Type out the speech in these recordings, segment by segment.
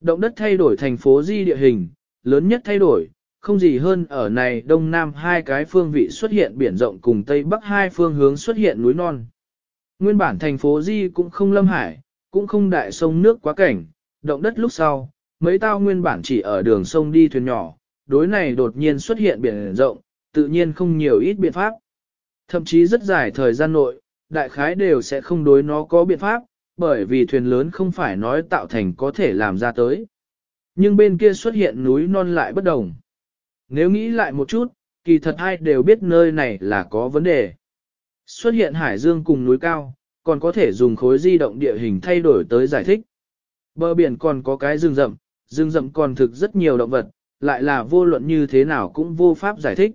Động đất thay đổi thành phố di địa hình, lớn nhất thay đổi, không gì hơn ở này đông nam hai cái phương vị xuất hiện biển rộng cùng tây bắc hai phương hướng xuất hiện núi non. Nguyên bản thành phố di cũng không lâm hải, cũng không đại sông nước quá cảnh, động đất lúc sau, mấy tao nguyên bản chỉ ở đường sông đi thuyền nhỏ, đối này đột nhiên xuất hiện biển rộng, tự nhiên không nhiều ít biện pháp. Thậm chí rất dài thời gian nội, đại khái đều sẽ không đối nó có biện pháp, bởi vì thuyền lớn không phải nói tạo thành có thể làm ra tới. Nhưng bên kia xuất hiện núi non lại bất đồng. Nếu nghĩ lại một chút, kỳ thật ai đều biết nơi này là có vấn đề. Xuất hiện hải dương cùng núi cao, còn có thể dùng khối di động địa hình thay đổi tới giải thích. Bờ biển còn có cái rừng rậm, rừng rậm còn thực rất nhiều động vật, lại là vô luận như thế nào cũng vô pháp giải thích.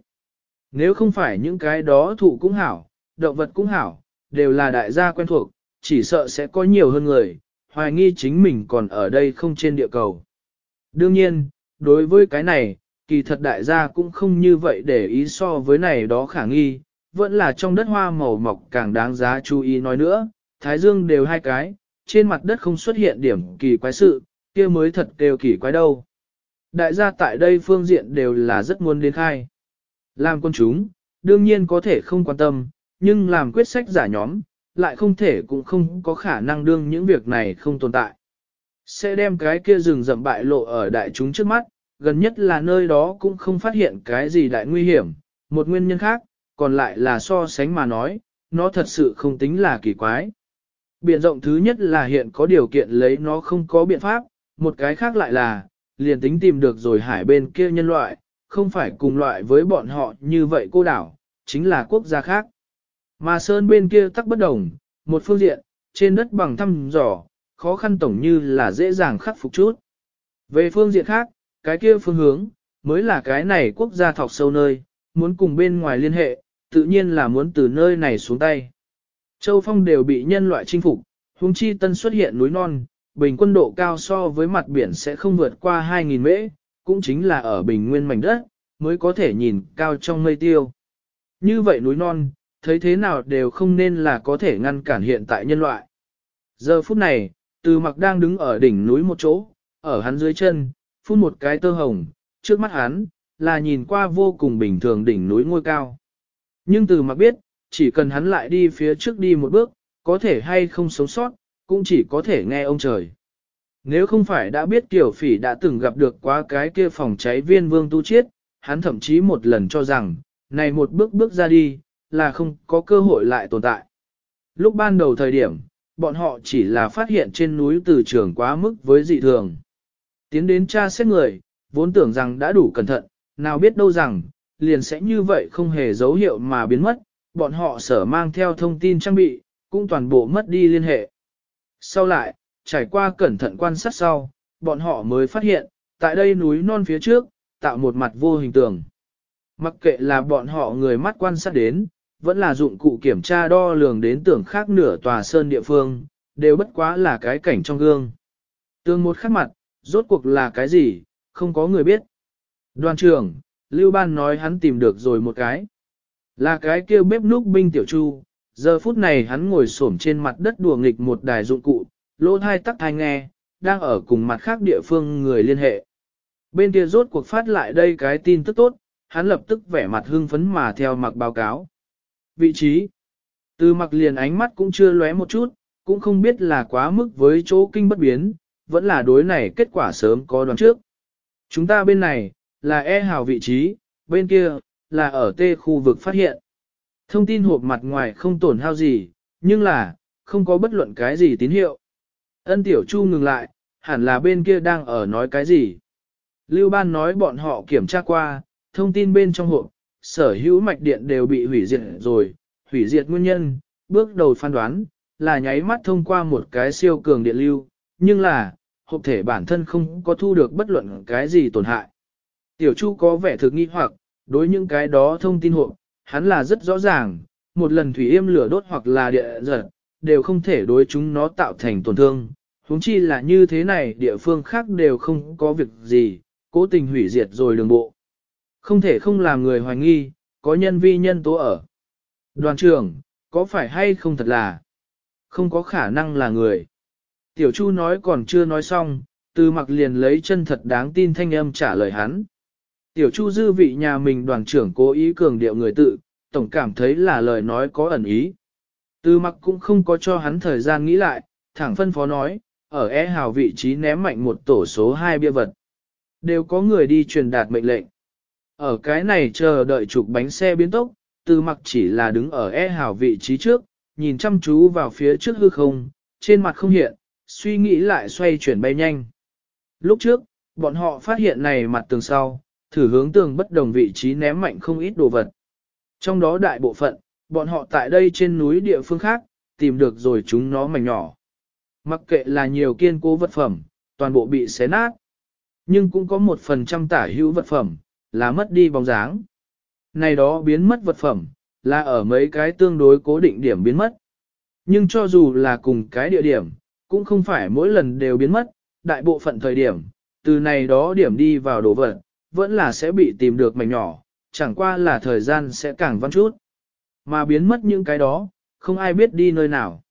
Nếu không phải những cái đó thụ cũng hảo, động vật cũng hảo, đều là đại gia quen thuộc, chỉ sợ sẽ có nhiều hơn người, hoài nghi chính mình còn ở đây không trên địa cầu. Đương nhiên, đối với cái này, kỳ thật đại gia cũng không như vậy để ý so với này đó khả nghi, vẫn là trong đất hoa màu mọc càng đáng giá chú ý nói nữa, thái dương đều hai cái, trên mặt đất không xuất hiện điểm kỳ quái sự, kia mới thật đều kỳ quái đâu. Đại gia tại đây phương diện đều là rất muốn đến khai. Làm quân chúng, đương nhiên có thể không quan tâm, nhưng làm quyết sách giả nhóm, lại không thể cũng không có khả năng đương những việc này không tồn tại. Sẽ đem cái kia rừng rậm bại lộ ở đại chúng trước mắt, gần nhất là nơi đó cũng không phát hiện cái gì đại nguy hiểm, một nguyên nhân khác, còn lại là so sánh mà nói, nó thật sự không tính là kỳ quái. Biện rộng thứ nhất là hiện có điều kiện lấy nó không có biện pháp, một cái khác lại là, liền tính tìm được rồi hải bên kia nhân loại, không phải cùng loại với bọn họ như vậy cô đảo, chính là quốc gia khác. Mà sơn bên kia tắc bất đồng, một phương diện, trên đất bằng thăm dò, khó khăn tổng như là dễ dàng khắc phục chút. Về phương diện khác, cái kia phương hướng, mới là cái này quốc gia thọc sâu nơi, muốn cùng bên ngoài liên hệ, tự nhiên là muốn từ nơi này xuống tay. Châu Phong đều bị nhân loại chinh phục, huống chi tân xuất hiện núi non, bình quân độ cao so với mặt biển sẽ không vượt qua 2.000 mễ, cũng chính là ở bình nguyên mảnh đất, mới có thể nhìn cao trong mây tiêu. Như vậy núi non, thấy thế nào đều không nên là có thể ngăn cản hiện tại nhân loại. Giờ phút này, từ mặc đang đứng ở đỉnh núi một chỗ, ở hắn dưới chân, phun một cái tơ hồng, trước mắt hắn, là nhìn qua vô cùng bình thường đỉnh núi ngôi cao. Nhưng từ mặc biết, chỉ cần hắn lại đi phía trước đi một bước, có thể hay không sống sót, cũng chỉ có thể nghe ông trời. Nếu không phải đã biết tiểu phỉ đã từng gặp được quá cái kia phòng cháy viên vương tu chiết, hắn thậm chí một lần cho rằng, này một bước bước ra đi, là không có cơ hội lại tồn tại. Lúc ban đầu thời điểm, bọn họ chỉ là phát hiện trên núi từ trường quá mức với dị thường. Tiến đến tra xét người, vốn tưởng rằng đã đủ cẩn thận, nào biết đâu rằng, liền sẽ như vậy không hề dấu hiệu mà biến mất, bọn họ sở mang theo thông tin trang bị, cũng toàn bộ mất đi liên hệ. Sau lại, trải qua cẩn thận quan sát sau, bọn họ mới phát hiện, tại đây núi non phía trước, tạo một mặt vô hình tường. Mặc kệ là bọn họ người mắt quan sát đến, vẫn là dụng cụ kiểm tra đo lường đến tưởng khác nửa tòa sơn địa phương, đều bất quá là cái cảnh trong gương. Tương một khắc mặt, rốt cuộc là cái gì, không có người biết. Đoàn trưởng, Lưu Ban nói hắn tìm được rồi một cái. Là cái kêu bếp núc binh tiểu chu, giờ phút này hắn ngồi xổm trên mặt đất đùa nghịch một đài dụng cụ, lỗ thai tắc thai nghe, đang ở cùng mặt khác địa phương người liên hệ. Bên kia rốt cuộc phát lại đây cái tin tức tốt, hắn lập tức vẻ mặt hưng phấn mà theo mặc báo cáo. Vị trí. Từ mặc liền ánh mắt cũng chưa lóe một chút, cũng không biết là quá mức với chỗ kinh bất biến, vẫn là đối này kết quả sớm có đoán trước. Chúng ta bên này, là e hào vị trí, bên kia, là ở tê khu vực phát hiện. Thông tin hộp mặt ngoài không tổn hao gì, nhưng là, không có bất luận cái gì tín hiệu. Ân tiểu chu ngừng lại, hẳn là bên kia đang ở nói cái gì. Lưu ban nói bọn họ kiểm tra qua, thông tin bên trong hộp, sở hữu mạch điện đều bị hủy diệt rồi, hủy diệt nguyên nhân, bước đầu phán đoán, là nháy mắt thông qua một cái siêu cường điện lưu, nhưng là, hộp thể bản thân không có thu được bất luận cái gì tổn hại. Tiểu Chu có vẻ thực nghi hoặc, đối những cái đó thông tin hộp, hắn là rất rõ ràng, một lần thủy yêm lửa đốt hoặc là địa giật, đều không thể đối chúng nó tạo thành tổn thương. Huống chi là như thế này địa phương khác đều không có việc gì, cố tình hủy diệt rồi đường bộ. Không thể không làm người hoài nghi, có nhân vi nhân tố ở. Đoàn trưởng, có phải hay không thật là? Không có khả năng là người. Tiểu Chu nói còn chưa nói xong, từ mặc liền lấy chân thật đáng tin thanh âm trả lời hắn. Tiểu Chu dư vị nhà mình đoàn trưởng cố ý cường điệu người tự, tổng cảm thấy là lời nói có ẩn ý. Từ mặc cũng không có cho hắn thời gian nghĩ lại, thẳng phân phó nói, ở e hào vị trí ném mạnh một tổ số hai bia vật. Đều có người đi truyền đạt mệnh lệnh. Ở cái này chờ đợi chụp bánh xe biến tốc, từ mặc chỉ là đứng ở e hào vị trí trước, nhìn chăm chú vào phía trước hư không, trên mặt không hiện, suy nghĩ lại xoay chuyển bay nhanh. Lúc trước, bọn họ phát hiện này mặt tường sau, thử hướng tường bất đồng vị trí ném mạnh không ít đồ vật. Trong đó đại bộ phận, bọn họ tại đây trên núi địa phương khác, tìm được rồi chúng nó mảnh nhỏ. Mặc kệ là nhiều kiên cố vật phẩm, toàn bộ bị xé nát. Nhưng cũng có một phần trăm tả hữu vật phẩm, là mất đi bóng dáng. Này đó biến mất vật phẩm, là ở mấy cái tương đối cố định điểm biến mất. Nhưng cho dù là cùng cái địa điểm, cũng không phải mỗi lần đều biến mất, đại bộ phận thời điểm, từ này đó điểm đi vào đồ vật, vẫn là sẽ bị tìm được mảnh nhỏ, chẳng qua là thời gian sẽ càng văn chút. Mà biến mất những cái đó, không ai biết đi nơi nào.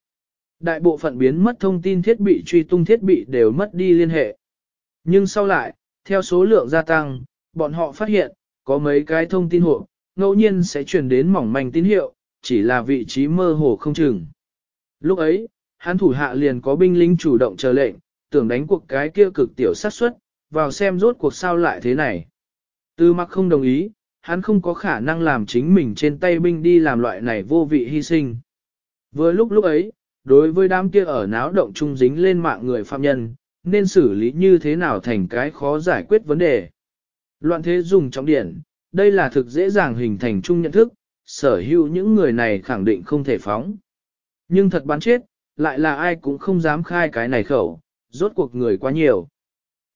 Đại bộ phận biến mất thông tin thiết bị truy tung thiết bị đều mất đi liên hệ. Nhưng sau lại, theo số lượng gia tăng, bọn họ phát hiện, có mấy cái thông tin hộ, ngẫu nhiên sẽ truyền đến mỏng manh tín hiệu, chỉ là vị trí mơ hồ không chừng. Lúc ấy, hắn thủ hạ liền có binh lính chủ động chờ lệnh, tưởng đánh cuộc cái kia cực tiểu sát suất, vào xem rốt cuộc sao lại thế này. Tư mặc không đồng ý, hắn không có khả năng làm chính mình trên tay binh đi làm loại này vô vị hy sinh. với lúc lúc ấy, đối với đám kia ở náo động trung dính lên mạng người phạm nhân, nên xử lý như thế nào thành cái khó giải quyết vấn đề. Loạn thế dùng trọng điển, đây là thực dễ dàng hình thành chung nhận thức, sở hữu những người này khẳng định không thể phóng. Nhưng thật bán chết, lại là ai cũng không dám khai cái này khẩu, rốt cuộc người quá nhiều.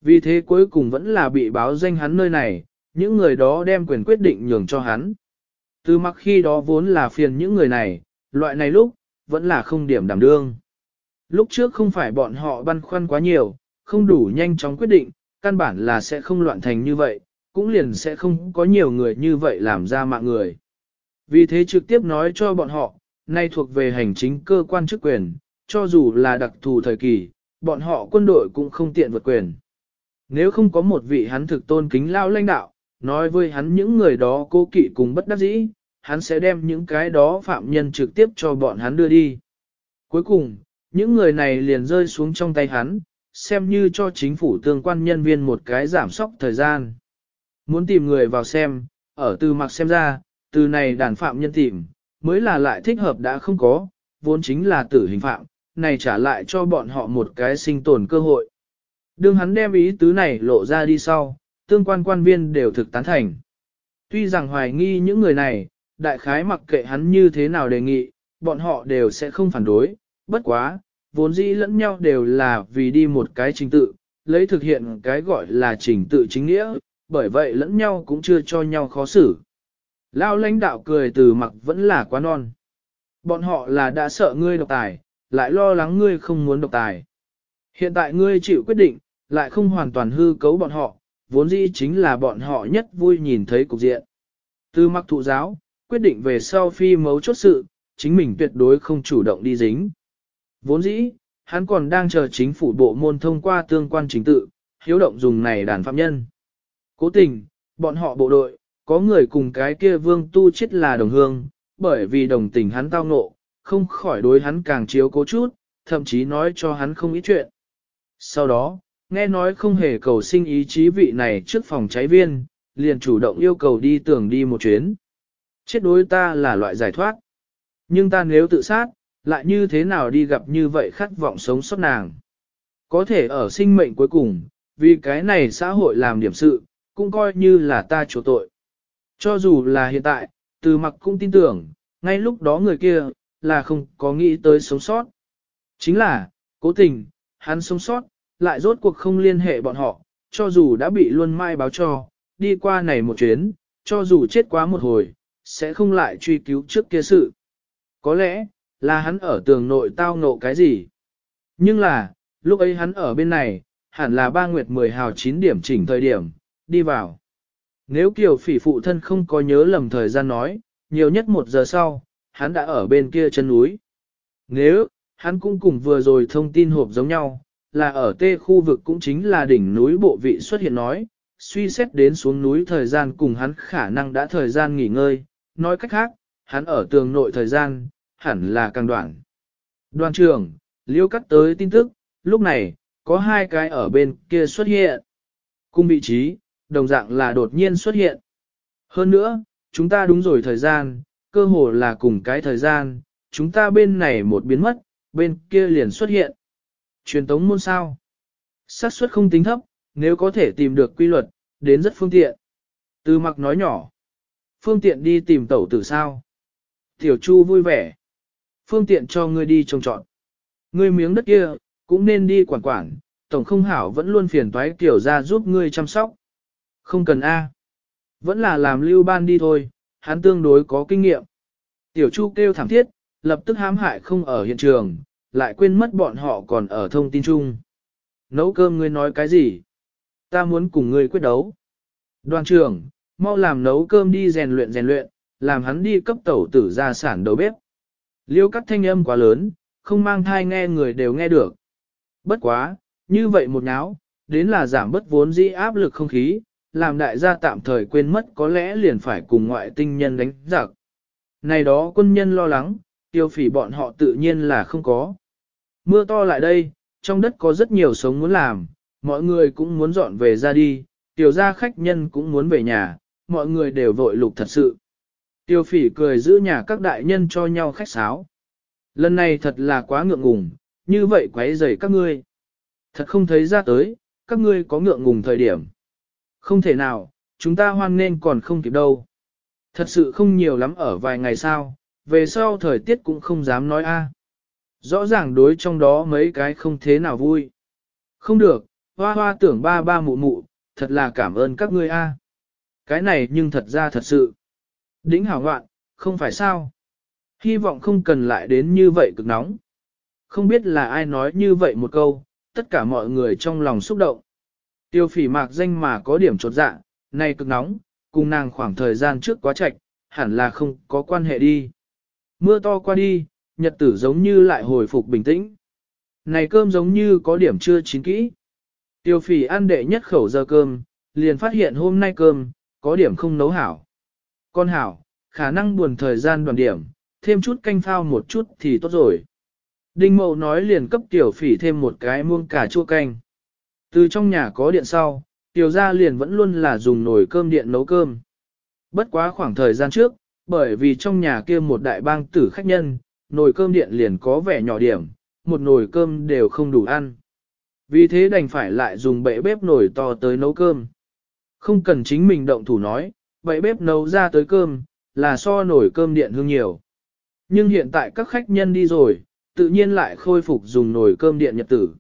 Vì thế cuối cùng vẫn là bị báo danh hắn nơi này, những người đó đem quyền quyết định nhường cho hắn. Từ mặc khi đó vốn là phiền những người này, loại này lúc, vẫn là không điểm đảm đương. Lúc trước không phải bọn họ băn khoăn quá nhiều, không đủ nhanh chóng quyết định, căn bản là sẽ không loạn thành như vậy, cũng liền sẽ không có nhiều người như vậy làm ra mạng người. Vì thế trực tiếp nói cho bọn họ, nay thuộc về hành chính cơ quan chức quyền, cho dù là đặc thù thời kỳ, bọn họ quân đội cũng không tiện vượt quyền. Nếu không có một vị hắn thực tôn kính lao lãnh đạo, nói với hắn những người đó cố kỵ cùng bất đắc dĩ, hắn sẽ đem những cái đó phạm nhân trực tiếp cho bọn hắn đưa đi. Cuối cùng, những người này liền rơi xuống trong tay hắn, xem như cho chính phủ tương quan nhân viên một cái giảm sóc thời gian. Muốn tìm người vào xem, ở từ mặt xem ra, từ này đàn phạm nhân tìm, mới là lại thích hợp đã không có, vốn chính là tử hình phạm, này trả lại cho bọn họ một cái sinh tồn cơ hội. Đương hắn đem ý tứ này lộ ra đi sau, tương quan quan viên đều thực tán thành. Tuy rằng hoài nghi những người này, đại khái mặc kệ hắn như thế nào đề nghị, bọn họ đều sẽ không phản đối, bất quá, vốn dĩ lẫn nhau đều là vì đi một cái trình tự, lấy thực hiện cái gọi là trình tự chính nghĩa, bởi vậy lẫn nhau cũng chưa cho nhau khó xử. Lao lãnh đạo cười từ mặc vẫn là quá non. Bọn họ là đã sợ ngươi độc tài, lại lo lắng ngươi không muốn độc tài. Hiện tại ngươi chịu quyết định, lại không hoàn toàn hư cấu bọn họ, vốn dĩ chính là bọn họ nhất vui nhìn thấy cục diện. Từ mặc thụ giáo, quyết định về sau phi mấu chốt sự, chính mình tuyệt đối không chủ động đi dính. Vốn dĩ, hắn còn đang chờ chính phủ bộ môn thông qua tương quan chính tự, hiếu động dùng này đàn phạm nhân. Cố tình, bọn họ bộ đội, có người cùng cái kia vương tu chết là đồng hương, bởi vì đồng tình hắn tao ngộ, không khỏi đối hắn càng chiếu cố chút, thậm chí nói cho hắn không ít chuyện. Sau đó, nghe nói không hề cầu sinh ý chí vị này trước phòng cháy viên, liền chủ động yêu cầu đi tưởng đi một chuyến. Chết đối ta là loại giải thoát. Nhưng ta nếu tự sát, lại như thế nào đi gặp như vậy khát vọng sống sót nàng. Có thể ở sinh mệnh cuối cùng, vì cái này xã hội làm điểm sự, cũng coi như là ta chỗ tội. Cho dù là hiện tại, từ mặc cũng tin tưởng, ngay lúc đó người kia, là không có nghĩ tới sống sót. Chính là, cố tình, hắn sống sót, lại rốt cuộc không liên hệ bọn họ, cho dù đã bị luân mai báo cho, đi qua này một chuyến, cho dù chết quá một hồi, sẽ không lại truy cứu trước kia sự. Có lẽ, là hắn ở tường nội tao ngộ cái gì. Nhưng là, lúc ấy hắn ở bên này, hẳn là ba nguyệt 10 hào chín điểm chỉnh thời điểm, đi vào. Nếu kiều phỉ phụ thân không có nhớ lầm thời gian nói, nhiều nhất một giờ sau, hắn đã ở bên kia chân núi. Nếu, hắn cũng cùng vừa rồi thông tin hộp giống nhau, là ở tê khu vực cũng chính là đỉnh núi bộ vị xuất hiện nói, suy xét đến xuống núi thời gian cùng hắn khả năng đã thời gian nghỉ ngơi, nói cách khác, hắn ở tường nội thời gian, hẳn là càng đoạn. Đoàn trưởng, liêu cắt tới tin tức, lúc này, có hai cái ở bên kia xuất hiện. Cùng vị trí, đồng dạng là đột nhiên xuất hiện. Hơn nữa, chúng ta đúng rồi thời gian, cơ hồ là cùng cái thời gian, chúng ta bên này một biến mất, bên kia liền xuất hiện. Truyền tống môn sao? xác suất không tính thấp, nếu có thể tìm được quy luật, đến rất phương tiện. Từ mặc nói nhỏ. Phương tiện đi tìm tẩu tử sao? Tiểu Chu vui vẻ. Phương tiện cho ngươi đi trông trọn. Ngươi miếng đất kia, cũng nên đi quản quản, tổng không hảo vẫn luôn phiền toái tiểu ra giúp ngươi chăm sóc. Không cần A. Vẫn là làm lưu ban đi thôi, hắn tương đối có kinh nghiệm. Tiểu Chu kêu thảm thiết, lập tức hãm hại không ở hiện trường, lại quên mất bọn họ còn ở thông tin chung. Nấu cơm ngươi nói cái gì? Ta muốn cùng ngươi quyết đấu. Đoàn trưởng, mau làm nấu cơm đi rèn luyện rèn luyện, làm hắn đi cấp tẩu tử gia sản đầu bếp. Liêu cắt thanh âm quá lớn, không mang thai nghe người đều nghe được. Bất quá, như vậy một náo, đến là giảm bất vốn dĩ áp lực không khí, làm đại gia tạm thời quên mất có lẽ liền phải cùng ngoại tinh nhân đánh giặc. Này đó quân nhân lo lắng, tiêu phỉ bọn họ tự nhiên là không có. Mưa to lại đây, trong đất có rất nhiều sống muốn làm, mọi người cũng muốn dọn về ra đi, tiểu gia khách nhân cũng muốn về nhà, mọi người đều vội lục thật sự. Tiêu phỉ cười giữ nhà các đại nhân cho nhau khách sáo. Lần này thật là quá ngượng ngùng, như vậy quấy rầy các ngươi. Thật không thấy ra tới, các ngươi có ngượng ngùng thời điểm. Không thể nào, chúng ta hoan nên còn không kịp đâu. Thật sự không nhiều lắm ở vài ngày sau, về sau thời tiết cũng không dám nói a. Rõ ràng đối trong đó mấy cái không thế nào vui. Không được, hoa hoa tưởng ba ba mụ mụ, thật là cảm ơn các ngươi a. Cái này nhưng thật ra thật sự. Đĩnh hảo ngoạn, không phải sao. Hy vọng không cần lại đến như vậy cực nóng. Không biết là ai nói như vậy một câu, tất cả mọi người trong lòng xúc động. Tiêu phỉ mạc danh mà có điểm trột dạ, nay cực nóng, cùng nàng khoảng thời gian trước quá chạch, hẳn là không có quan hệ đi. Mưa to qua đi, nhật tử giống như lại hồi phục bình tĩnh. Này cơm giống như có điểm chưa chín kỹ. Tiêu phỉ ăn đệ nhất khẩu giờ cơm, liền phát hiện hôm nay cơm, có điểm không nấu hảo. Con hảo, khả năng buồn thời gian đoàn điểm, thêm chút canh phao một chút thì tốt rồi. Đinh mậu nói liền cấp tiểu phỉ thêm một cái muông cà chua canh. Từ trong nhà có điện sau, tiểu gia liền vẫn luôn là dùng nồi cơm điện nấu cơm. Bất quá khoảng thời gian trước, bởi vì trong nhà kia một đại bang tử khách nhân, nồi cơm điện liền có vẻ nhỏ điểm, một nồi cơm đều không đủ ăn. Vì thế đành phải lại dùng bệ bếp nồi to tới nấu cơm. Không cần chính mình động thủ nói, bệ bếp nấu ra tới cơm, là so nồi cơm điện hương nhiều. Nhưng hiện tại các khách nhân đi rồi, tự nhiên lại khôi phục dùng nồi cơm điện nhật tử.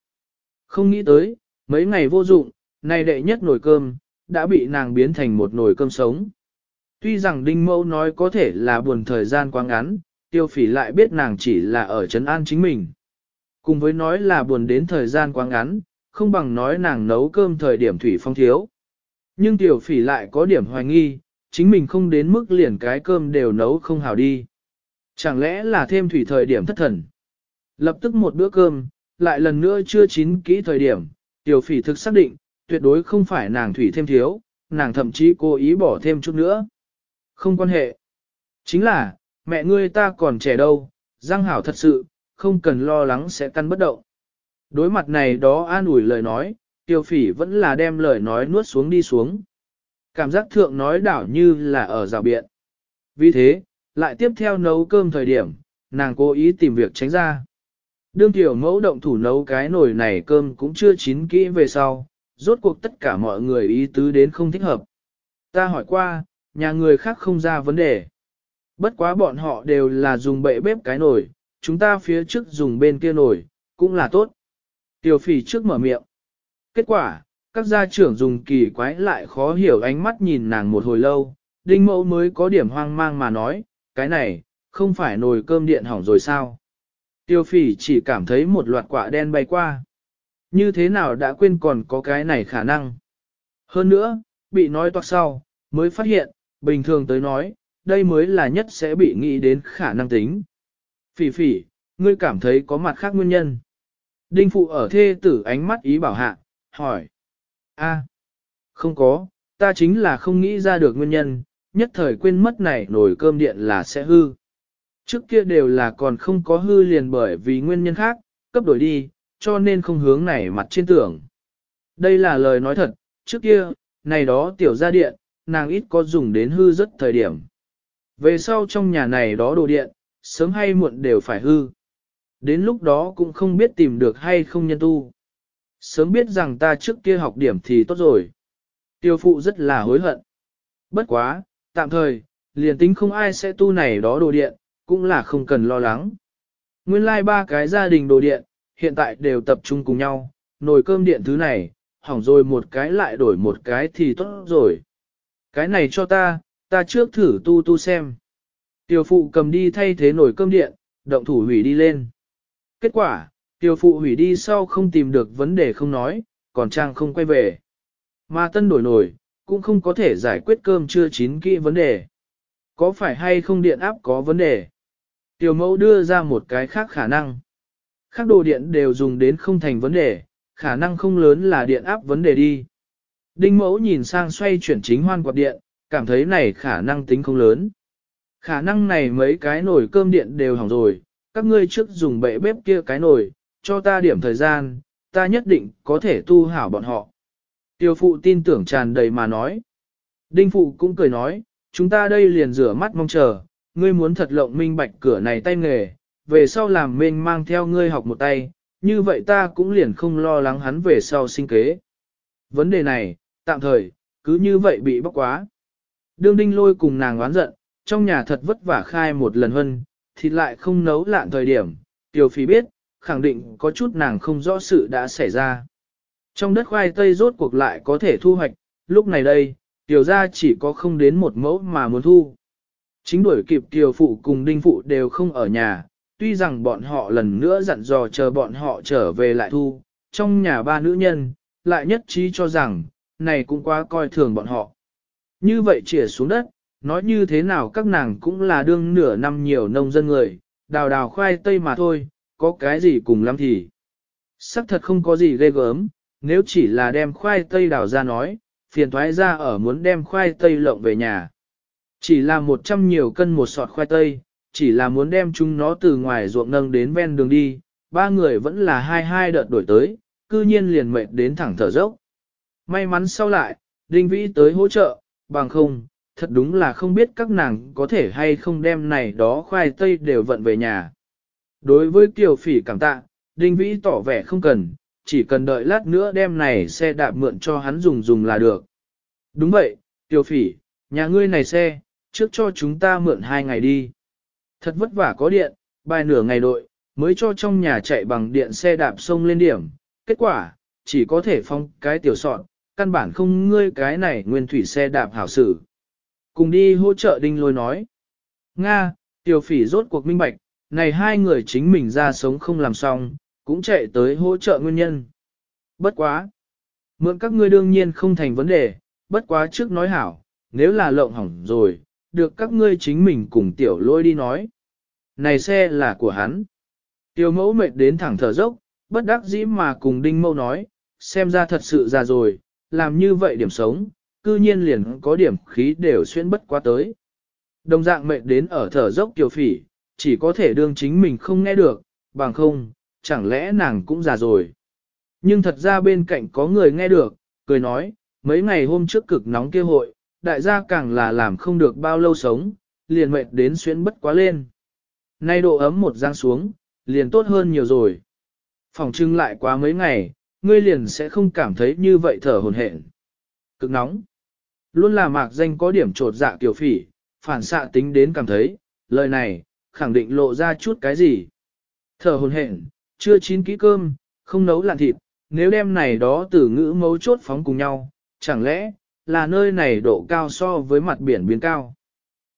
Không nghĩ tới, mấy ngày vô dụng, nay đệ nhất nồi cơm, đã bị nàng biến thành một nồi cơm sống. Tuy rằng đinh mẫu nói có thể là buồn thời gian quá ngắn, tiêu phỉ lại biết nàng chỉ là ở trấn an chính mình. Cùng với nói là buồn đến thời gian quá ngắn, không bằng nói nàng nấu cơm thời điểm thủy phong thiếu. Nhưng tiểu phỉ lại có điểm hoài nghi, chính mình không đến mức liền cái cơm đều nấu không hào đi. Chẳng lẽ là thêm thủy thời điểm thất thần. Lập tức một bữa cơm, lại lần nữa chưa chín kỹ thời điểm, tiểu phỉ thực xác định, tuyệt đối không phải nàng thủy thêm thiếu, nàng thậm chí cố ý bỏ thêm chút nữa. Không quan hệ. Chính là, mẹ ngươi ta còn trẻ đâu, Giang Hảo thật sự, không cần lo lắng sẽ căn bất động. Đối mặt này đó an ủi lời nói, tiêu phỉ vẫn là đem lời nói nuốt xuống đi xuống. Cảm giác thượng nói đảo như là ở rào biện. Vì thế, lại tiếp theo nấu cơm thời điểm, nàng cố ý tìm việc tránh ra. Đương tiểu mẫu động thủ nấu cái nồi này cơm cũng chưa chín kỹ về sau, rốt cuộc tất cả mọi người ý tứ đến không thích hợp. Ta hỏi qua, nhà người khác không ra vấn đề. Bất quá bọn họ đều là dùng bệ bếp cái nồi, chúng ta phía trước dùng bên kia nồi, cũng là tốt. Tiểu phỉ trước mở miệng. Kết quả, các gia trưởng dùng kỳ quái lại khó hiểu ánh mắt nhìn nàng một hồi lâu, đinh mẫu mới có điểm hoang mang mà nói, cái này, không phải nồi cơm điện hỏng rồi sao? Tiêu phỉ chỉ cảm thấy một loạt quả đen bay qua. Như thế nào đã quên còn có cái này khả năng? Hơn nữa, bị nói toạc sau, mới phát hiện, bình thường tới nói, đây mới là nhất sẽ bị nghĩ đến khả năng tính. Phỉ phỉ, ngươi cảm thấy có mặt khác nguyên nhân. Đinh phụ ở thê tử ánh mắt ý bảo hạ, hỏi. a không có, ta chính là không nghĩ ra được nguyên nhân, nhất thời quên mất này nồi cơm điện là sẽ hư. Trước kia đều là còn không có hư liền bởi vì nguyên nhân khác, cấp đổi đi, cho nên không hướng này mặt trên tưởng. Đây là lời nói thật, trước kia, này đó tiểu gia điện, nàng ít có dùng đến hư rất thời điểm. Về sau trong nhà này đó đồ điện, sớm hay muộn đều phải hư. Đến lúc đó cũng không biết tìm được hay không nhân tu. Sớm biết rằng ta trước kia học điểm thì tốt rồi. Tiêu phụ rất là hối hận. Bất quá, tạm thời, liền tính không ai sẽ tu này đó đồ điện, cũng là không cần lo lắng. Nguyên lai like ba cái gia đình đồ điện, hiện tại đều tập trung cùng nhau, nồi cơm điện thứ này, hỏng rồi một cái lại đổi một cái thì tốt rồi. Cái này cho ta, ta trước thử tu tu xem. Tiểu phụ cầm đi thay thế nồi cơm điện, động thủ hủy đi lên. Kết quả, tiểu phụ hủy đi sau không tìm được vấn đề không nói, còn trang không quay về. Mà tân đổi nổi, cũng không có thể giải quyết cơm chưa chín kỹ vấn đề. Có phải hay không điện áp có vấn đề? Tiểu mẫu đưa ra một cái khác khả năng. Khác đồ điện đều dùng đến không thành vấn đề, khả năng không lớn là điện áp vấn đề đi. Đinh mẫu nhìn sang xoay chuyển chính hoan quạt điện, cảm thấy này khả năng tính không lớn. Khả năng này mấy cái nồi cơm điện đều hỏng rồi, các ngươi trước dùng bệ bếp kia cái nồi, cho ta điểm thời gian, ta nhất định có thể tu hảo bọn họ. Tiêu phụ tin tưởng tràn đầy mà nói. Đinh phụ cũng cười nói, chúng ta đây liền rửa mắt mong chờ, ngươi muốn thật lộng minh bạch cửa này tay nghề, về sau làm mình mang theo ngươi học một tay, như vậy ta cũng liền không lo lắng hắn về sau sinh kế. Vấn đề này, tạm thời, cứ như vậy bị bóc quá. Đương đinh lôi cùng nàng oán giận, trong nhà thật vất vả khai một lần hơn, thịt lại không nấu lạn thời điểm, tiểu phí biết, khẳng định có chút nàng không rõ sự đã xảy ra. Trong đất khoai tây rốt cuộc lại có thể thu hoạch, lúc này đây, tiểu ra chỉ có không đến một mẫu mà muốn thu. Chính đuổi kịp kiều phụ cùng đinh phụ đều không ở nhà, tuy rằng bọn họ lần nữa dặn dò chờ bọn họ trở về lại thu, trong nhà ba nữ nhân, lại nhất trí cho rằng, này cũng quá coi thường bọn họ. Như vậy chỉa xuống đất, nói như thế nào các nàng cũng là đương nửa năm nhiều nông dân người, đào đào khoai tây mà thôi, có cái gì cùng lắm thì. Sắc thật không có gì ghê gớm, nếu chỉ là đem khoai tây đào ra nói, phiền thoái ra ở muốn đem khoai tây lộng về nhà. Chỉ là một trăm nhiều cân một sọt khoai tây, chỉ là muốn đem chúng nó từ ngoài ruộng nâng đến ven đường đi, ba người vẫn là hai hai đợt đổi tới, cư nhiên liền mệt đến thẳng thở dốc. May mắn sau lại, Đinh Vĩ tới hỗ trợ, bằng không, thật đúng là không biết các nàng có thể hay không đem này đó khoai tây đều vận về nhà. Đối với Kiều Phỉ cảm tạ, Đinh Vĩ tỏ vẻ không cần, chỉ cần đợi lát nữa đem này xe đạp mượn cho hắn dùng dùng là được. Đúng vậy, Kiều Phỉ, nhà ngươi này xe, trước cho chúng ta mượn hai ngày đi. Thật vất vả có điện, bài nửa ngày đội, mới cho trong nhà chạy bằng điện xe đạp sông lên điểm. Kết quả, chỉ có thể phong cái tiểu sọn, căn bản không ngươi cái này nguyên thủy xe đạp hảo sử. Cùng đi hỗ trợ đinh lôi nói. Nga, tiểu phỉ rốt cuộc minh bạch, này hai người chính mình ra sống không làm xong, cũng chạy tới hỗ trợ nguyên nhân. Bất quá. Mượn các ngươi đương nhiên không thành vấn đề, bất quá trước nói hảo, nếu là lộng hỏng rồi, được các ngươi chính mình cùng tiểu lôi đi nói. Này xe là của hắn. Tiểu mẫu mệt đến thẳng thở dốc, bất đắc dĩ mà cùng đinh mâu nói, xem ra thật sự già rồi, làm như vậy điểm sống, cư nhiên liền có điểm khí đều xuyên bất qua tới. Đồng dạng mệt đến ở thở dốc tiểu phỉ, chỉ có thể đương chính mình không nghe được, bằng không, chẳng lẽ nàng cũng già rồi. Nhưng thật ra bên cạnh có người nghe được, cười nói, mấy ngày hôm trước cực nóng kia hội, đại gia càng là làm không được bao lâu sống, liền mệt đến xuyên bất quá lên. Nay độ ấm một giang xuống, liền tốt hơn nhiều rồi. Phòng trưng lại quá mấy ngày, ngươi liền sẽ không cảm thấy như vậy thở hồn hển. Cực nóng. Luôn là mạc danh có điểm trột dạ kiểu phỉ, phản xạ tính đến cảm thấy, lời này, khẳng định lộ ra chút cái gì. Thở hồn hển, chưa chín kỹ cơm, không nấu lạn thịt, nếu đem này đó từ ngữ mấu chốt phóng cùng nhau, chẳng lẽ, là nơi này độ cao so với mặt biển biến cao.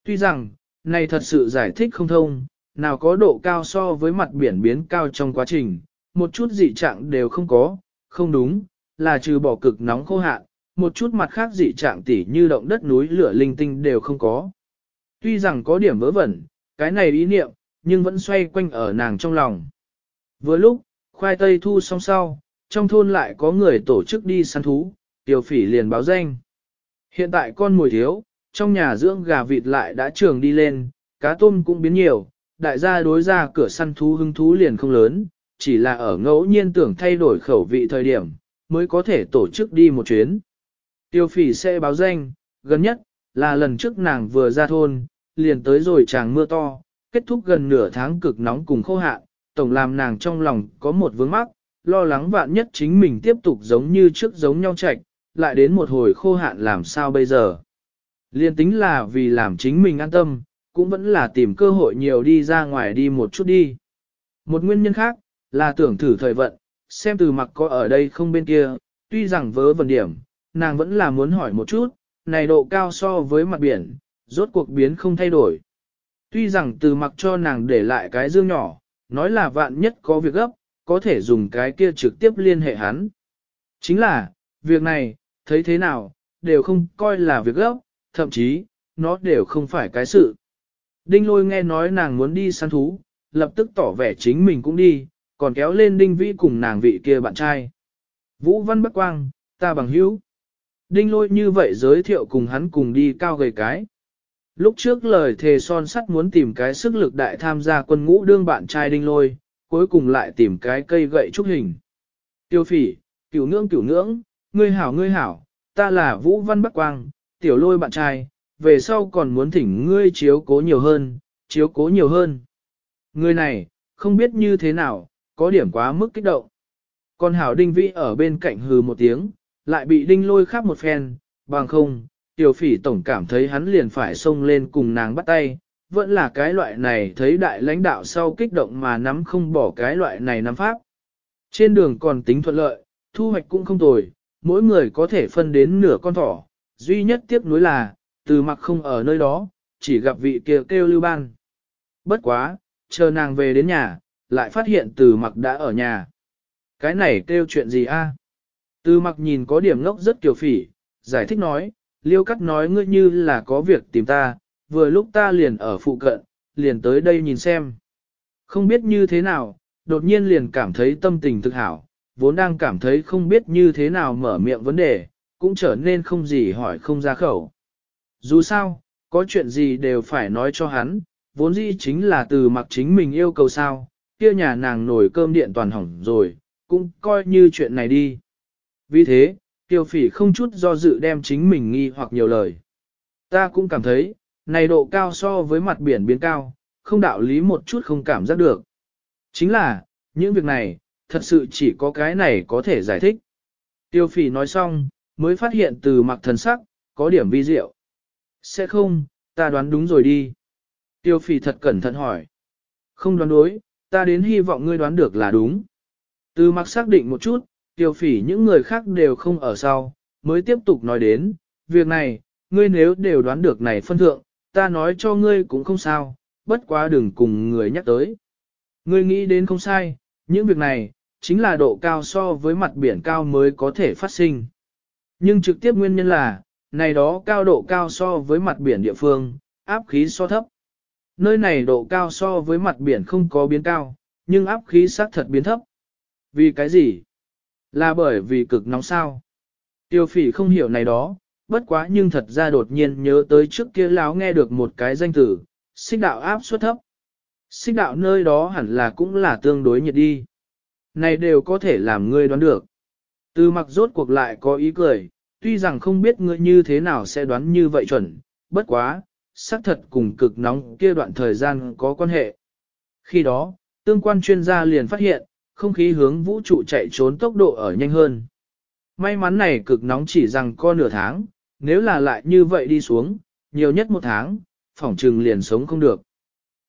Tuy rằng, này thật sự giải thích không thông, nào có độ cao so với mặt biển biến cao trong quá trình, một chút dị trạng đều không có, không đúng, là trừ bỏ cực nóng khô hạn, một chút mặt khác dị trạng tỉ như động đất núi lửa linh tinh đều không có. Tuy rằng có điểm vớ vẩn, cái này ý niệm, nhưng vẫn xoay quanh ở nàng trong lòng. Vừa lúc, Khoai tây thu xong sau, trong thôn lại có người tổ chức đi săn thú, tiểu phỉ liền báo danh. Hiện tại con mồi thiếu, trong nhà dưỡng gà vịt lại đã trường đi lên, cá tôm cũng biến nhiều, đại gia đối ra cửa săn thú hứng thú liền không lớn, chỉ là ở ngẫu nhiên tưởng thay đổi khẩu vị thời điểm, mới có thể tổ chức đi một chuyến. Tiêu phỉ sẽ báo danh, gần nhất, là lần trước nàng vừa ra thôn, liền tới rồi chàng mưa to, kết thúc gần nửa tháng cực nóng cùng khô hạn, tổng làm nàng trong lòng có một vướng mắc, lo lắng vạn nhất chính mình tiếp tục giống như trước giống nhau chạch, lại đến một hồi khô hạn làm sao bây giờ. Liên tính là vì làm chính mình an tâm, cũng vẫn là tìm cơ hội nhiều đi ra ngoài đi một chút đi. Một nguyên nhân khác, là tưởng thử thời vận, xem từ mặc có ở đây không bên kia, tuy rằng vớ vẩn điểm, nàng vẫn là muốn hỏi một chút, này độ cao so với mặt biển, rốt cuộc biến không thay đổi. Tuy rằng từ mặc cho nàng để lại cái dương nhỏ, nói là vạn nhất có việc gấp, có thể dùng cái kia trực tiếp liên hệ hắn. Chính là, việc này, thấy thế nào, đều không coi là việc gấp, thậm chí, nó đều không phải cái sự. Đinh lôi nghe nói nàng muốn đi săn thú, lập tức tỏ vẻ chính mình cũng đi, còn kéo lên đinh vĩ cùng nàng vị kia bạn trai. Vũ Văn Bắc Quang, ta bằng hữu. Đinh lôi như vậy giới thiệu cùng hắn cùng đi cao gầy cái. Lúc trước lời thề son sắt muốn tìm cái sức lực đại tham gia quân ngũ đương bạn trai đinh lôi, cuối cùng lại tìm cái cây gậy trúc hình. Tiêu phỉ, cửu ngưỡng cửu ngưỡng, ngươi hảo ngươi hảo, ta là Vũ Văn Bắc Quang, tiểu lôi bạn trai, về sau còn muốn thỉnh ngươi chiếu cố nhiều hơn, chiếu cố nhiều hơn. Người này, không biết như thế nào, có điểm quá mức kích động. Còn hảo đinh vĩ ở bên cạnh hừ một tiếng, lại bị đinh lôi khắp một phen, bằng không, tiểu phỉ tổng cảm thấy hắn liền phải xông lên cùng nàng bắt tay, vẫn là cái loại này thấy đại lãnh đạo sau kích động mà nắm không bỏ cái loại này nắm pháp. Trên đường còn tính thuận lợi, thu hoạch cũng không tồi, mỗi người có thể phân đến nửa con thỏ, duy nhất tiếc nuối là, từ mặc không ở nơi đó, chỉ gặp vị kia kêu lưu ban. Bất quá, chờ nàng về đến nhà, lại phát hiện từ mặc đã ở nhà. Cái này kêu chuyện gì a? À? Từ mặc nhìn có điểm ngốc rất kiều phỉ, giải thích nói, liêu cắt nói ngươi như là có việc tìm ta, vừa lúc ta liền ở phụ cận, liền tới đây nhìn xem. Không biết như thế nào, đột nhiên liền cảm thấy tâm tình thực hảo, vốn đang cảm thấy không biết như thế nào mở miệng vấn đề, cũng trở nên không gì hỏi không ra khẩu. Dù sao, có chuyện gì đều phải nói cho hắn, vốn dĩ chính là từ mặc chính mình yêu cầu sao, kia nhà nàng nổi cơm điện toàn hỏng rồi, cũng coi như chuyện này đi. Vì thế, Kiều Phỉ không chút do dự đem chính mình nghi hoặc nhiều lời. Ta cũng cảm thấy, này độ cao so với mặt biển biến cao, không đạo lý một chút không cảm giác được. Chính là, những việc này, thật sự chỉ có cái này có thể giải thích. Tiêu phỉ nói xong, mới phát hiện từ mặc thần sắc, có điểm vi diệu. Sẽ không, ta đoán đúng rồi đi. Tiêu phỉ thật cẩn thận hỏi. Không đoán đối, ta đến hy vọng ngươi đoán được là đúng. Từ mặc xác định một chút, tiêu phỉ những người khác đều không ở sau, mới tiếp tục nói đến, việc này, ngươi nếu đều đoán được này phân thượng, ta nói cho ngươi cũng không sao, bất quá đừng cùng người nhắc tới. Ngươi nghĩ đến không sai, những việc này, chính là độ cao so với mặt biển cao mới có thể phát sinh. Nhưng trực tiếp nguyên nhân là, này đó cao độ cao so với mặt biển địa phương, áp khí so thấp. Nơi này độ cao so với mặt biển không có biến cao, nhưng áp khí xác thật biến thấp. Vì cái gì? Là bởi vì cực nóng sao? Tiêu phỉ không hiểu này đó, bất quá nhưng thật ra đột nhiên nhớ tới trước kia láo nghe được một cái danh từ, xích đạo áp suất thấp. Xích đạo nơi đó hẳn là cũng là tương đối nhiệt đi. Này đều có thể làm ngươi đoán được. Từ mặc rốt cuộc lại có ý cười, tuy rằng không biết ngươi như thế nào sẽ đoán như vậy chuẩn, bất quá, xác thật cùng cực nóng kia đoạn thời gian có quan hệ. Khi đó, tương quan chuyên gia liền phát hiện, không khí hướng vũ trụ chạy trốn tốc độ ở nhanh hơn. May mắn này cực nóng chỉ rằng có nửa tháng, nếu là lại như vậy đi xuống, nhiều nhất một tháng, phỏng trừng liền sống không được.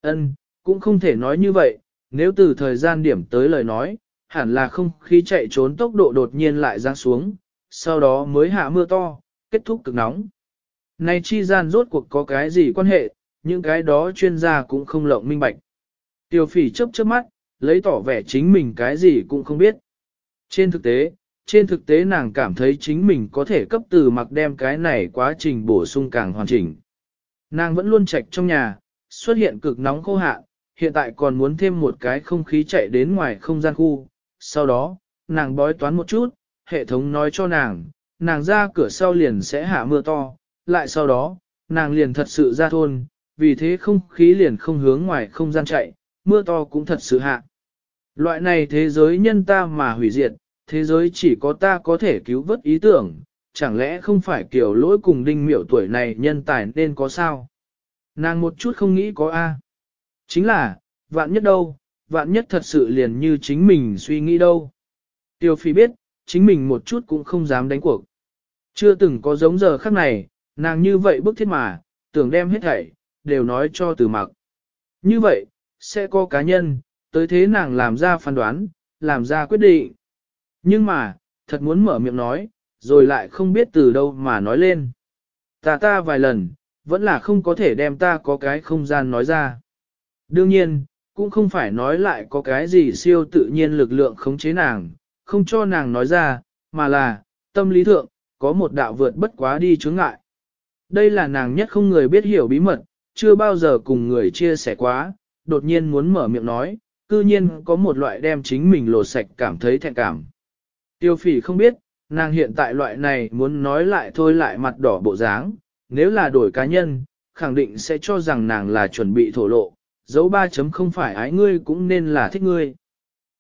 Ân, cũng không thể nói như vậy, nếu từ thời gian điểm tới lời nói, hẳn là không khí chạy trốn tốc độ đột nhiên lại giáng xuống, sau đó mới hạ mưa to, kết thúc cực nóng. Này chi gian rốt cuộc có cái gì quan hệ, những cái đó chuyên gia cũng không lộng minh bạch. Tiêu phỉ chớp chớp mắt, lấy tỏ vẻ chính mình cái gì cũng không biết. Trên thực tế, trên thực tế nàng cảm thấy chính mình có thể cấp từ mặc đem cái này quá trình bổ sung càng hoàn chỉnh. Nàng vẫn luôn chạy trong nhà, xuất hiện cực nóng khô hạn, hiện tại còn muốn thêm một cái không khí chạy đến ngoài không gian khu, sau đó, nàng bói toán một chút, hệ thống nói cho nàng, nàng ra cửa sau liền sẽ hạ mưa to, lại sau đó, nàng liền thật sự ra thôn, vì thế không khí liền không hướng ngoài không gian chạy, mưa to cũng thật sự hạ. Loại này thế giới nhân ta mà hủy diệt, thế giới chỉ có ta có thể cứu vớt ý tưởng, chẳng lẽ không phải kiểu lỗi cùng đinh miểu tuổi này nhân tài nên có sao? Nàng một chút không nghĩ có A. Chính là, vạn nhất đâu, vạn nhất thật sự liền như chính mình suy nghĩ đâu. Tiêu phi biết, chính mình một chút cũng không dám đánh cuộc. Chưa từng có giống giờ khắc này, nàng như vậy bức thiết mà, tưởng đem hết thảy, đều nói cho từ mặc. Như vậy, sẽ có cá nhân, tới thế nàng làm ra phán đoán, làm ra quyết định. Nhưng mà, thật muốn mở miệng nói, rồi lại không biết từ đâu mà nói lên. Ta ta vài lần, vẫn là không có thể đem ta có cái không gian nói ra. Đương nhiên, cũng không phải nói lại có cái gì siêu tự nhiên lực lượng khống chế nàng, không cho nàng nói ra, mà là, tâm lý thượng, có một đạo vượt bất quá đi chướng ngại. Đây là nàng nhất không người biết hiểu bí mật, chưa bao giờ cùng người chia sẻ quá, đột nhiên muốn mở miệng nói, cư nhiên có một loại đem chính mình lột sạch cảm thấy thẹn cảm. Tiêu phỉ không biết, nàng hiện tại loại này muốn nói lại thôi lại mặt đỏ bộ dáng, nếu là đổi cá nhân, khẳng định sẽ cho rằng nàng là chuẩn bị thổ lộ, dấu ba chấm không phải ái ngươi cũng nên là thích ngươi.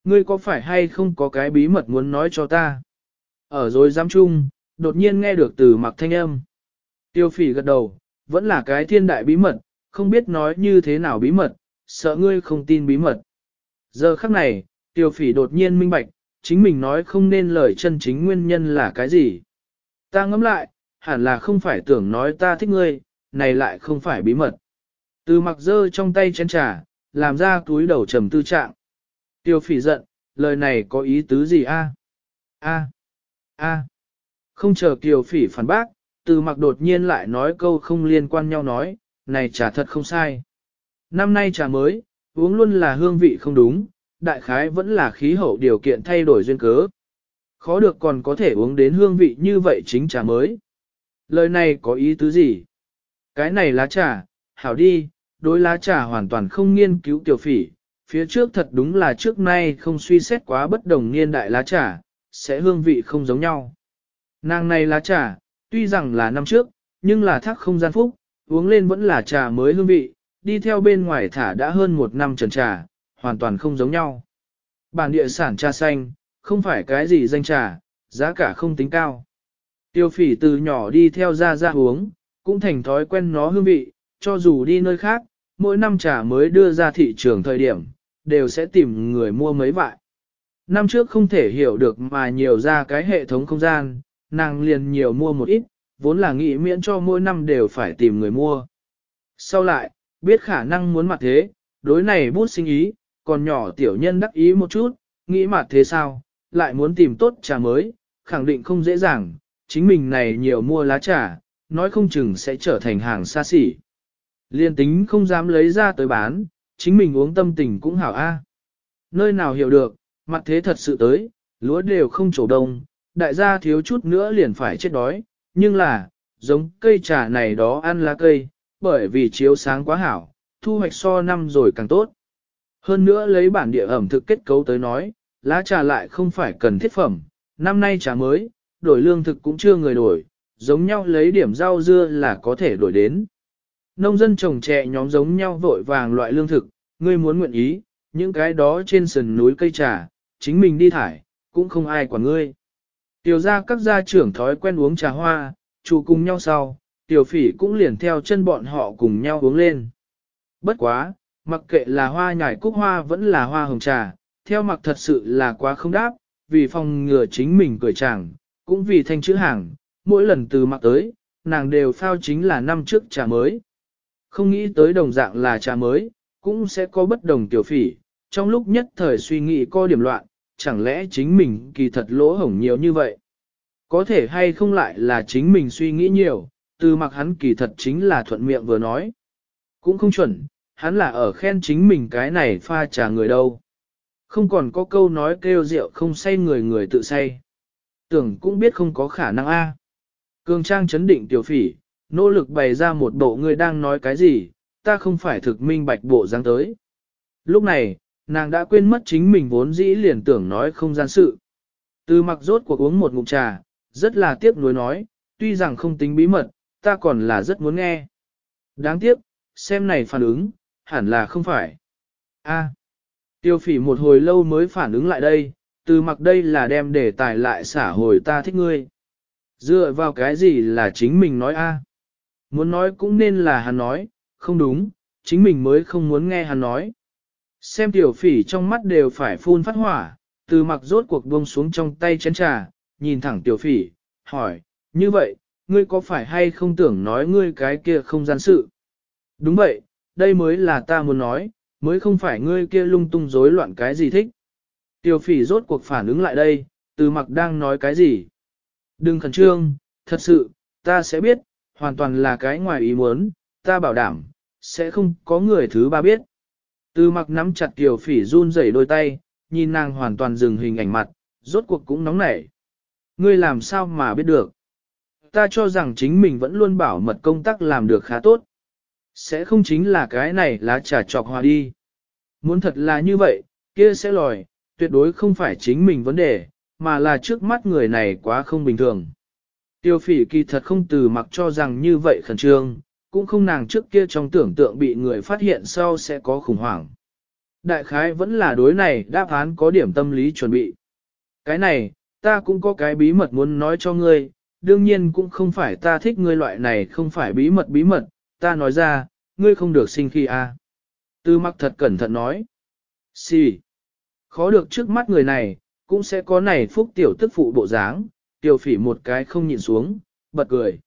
Ngươi có phải hay không có cái bí mật muốn nói cho ta? Ở rồi giam chung, đột nhiên nghe được từ mặc thanh âm. Tiêu phỉ gật đầu, vẫn là cái thiên đại bí mật, không biết nói như thế nào bí mật, sợ ngươi không tin bí mật. Giờ khắc này, tiêu phỉ đột nhiên minh bạch, chính mình nói không nên lời chân chính nguyên nhân là cái gì. Ta ngẫm lại, hẳn là không phải tưởng nói ta thích ngươi, này lại không phải bí mật. Từ mặc dơ trong tay chén trà, làm ra túi đầu trầm tư trạng. Tiêu phỉ giận, lời này có ý tứ gì a? A. A. Không chờ Kiều phỉ phản bác, từ mặc đột nhiên lại nói câu không liên quan nhau nói, này trà thật không sai. Năm nay trà mới, uống luôn là hương vị không đúng, đại khái vẫn là khí hậu điều kiện thay đổi duyên cớ. Khó được còn có thể uống đến hương vị như vậy chính trà mới. Lời này có ý tứ gì? Cái này lá trà, hảo đi, đối lá trà hoàn toàn không nghiên cứu tiểu phỉ, phía trước thật đúng là trước nay không suy xét quá bất đồng niên đại lá trà, sẽ hương vị không giống nhau. Nàng này lá trà, tuy rằng là năm trước, nhưng là thác không gian phúc, uống lên vẫn là trà mới hương vị, đi theo bên ngoài thả đã hơn một năm trần trà, hoàn toàn không giống nhau. Bản địa sản trà xanh, không phải cái gì danh trà, giá cả không tính cao. Tiêu phỉ từ nhỏ đi theo ra ra uống, cũng thành thói quen nó hương vị, cho dù đi nơi khác, mỗi năm trà mới đưa ra thị trường thời điểm, đều sẽ tìm người mua mấy vại. Năm trước không thể hiểu được mà nhiều ra cái hệ thống không gian, nàng liền nhiều mua một ít, vốn là nghĩ miễn cho mỗi năm đều phải tìm người mua. Sau lại, biết khả năng muốn mặt thế, đối này bút sinh ý, còn nhỏ tiểu nhân đắc ý một chút, nghĩ mặt thế sao, lại muốn tìm tốt trà mới, khẳng định không dễ dàng, chính mình này nhiều mua lá trà, nói không chừng sẽ trở thành hàng xa xỉ. Liên tính không dám lấy ra tới bán, chính mình uống tâm tình cũng hảo a. Nơi nào hiểu được, mặt thế thật sự tới, lúa đều không trổ đông, đại gia thiếu chút nữa liền phải chết đói, nhưng là, giống cây trà này đó ăn lá cây, bởi vì chiếu sáng quá hảo, thu hoạch so năm rồi càng tốt. Hơn nữa lấy bản địa ẩm thực kết cấu tới nói, lá trà lại không phải cần thiết phẩm, năm nay trà mới, đổi lương thực cũng chưa người đổi, giống nhau lấy điểm rau dưa là có thể đổi đến. Nông dân trồng trẻ nhóm giống nhau vội vàng loại lương thực, ngươi muốn nguyện ý, những cái đó trên sườn núi cây trà, chính mình đi thải, cũng không ai quản ngươi. Tiểu ra các gia trưởng thói quen uống trà hoa, chủ cùng nhau sau, tiểu phỉ cũng liền theo chân bọn họ cùng nhau uống lên. Bất quá, mặc kệ là hoa nhải cúc hoa vẫn là hoa hồng trà, theo mặc thật sự là quá không đáp, vì phòng ngừa chính mình cười chàng, cũng vì thanh chữ hàng, mỗi lần từ mặc tới, nàng đều phao chính là năm trước trà mới. Không nghĩ tới đồng dạng là trà mới, cũng sẽ có bất đồng tiểu phỉ, trong lúc nhất thời suy nghĩ co điểm loạn, chẳng lẽ chính mình kỳ thật lỗ hổng nhiều như vậy? Có thể hay không lại là chính mình suy nghĩ nhiều, từ mặc hắn kỳ thật chính là thuận miệng vừa nói. Cũng không chuẩn, hắn là ở khen chính mình cái này pha trà người đâu. Không còn có câu nói kêu rượu không say người người tự say. Tưởng cũng biết không có khả năng a. Cường Trang chấn định tiểu phỉ, nỗ lực bày ra một bộ người đang nói cái gì, ta không phải thực minh bạch bộ dáng tới. Lúc này, Nàng đã quên mất chính mình vốn dĩ liền tưởng nói không gian sự. Từ mặc rốt cuộc uống một ngụm trà, rất là tiếc nuối nói, tuy rằng không tính bí mật, ta còn là rất muốn nghe. Đáng tiếc, xem này phản ứng, hẳn là không phải. A. tiêu phỉ một hồi lâu mới phản ứng lại đây, từ mặc đây là đem đề tài lại xả hồi ta thích ngươi. Dựa vào cái gì là chính mình nói a? Muốn nói cũng nên là hắn nói, không đúng, chính mình mới không muốn nghe hắn nói. Xem tiểu phỉ trong mắt đều phải phun phát hỏa, từ mặc rốt cuộc buông xuống trong tay chén trà, nhìn thẳng tiểu phỉ, hỏi, như vậy, ngươi có phải hay không tưởng nói ngươi cái kia không gian sự? Đúng vậy, đây mới là ta muốn nói, mới không phải ngươi kia lung tung rối loạn cái gì thích. Tiểu phỉ rốt cuộc phản ứng lại đây, từ mặc đang nói cái gì? Đừng khẩn trương, thật sự, ta sẽ biết, hoàn toàn là cái ngoài ý muốn, ta bảo đảm, sẽ không có người thứ ba biết. Từ mặc nắm chặt tiểu phỉ run rẩy đôi tay, nhìn nàng hoàn toàn dừng hình ảnh mặt, rốt cuộc cũng nóng nảy. Ngươi làm sao mà biết được? Ta cho rằng chính mình vẫn luôn bảo mật công tác làm được khá tốt. Sẽ không chính là cái này lá trà trọc hòa đi. Muốn thật là như vậy, kia sẽ lòi, tuyệt đối không phải chính mình vấn đề, mà là trước mắt người này quá không bình thường. Tiêu phỉ kỳ thật không từ mặc cho rằng như vậy khẩn trương, cũng không nàng trước kia trong tưởng tượng bị người phát hiện sau sẽ có khủng hoảng. Đại khái vẫn là đối này đáp án có điểm tâm lý chuẩn bị. Cái này, ta cũng có cái bí mật muốn nói cho ngươi, đương nhiên cũng không phải ta thích ngươi loại này không phải bí mật bí mật, ta nói ra, ngươi không được sinh khi a. À. Tư mặc thật cẩn thận nói. Xì. Khó được trước mắt người này, cũng sẽ có này phúc tiểu tức phụ bộ dáng, tiểu phỉ một cái không nhìn xuống, bật cười.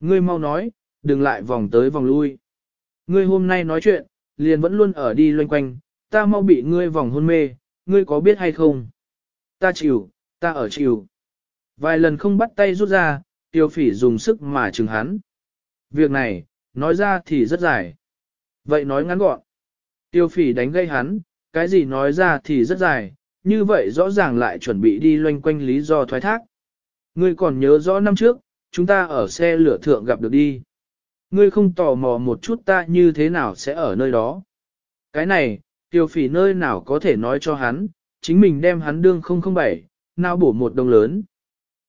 Ngươi mau nói, đừng lại vòng tới vòng lui. Ngươi hôm nay nói chuyện, liền vẫn luôn ở đi loanh quanh, ta mau bị ngươi vòng hôn mê, ngươi có biết hay không? Ta chịu, ta ở chịu. Vài lần không bắt tay rút ra, tiêu phỉ dùng sức mà chừng hắn. Việc này, nói ra thì rất dài. Vậy nói ngắn gọn. Tiêu phỉ đánh gây hắn, cái gì nói ra thì rất dài, như vậy rõ ràng lại chuẩn bị đi loanh quanh lý do thoái thác. Ngươi còn nhớ rõ năm trước, chúng ta ở xe lửa thượng gặp được đi. Ngươi không tò mò một chút ta như thế nào sẽ ở nơi đó. Cái này, tiêu phỉ nơi nào có thể nói cho hắn, chính mình đem hắn đương 007, nào bổ một đồng lớn.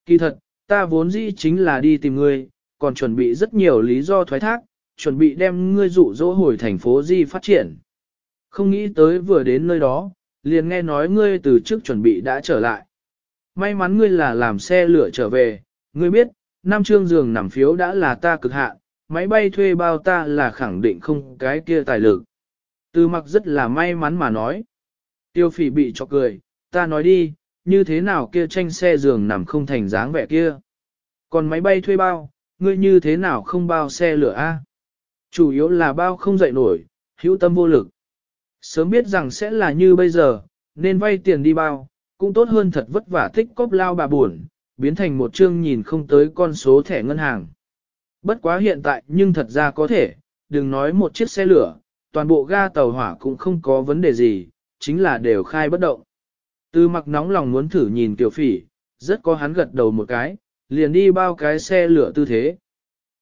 Kỳ thật, ta vốn dĩ chính là đi tìm ngươi, còn chuẩn bị rất nhiều lý do thoái thác, chuẩn bị đem ngươi dụ dỗ hồi thành phố Di phát triển. Không nghĩ tới vừa đến nơi đó, liền nghe nói ngươi từ trước chuẩn bị đã trở lại. May mắn ngươi là làm xe lửa trở về, ngươi biết, năm trương giường nằm phiếu đã là ta cực hạn, máy bay thuê bao ta là khẳng định không cái kia tài lực. Từ mặc rất là may mắn mà nói. Tiêu phỉ bị cho cười, ta nói đi, như thế nào kia tranh xe giường nằm không thành dáng vẻ kia. Còn máy bay thuê bao, ngươi như thế nào không bao xe lửa a? Chủ yếu là bao không dậy nổi, hữu tâm vô lực. Sớm biết rằng sẽ là như bây giờ, nên vay tiền đi bao, cũng tốt hơn thật vất vả thích cóp lao bà buồn, biến thành một chương nhìn không tới con số thẻ ngân hàng. Bất quá hiện tại nhưng thật ra có thể, đừng nói một chiếc xe lửa, toàn bộ ga tàu hỏa cũng không có vấn đề gì, chính là đều khai bất động. Từ mặc nóng lòng muốn thử nhìn tiểu phỉ, rất có hắn gật đầu một cái, liền đi bao cái xe lửa tư thế.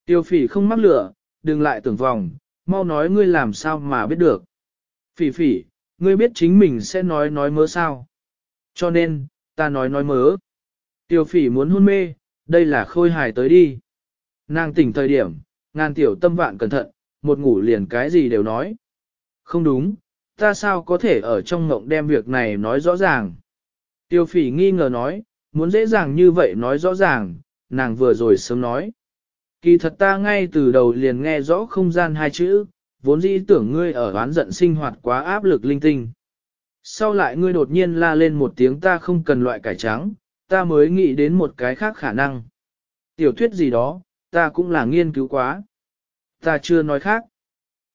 Tiểu phỉ không mắc lửa, đừng lại tưởng vòng, mau nói ngươi làm sao mà biết được. Phỉ phỉ, ngươi biết chính mình sẽ nói nói mơ sao. Cho nên, ta nói nói mớ. Tiểu phỉ muốn hôn mê, đây là khôi hài tới đi. Nàng tỉnh thời điểm, ngàn tiểu tâm vạn cẩn thận, một ngủ liền cái gì đều nói. Không đúng, ta sao có thể ở trong ngộng đem việc này nói rõ ràng. Tiêu phỉ nghi ngờ nói, muốn dễ dàng như vậy nói rõ ràng, nàng vừa rồi sớm nói. Kỳ thật ta ngay từ đầu liền nghe rõ không gian hai chữ, vốn dĩ tưởng ngươi ở oán giận sinh hoạt quá áp lực linh tinh. Sau lại ngươi đột nhiên la lên một tiếng ta không cần loại cải trắng, ta mới nghĩ đến một cái khác khả năng. Tiểu thuyết gì đó, ta cũng là nghiên cứu quá. Ta chưa nói khác.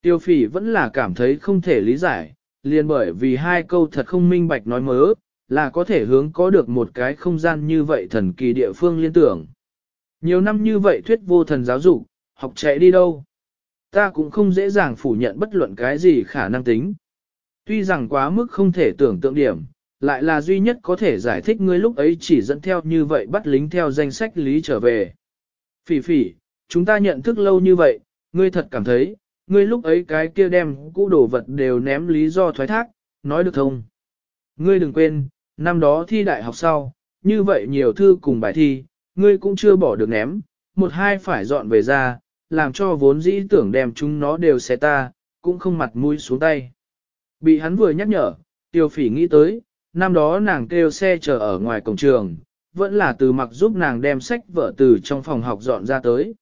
Tiêu phỉ vẫn là cảm thấy không thể lý giải, liền bởi vì hai câu thật không minh bạch nói mớ, là có thể hướng có được một cái không gian như vậy thần kỳ địa phương liên tưởng. Nhiều năm như vậy thuyết vô thần giáo dục, học chạy đi đâu. Ta cũng không dễ dàng phủ nhận bất luận cái gì khả năng tính. Tuy rằng quá mức không thể tưởng tượng điểm, lại là duy nhất có thể giải thích ngươi lúc ấy chỉ dẫn theo như vậy bắt lính theo danh sách lý trở về. Phỉ phỉ, chúng ta nhận thức lâu như vậy, ngươi thật cảm thấy, ngươi lúc ấy cái kia đem cũ đồ vật đều ném lý do thoái thác, nói được thông. Ngươi đừng quên, năm đó thi đại học sau, như vậy nhiều thư cùng bài thi, ngươi cũng chưa bỏ được ném, một hai phải dọn về ra, làm cho vốn dĩ tưởng đem chúng nó đều xé ta, cũng không mặt mũi xuống tay. Bị hắn vừa nhắc nhở, tiêu phỉ nghĩ tới, năm đó nàng kêu xe chờ ở ngoài cổng trường, vẫn là từ mặc giúp nàng đem sách vở từ trong phòng học dọn ra tới.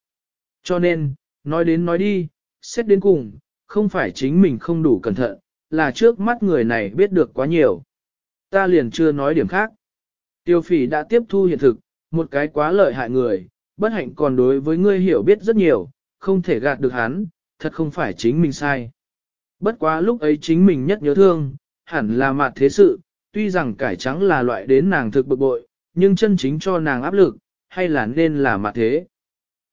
Cho nên, nói đến nói đi, xét đến cùng, không phải chính mình không đủ cẩn thận, là trước mắt người này biết được quá nhiều. Ta liền chưa nói điểm khác. Tiêu phỉ đã tiếp thu hiện thực, một cái quá lợi hại người, bất hạnh còn đối với ngươi hiểu biết rất nhiều, không thể gạt được hắn, thật không phải chính mình sai. Bất quá lúc ấy chính mình nhất nhớ thương, hẳn là mặt thế sự, tuy rằng cải trắng là loại đến nàng thực bực bội, nhưng chân chính cho nàng áp lực, hay là nên là mặt thế.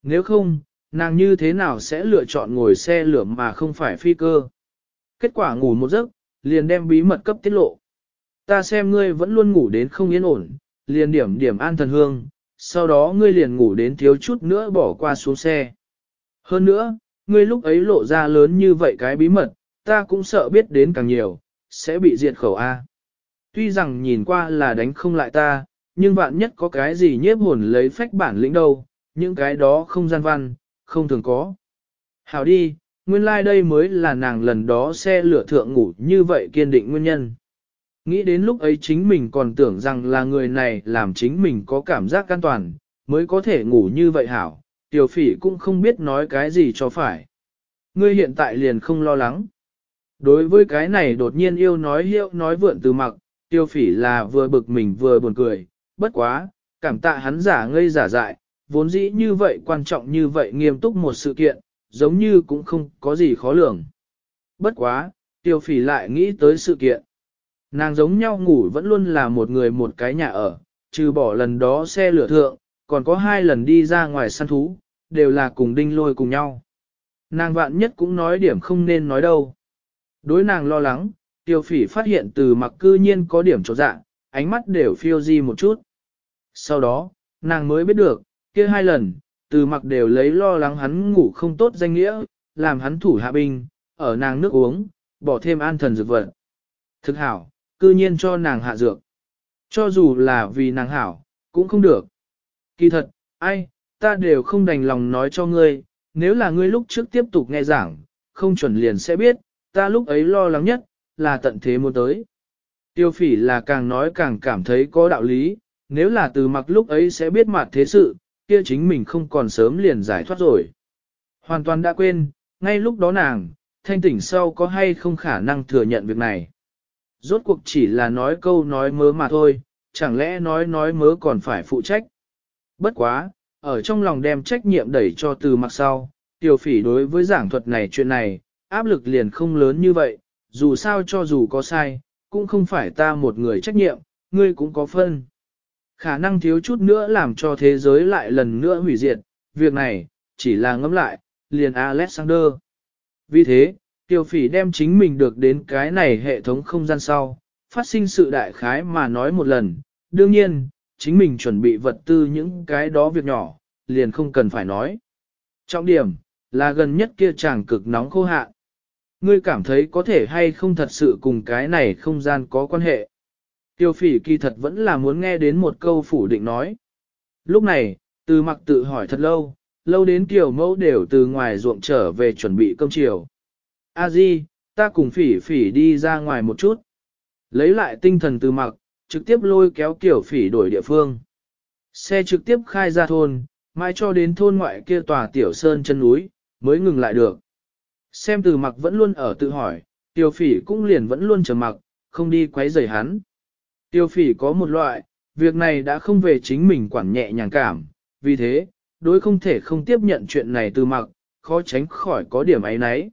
Nếu không, nàng như thế nào sẽ lựa chọn ngồi xe lửa mà không phải phi cơ. Kết quả ngủ một giấc, liền đem bí mật cấp tiết lộ. Ta xem ngươi vẫn luôn ngủ đến không yên ổn, liền điểm điểm an thần hương, sau đó ngươi liền ngủ đến thiếu chút nữa bỏ qua xuống xe. Hơn nữa, ngươi lúc ấy lộ ra lớn như vậy cái bí mật, ta cũng sợ biết đến càng nhiều, sẽ bị diệt khẩu A. Tuy rằng nhìn qua là đánh không lại ta, nhưng vạn nhất có cái gì nhiếp hồn lấy phách bản lĩnh đâu, những cái đó không gian văn, không thường có. Hảo đi, nguyên lai like đây mới là nàng lần đó xe lửa thượng ngủ như vậy kiên định nguyên nhân. Nghĩ đến lúc ấy chính mình còn tưởng rằng là người này làm chính mình có cảm giác an toàn, mới có thể ngủ như vậy hảo, tiểu phỉ cũng không biết nói cái gì cho phải. Ngươi hiện tại liền không lo lắng. Đối với cái này đột nhiên yêu nói hiệu nói vượn từ mặc, tiêu phỉ là vừa bực mình vừa buồn cười, bất quá, cảm tạ hắn giả ngây giả dại, vốn dĩ như vậy quan trọng như vậy nghiêm túc một sự kiện, giống như cũng không có gì khó lường. Bất quá, tiêu phỉ lại nghĩ tới sự kiện. Nàng giống nhau ngủ vẫn luôn là một người một cái nhà ở, trừ bỏ lần đó xe lửa thượng, còn có hai lần đi ra ngoài săn thú, đều là cùng đinh lôi cùng nhau. Nàng vạn nhất cũng nói điểm không nên nói đâu. Đối nàng lo lắng, tiêu phỉ phát hiện từ mặc cư nhiên có điểm trọt dạ, ánh mắt đều phiêu di một chút. Sau đó, nàng mới biết được, kia hai lần, từ mặc đều lấy lo lắng hắn ngủ không tốt danh nghĩa, làm hắn thủ hạ binh, ở nàng nước uống, bỏ thêm an thần dược vật. Thực hảo, cư nhiên cho nàng hạ dược. Cho dù là vì nàng hảo, cũng không được. Kỳ thật, ai, ta đều không đành lòng nói cho ngươi, nếu là ngươi lúc trước tiếp tục nghe giảng, không chuẩn liền sẽ biết, ta lúc ấy lo lắng nhất, là tận thế muốn tới. Tiêu phỉ là càng nói càng cảm thấy có đạo lý, nếu là từ mặc lúc ấy sẽ biết mặt thế sự, kia chính mình không còn sớm liền giải thoát rồi. Hoàn toàn đã quên, ngay lúc đó nàng, thanh tỉnh sau có hay không khả năng thừa nhận việc này. Rốt cuộc chỉ là nói câu nói mớ mà thôi, chẳng lẽ nói nói mớ còn phải phụ trách. Bất quá, ở trong lòng đem trách nhiệm đẩy cho từ mặc sau, tiểu phỉ đối với giảng thuật này chuyện này, áp lực liền không lớn như vậy, dù sao cho dù có sai, cũng không phải ta một người trách nhiệm, ngươi cũng có phân. Khả năng thiếu chút nữa làm cho thế giới lại lần nữa hủy diệt, việc này, chỉ là ngẫm lại, liền Alexander. Vì thế, Tiêu phỉ đem chính mình được đến cái này hệ thống không gian sau, phát sinh sự đại khái mà nói một lần, đương nhiên, chính mình chuẩn bị vật tư những cái đó việc nhỏ, liền không cần phải nói. Trọng điểm, là gần nhất kia chàng cực nóng khô hạn. Ngươi cảm thấy có thể hay không thật sự cùng cái này không gian có quan hệ. Tiêu phỉ kỳ thật vẫn là muốn nghe đến một câu phủ định nói. Lúc này, từ mặc tự hỏi thật lâu, lâu đến tiểu mẫu đều từ ngoài ruộng trở về chuẩn bị cơm chiều. A Di, ta cùng phỉ phỉ đi ra ngoài một chút. Lấy lại tinh thần từ mặc, trực tiếp lôi kéo tiểu phỉ đổi địa phương. Xe trực tiếp khai ra thôn, mai cho đến thôn ngoại kia tòa tiểu sơn chân núi, mới ngừng lại được. Xem từ mặc vẫn luôn ở tự hỏi, Tiêu phỉ cũng liền vẫn luôn chờ mặc, không đi quấy rầy hắn. Tiêu phỉ có một loại, việc này đã không về chính mình quản nhẹ nhàng cảm, vì thế, đối không thể không tiếp nhận chuyện này từ mặc, khó tránh khỏi có điểm ấy nấy.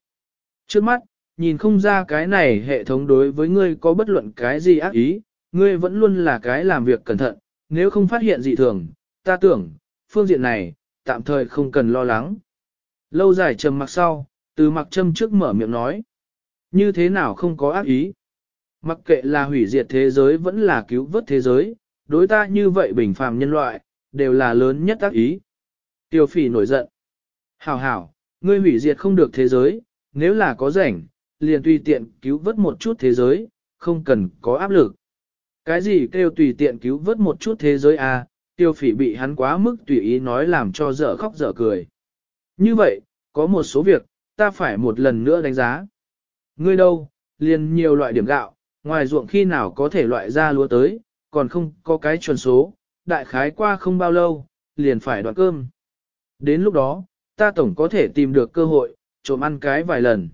Trước mắt, nhìn không ra cái này hệ thống đối với ngươi có bất luận cái gì ác ý, ngươi vẫn luôn là cái làm việc cẩn thận, nếu không phát hiện dị thường, ta tưởng, phương diện này, tạm thời không cần lo lắng. Lâu dài trầm mặc sau, từ mặc châm trước mở miệng nói. Như thế nào không có ác ý? Mặc kệ là hủy diệt thế giới vẫn là cứu vớt thế giới, đối ta như vậy bình phàm nhân loại, đều là lớn nhất ác ý. Tiêu phỉ nổi giận. Hảo hảo, ngươi hủy diệt không được thế giới, nếu là có rảnh, liền tùy tiện cứu vớt một chút thế giới, không cần có áp lực. Cái gì kêu tùy tiện cứu vớt một chút thế giới à, tiêu phỉ bị hắn quá mức tùy ý nói làm cho dở khóc dở cười. Như vậy, có một số việc, ta phải một lần nữa đánh giá. Ngươi đâu, liền nhiều loại điểm gạo, ngoài ruộng khi nào có thể loại ra lúa tới, còn không có cái chuẩn số, đại khái qua không bao lâu, liền phải đoạn cơm. Đến lúc đó, ta tổng có thể tìm được cơ hội, trộm ăn cái vài lần.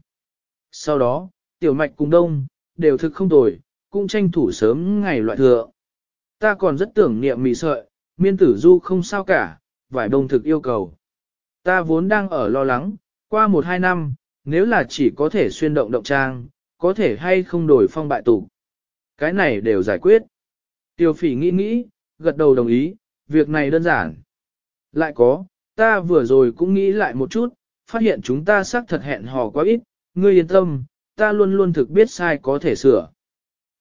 Sau đó, tiểu mạch cùng đông, đều thực không tồi, cũng tranh thủ sớm ngày loại thừa. Ta còn rất tưởng niệm mì sợi, miên tử du không sao cả, vải đông thực yêu cầu. Ta vốn đang ở lo lắng, qua một hai năm, nếu là chỉ có thể xuyên động động trang, có thể hay không đổi phong bại tụ. Cái này đều giải quyết. Tiêu phỉ nghĩ nghĩ, gật đầu đồng ý, việc này đơn giản. Lại có, ta vừa rồi cũng nghĩ lại một chút, phát hiện chúng ta xác thật hẹn hò quá ít, ngươi yên tâm, ta luôn luôn thực biết sai có thể sửa.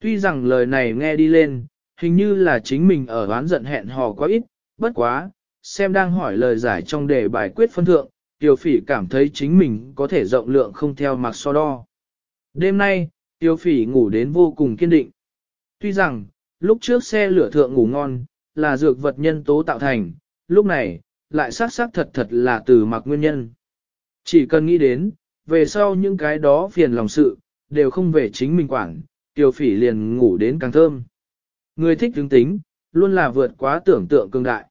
Tuy rằng lời này nghe đi lên, hình như là chính mình ở oán giận hẹn hò quá ít, bất quá, xem đang hỏi lời giải trong đề bài quyết phân thượng, Tiêu phỉ cảm thấy chính mình có thể rộng lượng không theo mặc so đo. Đêm nay, Tiêu phỉ ngủ đến vô cùng kiên định. Tuy rằng, lúc trước xe lửa thượng ngủ ngon, là dược vật nhân tố tạo thành, lúc này, lại xác xác thật thật là từ mặc nguyên nhân. Chỉ cần nghĩ đến, về sau những cái đó phiền lòng sự, đều không về chính mình quản, Tiêu phỉ liền ngủ đến càng thơm. Người thích tướng tính, luôn là vượt quá tưởng tượng cương đại.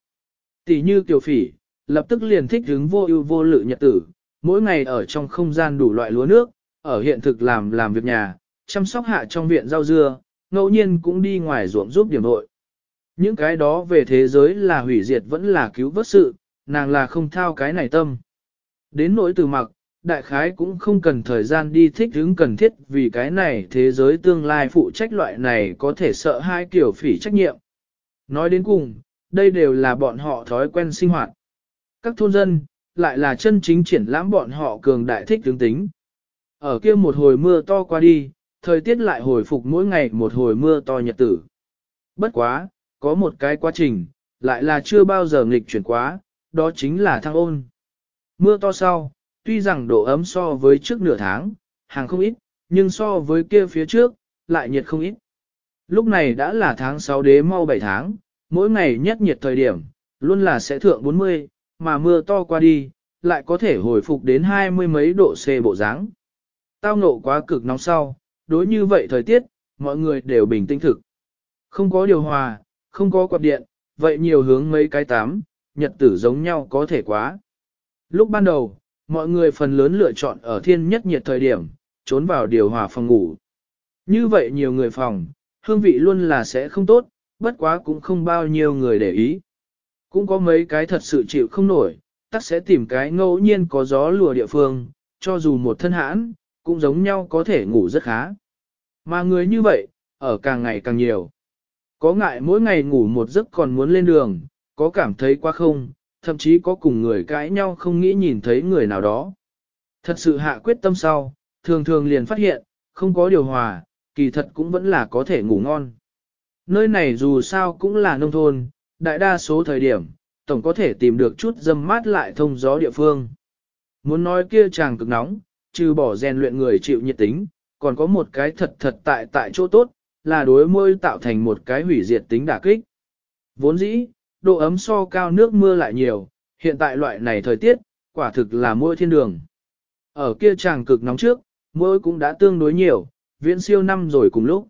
Tỷ như Tiêu phỉ, lập tức liền thích đứng vô ưu vô lự nhật tử, mỗi ngày ở trong không gian đủ loại lúa nước, ở hiện thực làm làm việc nhà, chăm sóc hạ trong viện rau dưa, ngẫu nhiên cũng đi ngoài ruộng giúp điểm hội. Những cái đó về thế giới là hủy diệt vẫn là cứu vớt sự, nàng là không thao cái này tâm. Đến nỗi từ mặc, đại khái cũng không cần thời gian đi thích ứng cần thiết vì cái này thế giới tương lai phụ trách loại này có thể sợ hai kiểu phỉ trách nhiệm. Nói đến cùng, đây đều là bọn họ thói quen sinh hoạt. Các thôn dân, lại là chân chính triển lãm bọn họ cường đại thích tướng tính. Ở kia một hồi mưa to qua đi, thời tiết lại hồi phục mỗi ngày một hồi mưa to nhật tử. Bất quá, có một cái quá trình, lại là chưa bao giờ nghịch chuyển quá, đó chính là thăng ôn. Mưa to sau, tuy rằng độ ấm so với trước nửa tháng, hàng không ít, nhưng so với kia phía trước, lại nhiệt không ít. Lúc này đã là tháng 6 đế mau 7 tháng, mỗi ngày nhất nhiệt thời điểm, luôn là sẽ thượng 40, mà mưa to qua đi, lại có thể hồi phục đến hai mươi mấy độ C bộ dáng. Tao nộ quá cực nóng sau, đối như vậy thời tiết, mọi người đều bình tĩnh thực. Không có điều hòa, không có quạt điện, vậy nhiều hướng mấy cái tám, nhật tử giống nhau có thể quá. Lúc ban đầu, mọi người phần lớn lựa chọn ở thiên nhất nhiệt thời điểm, trốn vào điều hòa phòng ngủ. Như vậy nhiều người phòng, hương vị luôn là sẽ không tốt, bất quá cũng không bao nhiêu người để ý. Cũng có mấy cái thật sự chịu không nổi, tắc sẽ tìm cái ngẫu nhiên có gió lùa địa phương, cho dù một thân hãn, cũng giống nhau có thể ngủ rất khá. Mà người như vậy, ở càng ngày càng nhiều. Có ngại mỗi ngày ngủ một giấc còn muốn lên đường, có cảm thấy quá không, thậm chí có cùng người cãi nhau không nghĩ nhìn thấy người nào đó. Thật sự hạ quyết tâm sau, thường thường liền phát hiện, không có điều hòa, kỳ thật cũng vẫn là có thể ngủ ngon. Nơi này dù sao cũng là nông thôn, đại đa số thời điểm, tổng có thể tìm được chút dâm mát lại thông gió địa phương. Muốn nói kia chàng cực nóng, trừ bỏ rèn luyện người chịu nhiệt tính, còn có một cái thật thật tại tại chỗ tốt, là đối môi tạo thành một cái hủy diệt tính đả kích. Vốn dĩ, độ ấm so cao nước mưa lại nhiều, hiện tại loại này thời tiết, quả thực là môi thiên đường. Ở kia chàng cực nóng trước, môi cũng đã tương đối nhiều, viễn siêu năm rồi cùng lúc.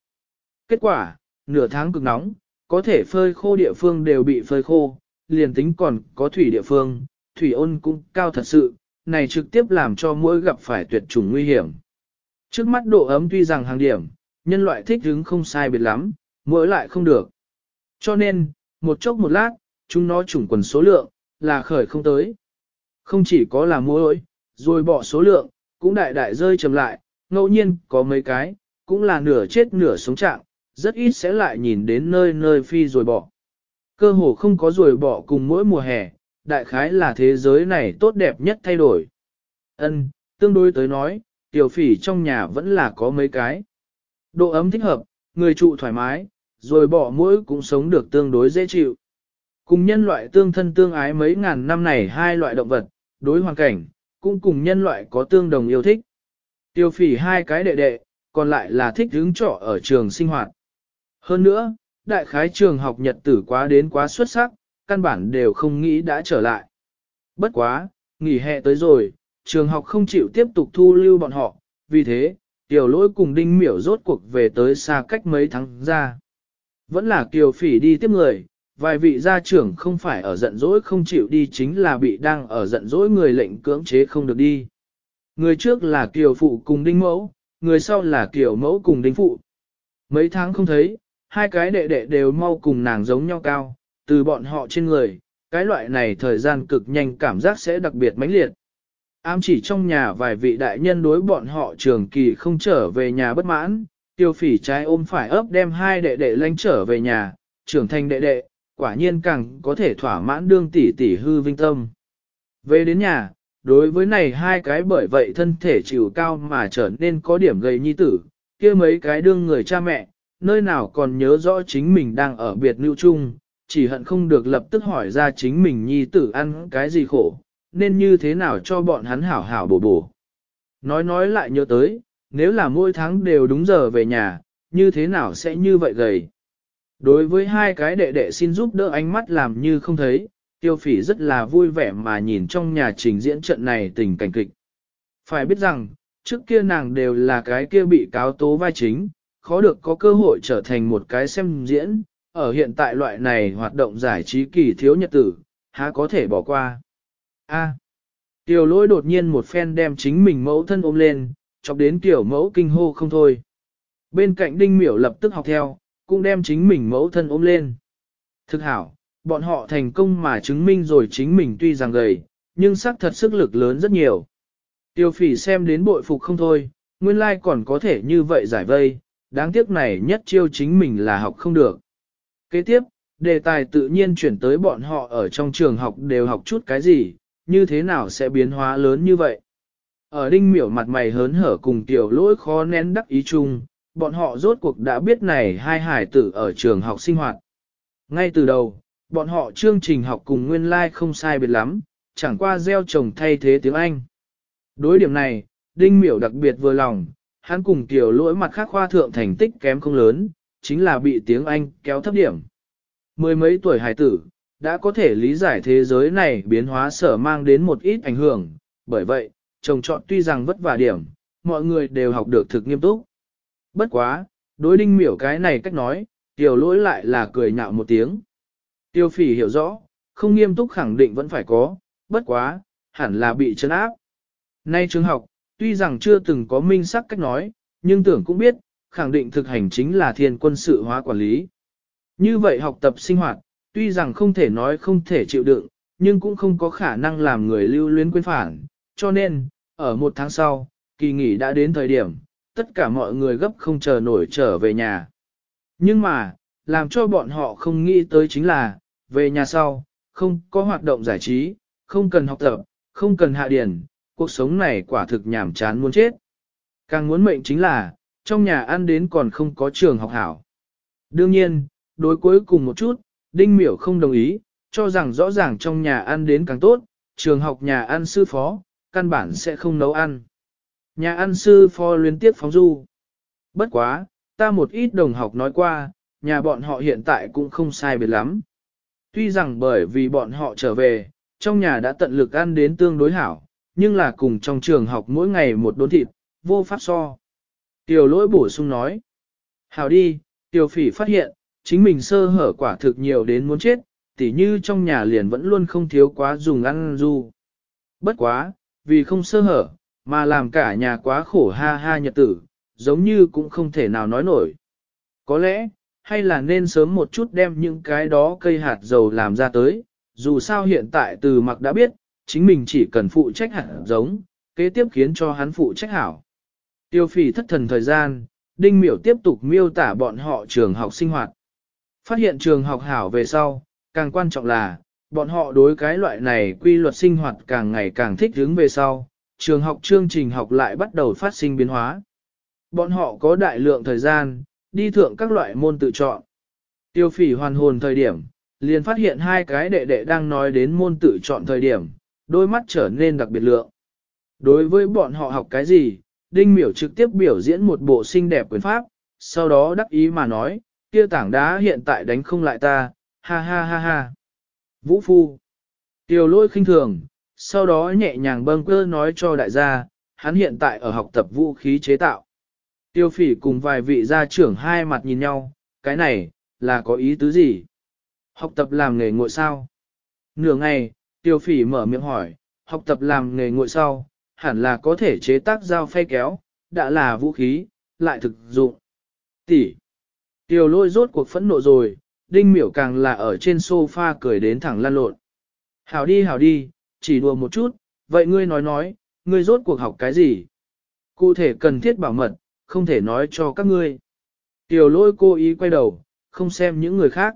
Kết quả, nửa tháng cực nóng, có thể phơi khô địa phương đều bị phơi khô, liền tính còn có thủy địa phương, thủy ôn cũng cao thật sự, này trực tiếp làm cho mỗi gặp phải tuyệt chủng nguy hiểm. Trước mắt độ ấm tuy rằng hàng điểm, nhân loại thích hứng không sai biệt lắm, mỗi lại không được. Cho nên, một chốc một lát, chúng nó chủng quần số lượng, là khởi không tới. Không chỉ có là mỗi, rồi bỏ số lượng, cũng đại đại rơi chầm lại, ngẫu nhiên có mấy cái, cũng là nửa chết nửa sống trạng, rất ít sẽ lại nhìn đến nơi nơi phi rồi bỏ. Cơ hồ không có rồi bỏ cùng mỗi mùa hè, đại khái là thế giới này tốt đẹp nhất thay đổi. Ân, tương đối tới nói, tiểu phỉ trong nhà vẫn là có mấy cái. Độ ấm thích hợp, người trụ thoải mái, rồi bỏ mỗi cũng sống được tương đối dễ chịu. Cùng nhân loại tương thân tương ái mấy ngàn năm này hai loại động vật, đối hoàn cảnh, cũng cùng nhân loại có tương đồng yêu thích. Tiêu phỉ hai cái đệ đệ, còn lại là thích hướng trọ ở trường sinh hoạt. Hơn nữa, đại khái trường học nhật tử quá đến quá xuất sắc, căn bản đều không nghĩ đã trở lại. Bất quá, nghỉ hè tới rồi, trường học không chịu tiếp tục thu lưu bọn họ, vì thế, tiểu lỗi cùng đinh miểu rốt cuộc về tới xa cách mấy tháng ra. Vẫn là kiều phỉ đi tiếp người, vài vị gia trưởng không phải ở giận dỗi không chịu đi chính là bị đang ở giận dỗi người lệnh cưỡng chế không được đi. Người trước là kiều phụ cùng đinh mẫu, người sau là kiều mẫu cùng đinh phụ. Mấy tháng không thấy, hai cái đệ đệ đều mau cùng nàng giống nhau cao, từ bọn họ trên người, cái loại này thời gian cực nhanh cảm giác sẽ đặc biệt mãnh liệt. Ám chỉ trong nhà vài vị đại nhân đối bọn họ trường kỳ không trở về nhà bất mãn, tiêu phỉ trái ôm phải ấp đem hai đệ đệ lánh trở về nhà, trưởng thành đệ đệ, quả nhiên càng có thể thỏa mãn đương tỷ tỷ hư vinh tâm. Về đến nhà, đối với này hai cái bởi vậy thân thể chịu cao mà trở nên có điểm gầy nhi tử, kia mấy cái đương người cha mẹ, nơi nào còn nhớ rõ chính mình đang ở biệt lưu chung, chỉ hận không được lập tức hỏi ra chính mình nhi tử ăn cái gì khổ, nên như thế nào cho bọn hắn hảo hảo bổ bổ. Nói nói lại nhớ tới, nếu là mỗi tháng đều đúng giờ về nhà, như thế nào sẽ như vậy gầy. Đối với hai cái đệ đệ xin giúp đỡ ánh mắt làm như không thấy, tiêu phỉ rất là vui vẻ mà nhìn trong nhà trình diễn trận này tình cảnh kịch. Phải biết rằng, trước kia nàng đều là cái kia bị cáo tố vai chính, khó được có cơ hội trở thành một cái xem diễn, ở hiện tại loại này hoạt động giải trí kỳ thiếu nhật tử, há có thể bỏ qua. A. tiểu lỗi đột nhiên một phen đem chính mình mẫu thân ôm lên, chọc đến tiểu mẫu kinh hô không thôi. Bên cạnh đinh miểu lập tức học theo, cũng đem chính mình mẫu thân ôm lên. Thực hảo, bọn họ thành công mà chứng minh rồi chính mình tuy rằng gầy, nhưng xác thật sức lực lớn rất nhiều. Tiêu phỉ xem đến bội phục không thôi, nguyên lai còn có thể như vậy giải vây, đáng tiếc này nhất chiêu chính mình là học không được. Kế tiếp, đề tài tự nhiên chuyển tới bọn họ ở trong trường học đều học chút cái gì, như thế nào sẽ biến hóa lớn như vậy. Ở đinh miểu mặt mày hớn hở cùng tiểu lỗi khó nén đắc ý chung, bọn họ rốt cuộc đã biết này hai hải tử ở trường học sinh hoạt. Ngay từ đầu, bọn họ chương trình học cùng nguyên lai like không sai biệt lắm, chẳng qua gieo trồng thay thế tiếng Anh. Đối điểm này, Đinh Miểu đặc biệt vừa lòng, hắn cùng tiểu lỗi mặt khác khoa thượng thành tích kém không lớn, chính là bị tiếng Anh kéo thấp điểm. Mười mấy tuổi hải tử, đã có thể lý giải thế giới này biến hóa sở mang đến một ít ảnh hưởng, bởi vậy, trồng trọt tuy rằng vất vả điểm, mọi người đều học được thực nghiêm túc. Bất quá, đối đinh miểu cái này cách nói, tiểu lỗi lại là cười nhạo một tiếng. Tiêu phỉ hiểu rõ, không nghiêm túc khẳng định vẫn phải có, bất quá, hẳn là bị chấn áp. Nay trường học, tuy rằng chưa từng có minh sắc cách nói, nhưng tưởng cũng biết, khẳng định thực hành chính là thiên quân sự hóa quản lý. Như vậy học tập sinh hoạt, tuy rằng không thể nói không thể chịu đựng, nhưng cũng không có khả năng làm người lưu luyến quên phản, cho nên, ở một tháng sau, kỳ nghỉ đã đến thời điểm, tất cả mọi người gấp không chờ nổi trở về nhà. Nhưng mà, làm cho bọn họ không nghĩ tới chính là, về nhà sau, không có hoạt động giải trí, không cần học tập, không cần hạ điển, cuộc sống này quả thực nhảm chán muốn chết. Càng muốn mệnh chính là, trong nhà ăn đến còn không có trường học hảo. Đương nhiên, đối cuối cùng một chút, Đinh Miểu không đồng ý, cho rằng rõ ràng trong nhà ăn đến càng tốt, trường học nhà ăn sư phó, căn bản sẽ không nấu ăn. Nhà ăn sư phó liên tiếp phóng du. Bất quá, ta một ít đồng học nói qua, nhà bọn họ hiện tại cũng không sai biệt lắm. Tuy rằng bởi vì bọn họ trở về, trong nhà đã tận lực ăn đến tương đối hảo, nhưng là cùng trong trường học mỗi ngày một đốn thịt, vô pháp so. Tiểu lỗi bổ sung nói. Hảo đi, tiểu phỉ phát hiện, chính mình sơ hở quả thực nhiều đến muốn chết, tỉ như trong nhà liền vẫn luôn không thiếu quá dùng ăn du. Bất quá, vì không sơ hở, mà làm cả nhà quá khổ ha ha nhật tử, giống như cũng không thể nào nói nổi. Có lẽ, hay là nên sớm một chút đem những cái đó cây hạt dầu làm ra tới, dù sao hiện tại từ mặc đã biết, chính mình chỉ cần phụ trách hạt giống, kế tiếp khiến cho hắn phụ trách hảo. Tiêu phỉ thất thần thời gian, Đinh Miểu tiếp tục miêu tả bọn họ trường học sinh hoạt. Phát hiện trường học hảo về sau, càng quan trọng là, bọn họ đối cái loại này quy luật sinh hoạt càng ngày càng thích hướng về sau, trường học chương trình học lại bắt đầu phát sinh biến hóa. Bọn họ có đại lượng thời gian, đi thượng các loại môn tự chọn. Tiêu phỉ hoàn hồn thời điểm, liền phát hiện hai cái đệ đệ đang nói đến môn tự chọn thời điểm, đôi mắt trở nên đặc biệt lượng. Đối với bọn họ học cái gì, Đinh Miểu trực tiếp biểu diễn một bộ xinh đẹp quyền pháp, sau đó đắc ý mà nói, kia tảng đá hiện tại đánh không lại ta, ha ha ha ha. Vũ Phu. Tiêu lôi khinh thường, sau đó nhẹ nhàng bâng cơ nói cho đại gia, hắn hiện tại ở học tập vũ khí chế tạo. Tiêu phỉ cùng vài vị gia trưởng hai mặt nhìn nhau, cái này, là có ý tứ gì? Học tập làm nghề ngội sao? Nửa ngày, tiêu phỉ mở miệng hỏi, học tập làm nghề ngội sau, hẳn là có thể chế tác dao phay kéo, đã là vũ khí, lại thực dụng. Tỷ. Tiêu lôi rốt cuộc phẫn nộ rồi, đinh miểu càng là ở trên sofa cười đến thẳng lăn lộn. Hảo đi hảo đi, chỉ đùa một chút, vậy ngươi nói nói, ngươi rốt cuộc học cái gì? Cụ thể cần thiết bảo mật, không thể nói cho các ngươi. Tiểu lôi cô ý quay đầu, không xem những người khác.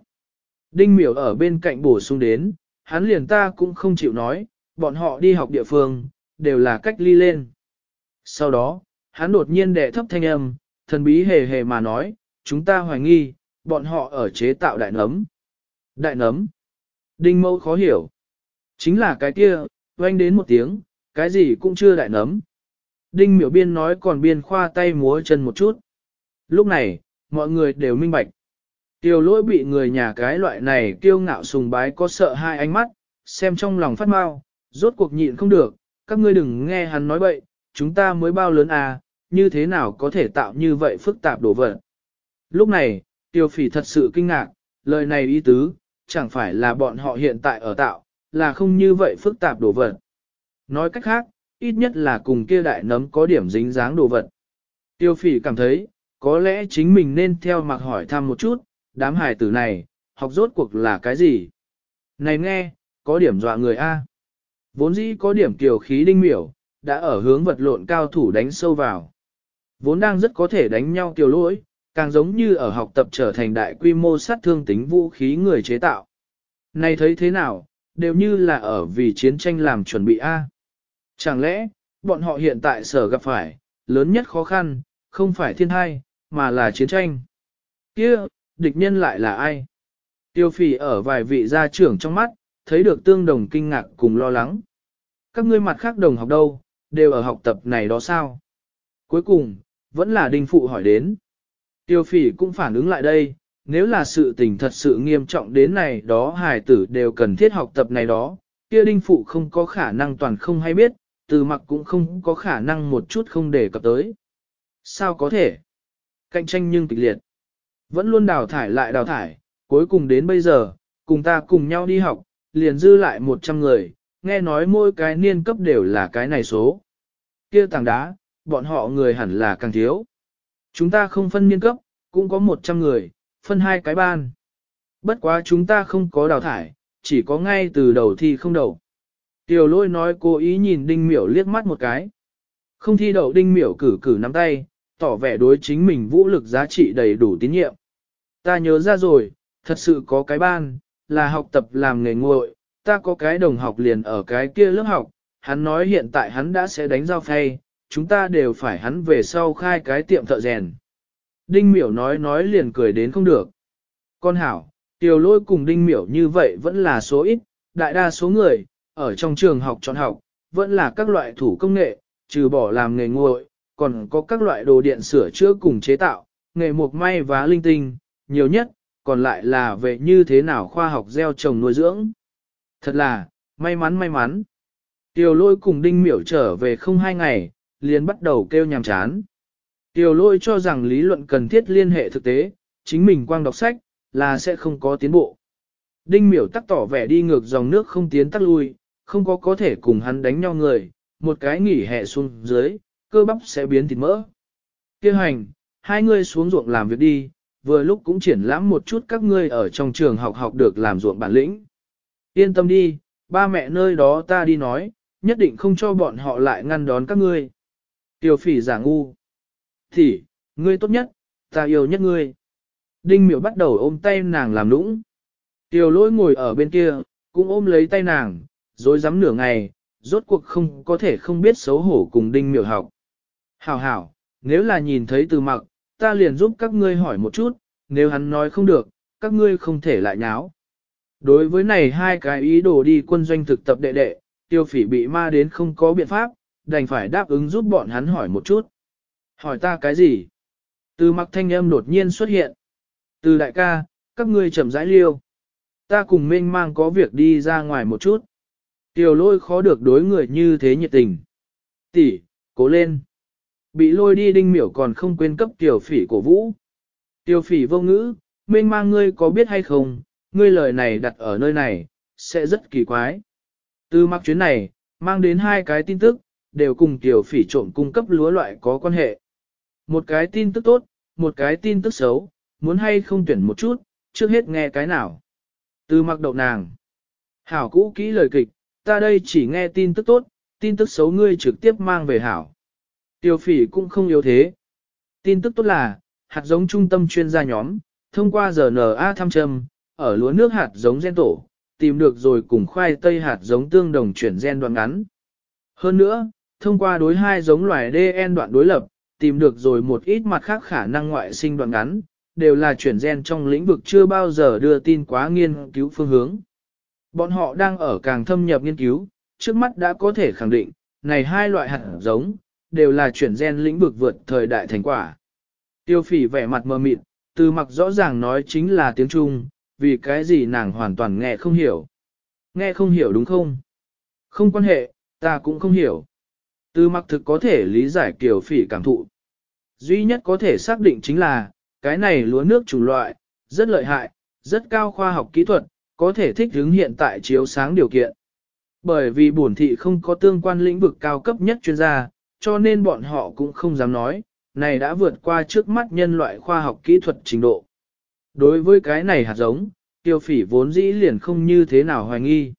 Đinh miểu ở bên cạnh bổ sung đến, hắn liền ta cũng không chịu nói, bọn họ đi học địa phương, đều là cách ly lên. Sau đó, hắn đột nhiên đệ thấp thanh âm, thần bí hề hề mà nói, chúng ta hoài nghi, bọn họ ở chế tạo đại nấm. Đại nấm. Đinh mâu khó hiểu. Chính là cái kia, oanh đến một tiếng, cái gì cũng chưa đại nấm. Đinh miểu biên nói còn biên khoa tay múa chân một chút. Lúc này, mọi người đều minh bạch. Tiêu lỗi bị người nhà cái loại này kiêu ngạo sùng bái có sợ hai ánh mắt, xem trong lòng phát mau, rốt cuộc nhịn không được, các ngươi đừng nghe hắn nói bậy, chúng ta mới bao lớn à, như thế nào có thể tạo như vậy phức tạp đổ vật. Lúc này, tiêu phỉ thật sự kinh ngạc, lời này ý tứ, chẳng phải là bọn họ hiện tại ở tạo, là không như vậy phức tạp đổ vật. Nói cách khác, ít nhất là cùng kia đại nấm có điểm dính dáng đồ vật. Tiêu phỉ cảm thấy, có lẽ chính mình nên theo mặc hỏi thăm một chút, đám hài tử này, học rốt cuộc là cái gì? Này nghe, có điểm dọa người A. Vốn dĩ có điểm kiều khí đinh miểu, đã ở hướng vật lộn cao thủ đánh sâu vào. Vốn đang rất có thể đánh nhau kiều lỗi, càng giống như ở học tập trở thành đại quy mô sát thương tính vũ khí người chế tạo. Này thấy thế nào, đều như là ở vì chiến tranh làm chuẩn bị A. Chẳng lẽ, bọn họ hiện tại sở gặp phải, lớn nhất khó khăn, không phải thiên thai, mà là chiến tranh. kia địch nhân lại là ai? Tiêu phỉ ở vài vị gia trưởng trong mắt, thấy được tương đồng kinh ngạc cùng lo lắng. Các ngươi mặt khác đồng học đâu, đều ở học tập này đó sao? Cuối cùng, vẫn là đinh phụ hỏi đến. Tiêu phỉ cũng phản ứng lại đây, nếu là sự tình thật sự nghiêm trọng đến này đó hài tử đều cần thiết học tập này đó, kia đinh phụ không có khả năng toàn không hay biết, từ mặc cũng không có khả năng một chút không để cập tới. Sao có thể? Cạnh tranh nhưng kịch liệt. Vẫn luôn đào thải lại đào thải, cuối cùng đến bây giờ, cùng ta cùng nhau đi học, liền dư lại 100 người, nghe nói mỗi cái niên cấp đều là cái này số. Kia tảng đá, bọn họ người hẳn là càng thiếu. Chúng ta không phân niên cấp, cũng có 100 người, phân hai cái ban. Bất quá chúng ta không có đào thải, chỉ có ngay từ đầu thi không đầu. Tiểu lôi nói cố ý nhìn đinh miểu liếc mắt một cái. Không thi đậu đinh miểu cử cử nắm tay, tỏ vẻ đối chính mình vũ lực giá trị đầy đủ tín nhiệm. Ta nhớ ra rồi, thật sự có cái ban, là học tập làm nghề nguội, ta có cái đồng học liền ở cái kia lớp học, hắn nói hiện tại hắn đã sẽ đánh giao phay, chúng ta đều phải hắn về sau khai cái tiệm thợ rèn. Đinh miểu nói nói liền cười đến không được. Con hảo, tiểu lôi cùng đinh miểu như vậy vẫn là số ít, đại đa số người, ở trong trường học chọn học, vẫn là các loại thủ công nghệ, trừ bỏ làm nghề nguội, còn có các loại đồ điện sửa chữa cùng chế tạo, nghề mộc may và linh tinh, nhiều nhất, còn lại là về như thế nào khoa học gieo trồng nuôi dưỡng. Thật là, may mắn may mắn. Tiểu lôi cùng đinh miểu trở về không hai ngày, liền bắt đầu kêu nhàm chán. Tiểu lôi cho rằng lý luận cần thiết liên hệ thực tế, chính mình quang đọc sách, là sẽ không có tiến bộ. Đinh miểu tắc tỏ vẻ đi ngược dòng nước không tiến tắc lui, không có có thể cùng hắn đánh nhau người, một cái nghỉ hè xuống dưới, cơ bắp sẽ biến thịt mỡ. Kêu hành, hai người xuống ruộng làm việc đi, vừa lúc cũng triển lãm một chút các ngươi ở trong trường học học được làm ruộng bản lĩnh. Yên tâm đi, ba mẹ nơi đó ta đi nói, nhất định không cho bọn họ lại ngăn đón các ngươi. Tiểu phỉ giả ngu. Thì, ngươi tốt nhất, ta yêu nhất ngươi. Đinh miểu bắt đầu ôm tay nàng làm nũng. Tiểu lỗi ngồi ở bên kia, cũng ôm lấy tay nàng, rồi dám nửa ngày, rốt cuộc không có thể không biết xấu hổ cùng đinh miểu học. Hảo hảo, nếu là nhìn thấy từ mặc, ta liền giúp các ngươi hỏi một chút, nếu hắn nói không được, các ngươi không thể lại nháo. Đối với này hai cái ý đồ đi quân doanh thực tập đệ đệ, tiêu phỉ bị ma đến không có biện pháp, đành phải đáp ứng giúp bọn hắn hỏi một chút. Hỏi ta cái gì? Từ mặc thanh âm đột nhiên xuất hiện. Từ đại ca, các ngươi chậm rãi liêu. Ta cùng mênh mang có việc đi ra ngoài một chút. Tiểu lôi khó được đối người như thế nhiệt tình. Tỷ, cố lên. Bị lôi đi đinh miểu còn không quên cấp tiểu phỉ cổ vũ. Tiểu phỉ vô ngữ, mênh mang ngươi có biết hay không, ngươi lời này đặt ở nơi này, sẽ rất kỳ quái. Từ mặc chuyến này, mang đến hai cái tin tức, đều cùng tiểu phỉ trộm cung cấp lúa loại có quan hệ. Một cái tin tức tốt, một cái tin tức xấu, muốn hay không tuyển một chút, trước hết nghe cái nào. Từ mặc đậu nàng. Hảo cũ kỹ lời kịch, ta đây chỉ nghe tin tức tốt, tin tức xấu ngươi trực tiếp mang về hảo. Tiêu phỉ cũng không yếu thế. Tin tức tốt là, hạt giống trung tâm chuyên gia nhóm, thông qua RNA thăm châm, ở lúa nước hạt giống gen tổ, tìm được rồi cùng khoai tây hạt giống tương đồng chuyển gen đoạn ngắn. Hơn nữa, thông qua đối hai giống loài DN đoạn đối lập, tìm được rồi một ít mặt khác khả năng ngoại sinh đoạn ngắn, đều là chuyển gen trong lĩnh vực chưa bao giờ đưa tin quá nghiên cứu phương hướng. Bọn họ đang ở càng thâm nhập nghiên cứu, trước mắt đã có thể khẳng định, này hai loại hạt giống, đều là chuyển gen lĩnh vực vượt thời đại thành quả. Tiêu phỉ vẻ mặt mờ mịt, từ mặc rõ ràng nói chính là tiếng Trung, vì cái gì nàng hoàn toàn nghe không hiểu. Nghe không hiểu đúng không? Không quan hệ, ta cũng không hiểu. Từ mặc thực có thể lý giải kiểu phỉ cảm thụ. Duy nhất có thể xác định chính là, cái này lúa nước chủng loại, rất lợi hại, rất cao khoa học kỹ thuật, có thể thích ứng hiện tại chiếu sáng điều kiện. Bởi vì bổn thị không có tương quan lĩnh vực cao cấp nhất chuyên gia, cho nên bọn họ cũng không dám nói, này đã vượt qua trước mắt nhân loại khoa học kỹ thuật trình độ. Đối với cái này hạt giống, tiêu phỉ vốn dĩ liền không như thế nào hoài nghi.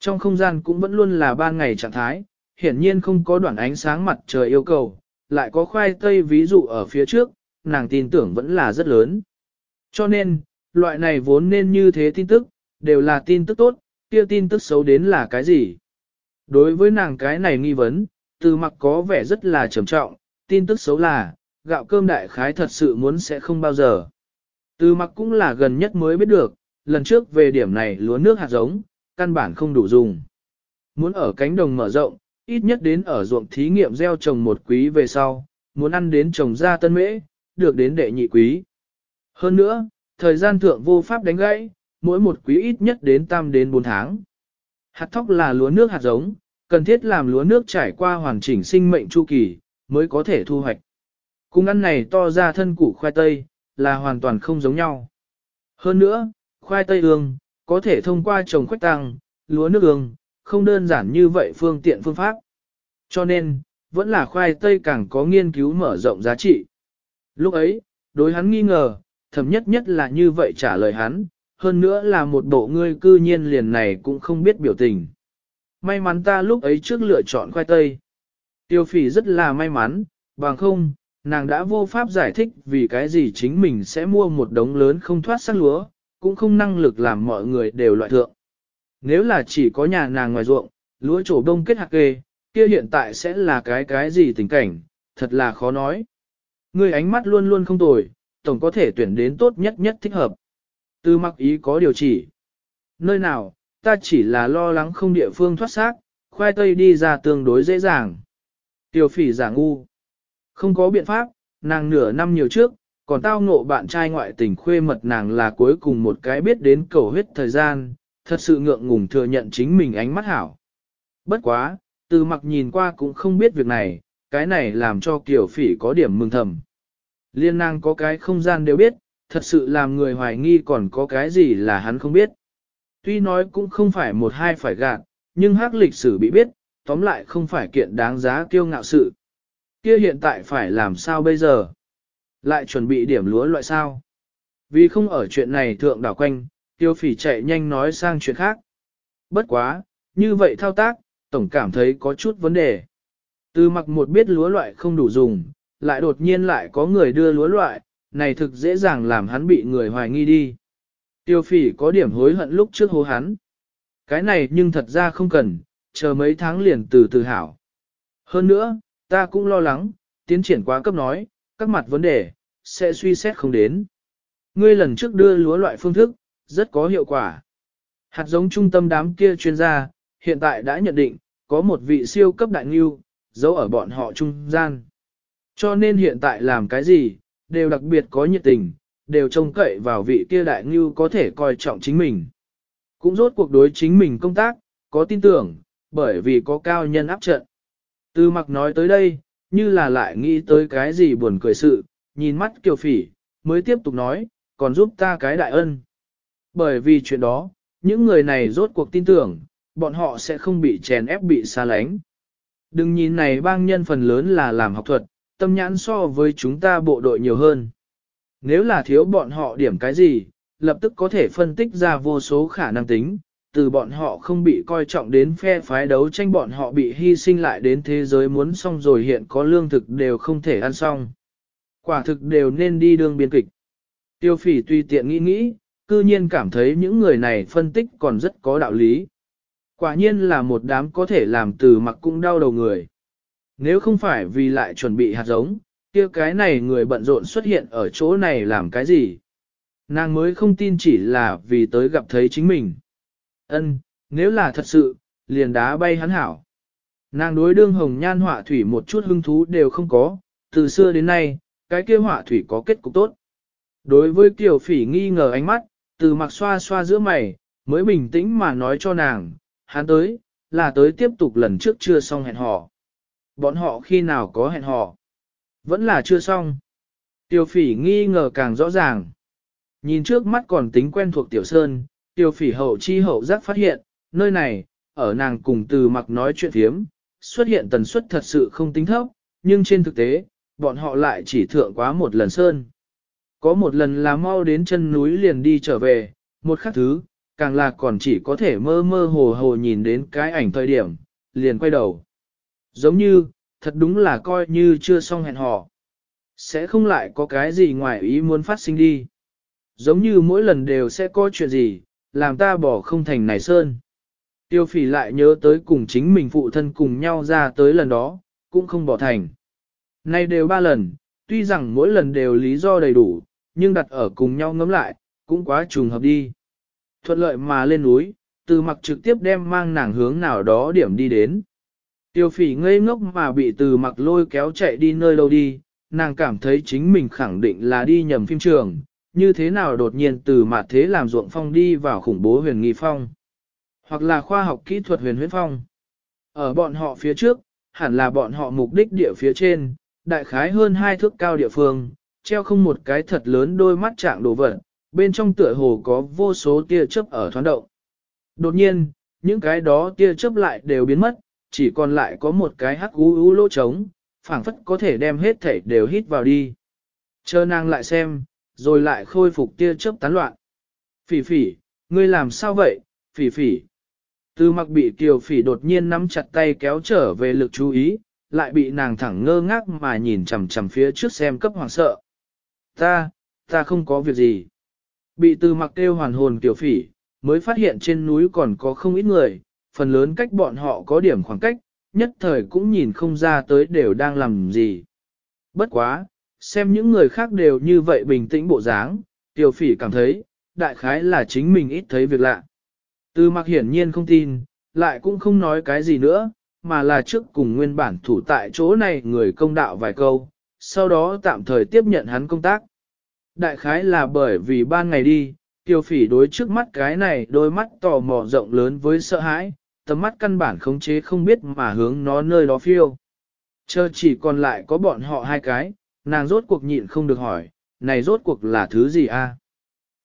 Trong không gian cũng vẫn luôn là ban ngày trạng thái, hiển nhiên không có đoạn ánh sáng mặt trời yêu cầu, lại có khoai tây ví dụ ở phía trước, nàng tin tưởng vẫn là rất lớn. Cho nên, loại này vốn nên như thế tin tức, đều là tin tức tốt, kia tin tức xấu đến là cái gì? Đối với nàng cái này nghi vấn, từ mặc có vẻ rất là trầm trọng, tin tức xấu là, gạo cơm đại khái thật sự muốn sẽ không bao giờ. Từ mặc cũng là gần nhất mới biết được, lần trước về điểm này lúa nước hạt giống, căn bản không đủ dùng. Muốn ở cánh đồng mở rộng, ít nhất đến ở ruộng thí nghiệm gieo trồng một quý về sau, muốn ăn đến trồng ra tân mễ, được đến đệ nhị quý. Hơn nữa, thời gian thượng vô pháp đánh gãy, mỗi một quý ít nhất đến tam đến 4 tháng. Hạt thóc là lúa nước hạt giống, cần thiết làm lúa nước trải qua hoàn chỉnh sinh mệnh chu kỳ, mới có thể thu hoạch. Cung ăn này to ra thân củ khoai tây, là hoàn toàn không giống nhau. Hơn nữa, khoai tây ương, có thể thông qua trồng khoách tăng, lúa nước ương, không đơn giản như vậy phương tiện phương pháp. Cho nên, vẫn là khoai tây càng có nghiên cứu mở rộng giá trị. Lúc ấy, đối hắn nghi ngờ, thầm nhất nhất là như vậy trả lời hắn, hơn nữa là một bộ ngươi cư nhiên liền này cũng không biết biểu tình. May mắn ta lúc ấy trước lựa chọn khoai tây. Tiêu phỉ rất là may mắn, bằng không, nàng đã vô pháp giải thích vì cái gì chính mình sẽ mua một đống lớn không thoát sắc lúa, cũng không năng lực làm mọi người đều loại thượng. Nếu là chỉ có nhà nàng ngoài ruộng, lúa trổ đông kết hạt kê, kia hiện tại sẽ là cái cái gì tình cảnh, thật là khó nói. Người ánh mắt luôn luôn không tồi, tổng có thể tuyển đến tốt nhất nhất thích hợp. Tư mặc ý có điều chỉ. Nơi nào, ta chỉ là lo lắng không địa phương thoát xác, khoai tây đi ra tương đối dễ dàng. Tiểu phỉ giả ngu. Không có biện pháp, nàng nửa năm nhiều trước, còn tao ngộ bạn trai ngoại tình khuê mật nàng là cuối cùng một cái biết đến cầu huyết thời gian, thật sự ngượng ngùng thừa nhận chính mình ánh mắt hảo. Bất quá, từ mặc nhìn qua cũng không biết việc này, cái này làm cho kiểu phỉ có điểm mừng thầm. Liên nàng có cái không gian đều biết, thật sự làm người hoài nghi còn có cái gì là hắn không biết. Tuy nói cũng không phải một hai phải gạt, nhưng hắc lịch sử bị biết, tóm lại không phải kiện đáng giá kiêu ngạo sự. Kia hiện tại phải làm sao bây giờ? Lại chuẩn bị điểm lúa loại sao? Vì không ở chuyện này thượng đảo quanh, tiêu phỉ chạy nhanh nói sang chuyện khác. Bất quá, như vậy thao tác, tổng cảm thấy có chút vấn đề. Từ mặc một biết lúa loại không đủ dùng, lại đột nhiên lại có người đưa lúa loại, này thực dễ dàng làm hắn bị người hoài nghi đi. Tiêu phỉ có điểm hối hận lúc trước hô hắn. Cái này nhưng thật ra không cần, chờ mấy tháng liền từ từ hảo. Hơn nữa, ta cũng lo lắng, tiến triển quá cấp nói, các mặt vấn đề, sẽ suy xét không đến. Ngươi lần trước đưa lúa loại phương thức, rất có hiệu quả. Hạt giống trung tâm đám kia chuyên gia, hiện tại đã nhận định, có một vị siêu cấp đại nghiêu, giấu ở bọn họ trung gian. Cho nên hiện tại làm cái gì, đều đặc biệt có nhiệt tình, đều trông cậy vào vị kia đại ngưu có thể coi trọng chính mình. Cũng rốt cuộc đối chính mình công tác, có tin tưởng, bởi vì có cao nhân áp trận. Từ mặc nói tới đây, như là lại nghĩ tới cái gì buồn cười sự, nhìn mắt kiều phỉ, mới tiếp tục nói, còn giúp ta cái đại ân. Bởi vì chuyện đó, những người này rốt cuộc tin tưởng, bọn họ sẽ không bị chèn ép bị xa lánh. Đừng nhìn này bang nhân phần lớn là làm học thuật, tâm nhãn so với chúng ta bộ đội nhiều hơn. Nếu là thiếu bọn họ điểm cái gì, lập tức có thể phân tích ra vô số khả năng tính, từ bọn họ không bị coi trọng đến phe phái đấu tranh bọn họ bị hy sinh lại đến thế giới muốn xong rồi hiện có lương thực đều không thể ăn xong. Quả thực đều nên đi đường biên kịch. Tiêu phỉ tùy tiện nghĩ nghĩ, cư nhiên cảm thấy những người này phân tích còn rất có đạo lý. Quả nhiên là một đám có thể làm từ mặc cũng đau đầu người. Nếu không phải vì lại chuẩn bị hạt giống, kia cái này người bận rộn xuất hiện ở chỗ này làm cái gì? Nàng mới không tin chỉ là vì tới gặp thấy chính mình. Ân, nếu là thật sự, liền đá bay hắn hảo. Nàng đối đương hồng nhan họa thủy một chút hứng thú đều không có, từ xưa đến nay, cái kia họa thủy có kết cục tốt. Đối với Kiều Phỉ nghi ngờ ánh mắt, từ mặc xoa xoa giữa mày, mới bình tĩnh mà nói cho nàng, hắn tới, là tới tiếp tục lần trước chưa xong hẹn hò. Bọn họ khi nào có hẹn hò? Vẫn là chưa xong. tiểu phỉ nghi ngờ càng rõ ràng. Nhìn trước mắt còn tính quen thuộc Tiểu Sơn, tiểu phỉ hậu chi hậu giác phát hiện, nơi này, ở nàng cùng từ mặc nói chuyện thiếm, xuất hiện tần suất thật sự không tính thấp, nhưng trên thực tế, bọn họ lại chỉ thượng quá một lần Sơn. Có một lần là mau đến chân núi liền đi trở về, một khắc thứ, càng là còn chỉ có thể mơ mơ hồ hồ nhìn đến cái ảnh thời điểm, liền quay đầu. Giống như, thật đúng là coi như chưa xong hẹn hò. Sẽ không lại có cái gì ngoài ý muốn phát sinh đi. Giống như mỗi lần đều sẽ có chuyện gì, làm ta bỏ không thành này sơn. Tiêu phỉ lại nhớ tới cùng chính mình phụ thân cùng nhau ra tới lần đó, cũng không bỏ thành. Nay đều ba lần, tuy rằng mỗi lần đều lý do đầy đủ, nhưng đặt ở cùng nhau ngấm lại, cũng quá trùng hợp đi. Thuận lợi mà lên núi, từ mặc trực tiếp đem mang nàng hướng nào đó điểm đi đến. Tiêu phỉ ngây ngốc mà bị từ mặc lôi kéo chạy đi nơi đâu đi, nàng cảm thấy chính mình khẳng định là đi nhầm phim trường, như thế nào đột nhiên từ mặt thế làm ruộng phong đi vào khủng bố huyền nghi phong, hoặc là khoa học kỹ thuật huyền huyết phong. Ở bọn họ phía trước, hẳn là bọn họ mục đích địa phía trên, đại khái hơn hai thước cao địa phương, treo không một cái thật lớn đôi mắt trạng đồ vật, bên trong tựa hồ có vô số tia chớp ở thoáng động. Đột nhiên, những cái đó tia chớp lại đều biến mất, chỉ còn lại có một cái hắc ú ú lỗ trống, phảng phất có thể đem hết thể đều hít vào đi. Chờ nàng lại xem, rồi lại khôi phục tia chớp tán loạn. Phỉ phỉ, ngươi làm sao vậy, phỉ phỉ. Từ mặc bị kiều phỉ đột nhiên nắm chặt tay kéo trở về lực chú ý, lại bị nàng thẳng ngơ ngác mà nhìn chằm chằm phía trước xem cấp hoàng sợ. Ta, ta không có việc gì. Bị từ mặc kêu hoàn hồn kiều phỉ, mới phát hiện trên núi còn có không ít người, phần lớn cách bọn họ có điểm khoảng cách, nhất thời cũng nhìn không ra tới đều đang làm gì. Bất quá, xem những người khác đều như vậy bình tĩnh bộ dáng, tiểu phỉ cảm thấy, đại khái là chính mình ít thấy việc lạ. Từ mặc hiển nhiên không tin, lại cũng không nói cái gì nữa, mà là trước cùng nguyên bản thủ tại chỗ này người công đạo vài câu, sau đó tạm thời tiếp nhận hắn công tác. Đại khái là bởi vì ban ngày đi, tiêu phỉ đối trước mắt cái này đôi mắt tò mò rộng lớn với sợ hãi, tầm mắt căn bản khống chế không biết mà hướng nó nơi đó phiêu. Chờ chỉ còn lại có bọn họ hai cái, nàng rốt cuộc nhịn không được hỏi, này rốt cuộc là thứ gì a?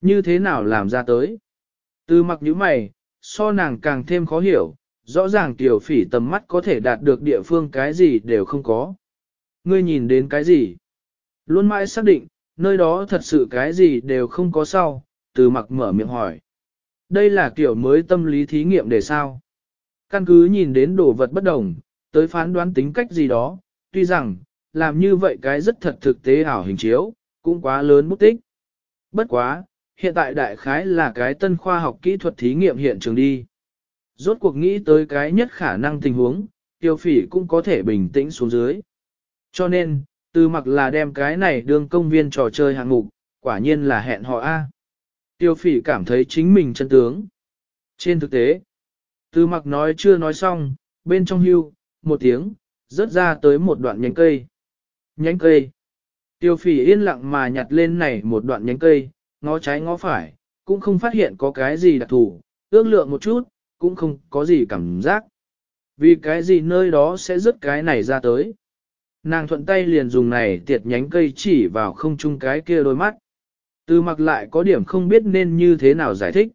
Như thế nào làm ra tới? Từ mặc nhíu mày, so nàng càng thêm khó hiểu, rõ ràng tiểu phỉ tầm mắt có thể đạt được địa phương cái gì đều không có. Ngươi nhìn đến cái gì? Luôn mãi xác định, nơi đó thật sự cái gì đều không có sau, từ mặc mở miệng hỏi. Đây là kiểu mới tâm lý thí nghiệm để sao? Căn cứ nhìn đến đồ vật bất đồng, tới phán đoán tính cách gì đó, tuy rằng, làm như vậy cái rất thật thực tế ảo hình chiếu, cũng quá lớn bút tích. Bất quá, hiện tại đại khái là cái tân khoa học kỹ thuật thí nghiệm hiện trường đi. Rốt cuộc nghĩ tới cái nhất khả năng tình huống, tiêu phỉ cũng có thể bình tĩnh xuống dưới. Cho nên, từ mặc là đem cái này đương công viên trò chơi hạng mục, quả nhiên là hẹn họ A. Tiêu phỉ cảm thấy chính mình chân tướng. Trên thực tế, từ mặc nói chưa nói xong, bên trong hưu, một tiếng, rớt ra tới một đoạn nhánh cây. Nhánh cây. Tiêu phỉ yên lặng mà nhặt lên này một đoạn nhánh cây, ngó trái ngó phải, cũng không phát hiện có cái gì đặc thù, ước lượng một chút, cũng không có gì cảm giác. Vì cái gì nơi đó sẽ rớt cái này ra tới. Nàng thuận tay liền dùng này tiệt nhánh cây chỉ vào không chung cái kia đôi mắt. Từ mặc lại có điểm không biết nên như thế nào giải thích.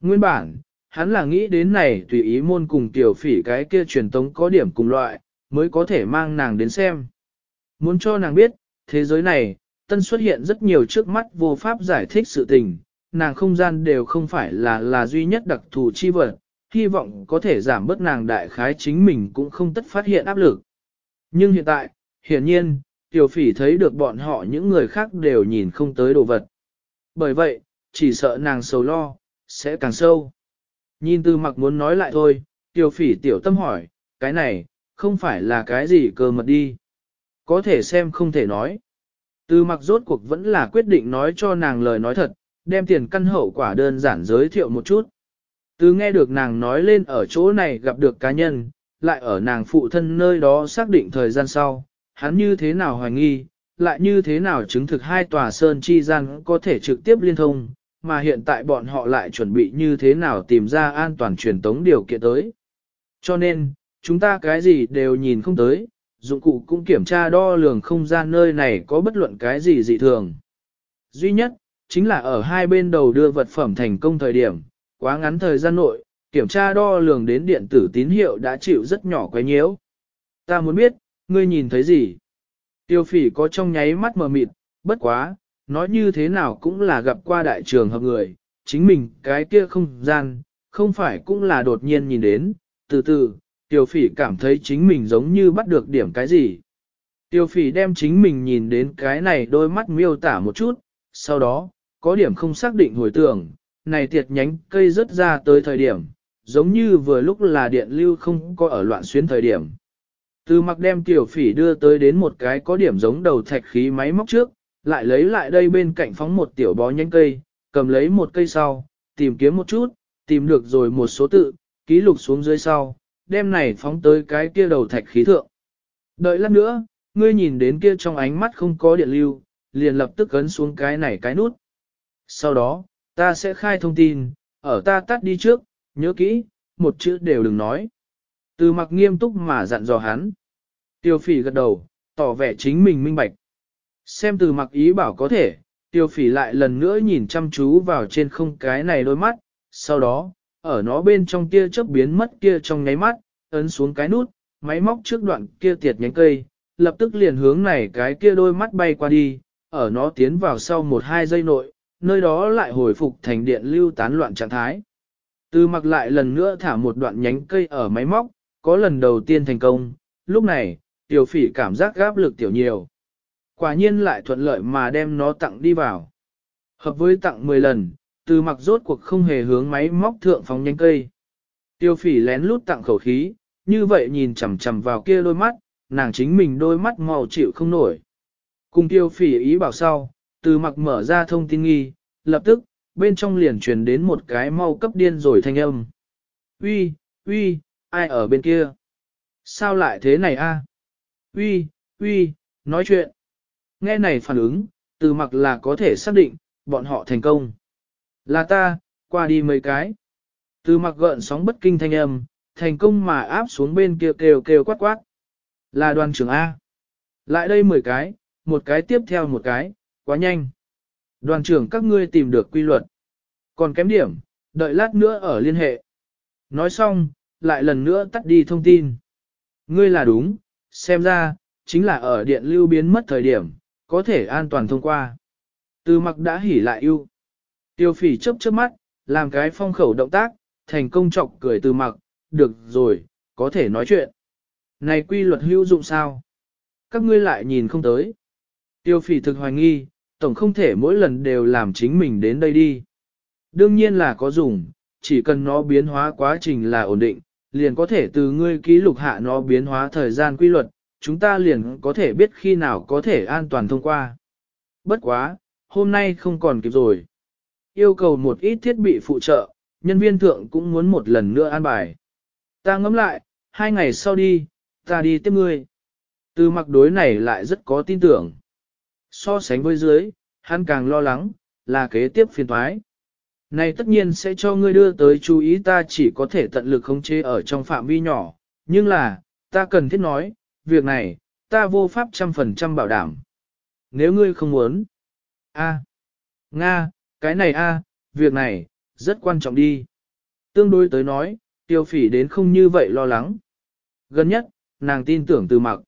Nguyên bản, hắn là nghĩ đến này tùy ý môn cùng tiểu phỉ cái kia truyền tống có điểm cùng loại, mới có thể mang nàng đến xem. Muốn cho nàng biết, thế giới này, tân xuất hiện rất nhiều trước mắt vô pháp giải thích sự tình, nàng không gian đều không phải là là duy nhất đặc thù chi vật, hy vọng có thể giảm bớt nàng đại khái chính mình cũng không tất phát hiện áp lực. Nhưng hiện tại, hiển nhiên, tiểu phỉ thấy được bọn họ những người khác đều nhìn không tới đồ vật. Bởi vậy, chỉ sợ nàng sầu lo, sẽ càng sâu. Nhìn từ mặc muốn nói lại thôi, tiểu phỉ tiểu tâm hỏi, cái này, không phải là cái gì cơ mật đi. Có thể xem không thể nói. Từ mặc rốt cuộc vẫn là quyết định nói cho nàng lời nói thật, đem tiền căn hậu quả đơn giản giới thiệu một chút. Từ nghe được nàng nói lên ở chỗ này gặp được cá nhân, lại ở nàng phụ thân nơi đó xác định thời gian sau, hắn như thế nào hoài nghi, lại như thế nào chứng thực hai tòa sơn chi gian có thể trực tiếp liên thông, mà hiện tại bọn họ lại chuẩn bị như thế nào tìm ra an toàn truyền tống điều kiện tới. Cho nên, chúng ta cái gì đều nhìn không tới, dụng cụ cũng kiểm tra đo lường không gian nơi này có bất luận cái gì dị thường. Duy nhất, chính là ở hai bên đầu đưa vật phẩm thành công thời điểm, quá ngắn thời gian nội, kiểm tra đo lường đến điện tử tín hiệu đã chịu rất nhỏ quấy nhiễu. Ta muốn biết, ngươi nhìn thấy gì? Tiêu phỉ có trong nháy mắt mờ mịt, bất quá, nói như thế nào cũng là gặp qua đại trường hợp người, chính mình cái kia không gian, không phải cũng là đột nhiên nhìn đến, từ từ, Tiểu phỉ cảm thấy chính mình giống như bắt được điểm cái gì. Tiểu phỉ đem chính mình nhìn đến cái này đôi mắt miêu tả một chút, sau đó, có điểm không xác định hồi tưởng, này tiệt nhánh cây rớt ra tới thời điểm, giống như vừa lúc là điện lưu không có ở loạn xuyến thời điểm. Từ mặc đem tiểu phỉ đưa tới đến một cái có điểm giống đầu thạch khí máy móc trước, lại lấy lại đây bên cạnh phóng một tiểu bó nhánh cây, cầm lấy một cây sau, tìm kiếm một chút, tìm được rồi một số tự, ký lục xuống dưới sau, đem này phóng tới cái kia đầu thạch khí thượng. Đợi lát nữa, ngươi nhìn đến kia trong ánh mắt không có điện lưu, liền lập tức ấn xuống cái này cái nút. Sau đó, ta sẽ khai thông tin, ở ta tắt đi trước, nhớ kỹ, một chữ đều đừng nói. Từ mặc nghiêm túc mà dặn dò hắn. Tiêu phỉ gật đầu, tỏ vẻ chính mình minh bạch. Xem từ mặc ý bảo có thể, tiêu phỉ lại lần nữa nhìn chăm chú vào trên không cái này đôi mắt, sau đó, ở nó bên trong kia chớp biến mất kia trong nháy mắt, ấn xuống cái nút, máy móc trước đoạn kia tiệt nhánh cây, lập tức liền hướng này cái kia đôi mắt bay qua đi, ở nó tiến vào sau một hai giây nội, nơi đó lại hồi phục thành điện lưu tán loạn trạng thái. Từ mặc lại lần nữa thả một đoạn nhánh cây ở máy móc, có lần đầu tiên thành công, lúc này, tiểu phỉ cảm giác gáp lực tiểu nhiều. Quả nhiên lại thuận lợi mà đem nó tặng đi vào. Hợp với tặng 10 lần, từ mặc rốt cuộc không hề hướng máy móc thượng phóng nhánh cây. Tiêu phỉ lén lút tặng khẩu khí, như vậy nhìn chằm chằm vào kia đôi mắt, nàng chính mình đôi mắt màu chịu không nổi. Cùng tiêu phỉ ý bảo sau, từ mặc mở ra thông tin nghi, lập tức, bên trong liền truyền đến một cái mau cấp điên rồi thanh âm. Uy, uy, ai ở bên kia? Sao lại thế này a? Uy, uy, nói chuyện. Nghe này phản ứng, từ mặc là có thể xác định, bọn họ thành công. Là ta, qua đi mấy cái. Từ mặc gợn sóng bất kinh thanh âm, thành công mà áp xuống bên kia kêu kêu quát quát. Là đoàn trưởng A. Lại đây 10 cái, một cái tiếp theo một cái, quá nhanh. Đoàn trưởng các ngươi tìm được quy luật. Còn kém điểm, đợi lát nữa ở liên hệ. Nói xong, lại lần nữa tắt đi thông tin. Ngươi là đúng, xem ra, chính là ở điện lưu biến mất thời điểm, có thể an toàn thông qua. Từ mặc đã hỉ lại yêu. Tiêu phỉ chớp chớp mắt, làm cái phong khẩu động tác, thành công chọc cười từ mặc, được rồi, có thể nói chuyện. Này quy luật hữu dụng sao? Các ngươi lại nhìn không tới. Tiêu phỉ thực hoài nghi, tổng không thể mỗi lần đều làm chính mình đến đây đi. Đương nhiên là có dùng, chỉ cần nó biến hóa quá trình là ổn định, liền có thể từ ngươi ký lục hạ nó biến hóa thời gian quy luật, chúng ta liền có thể biết khi nào có thể an toàn thông qua. Bất quá, hôm nay không còn kịp rồi. Yêu cầu một ít thiết bị phụ trợ, nhân viên thượng cũng muốn một lần nữa an bài. Ta ngẫm lại, hai ngày sau đi, ta đi tiếp ngươi. Từ mặc đối này lại rất có tin tưởng. So sánh với dưới, hắn càng lo lắng, là kế tiếp phiền thoái. Này tất nhiên sẽ cho ngươi đưa tới chú ý ta chỉ có thể tận lực khống chế ở trong phạm vi nhỏ, nhưng là, ta cần thiết nói, việc này, ta vô pháp trăm phần trăm bảo đảm. Nếu ngươi không muốn, a, Nga, cái này a, việc này, rất quan trọng đi. Tương đối tới nói, tiêu phỉ đến không như vậy lo lắng. Gần nhất, nàng tin tưởng từ mặc.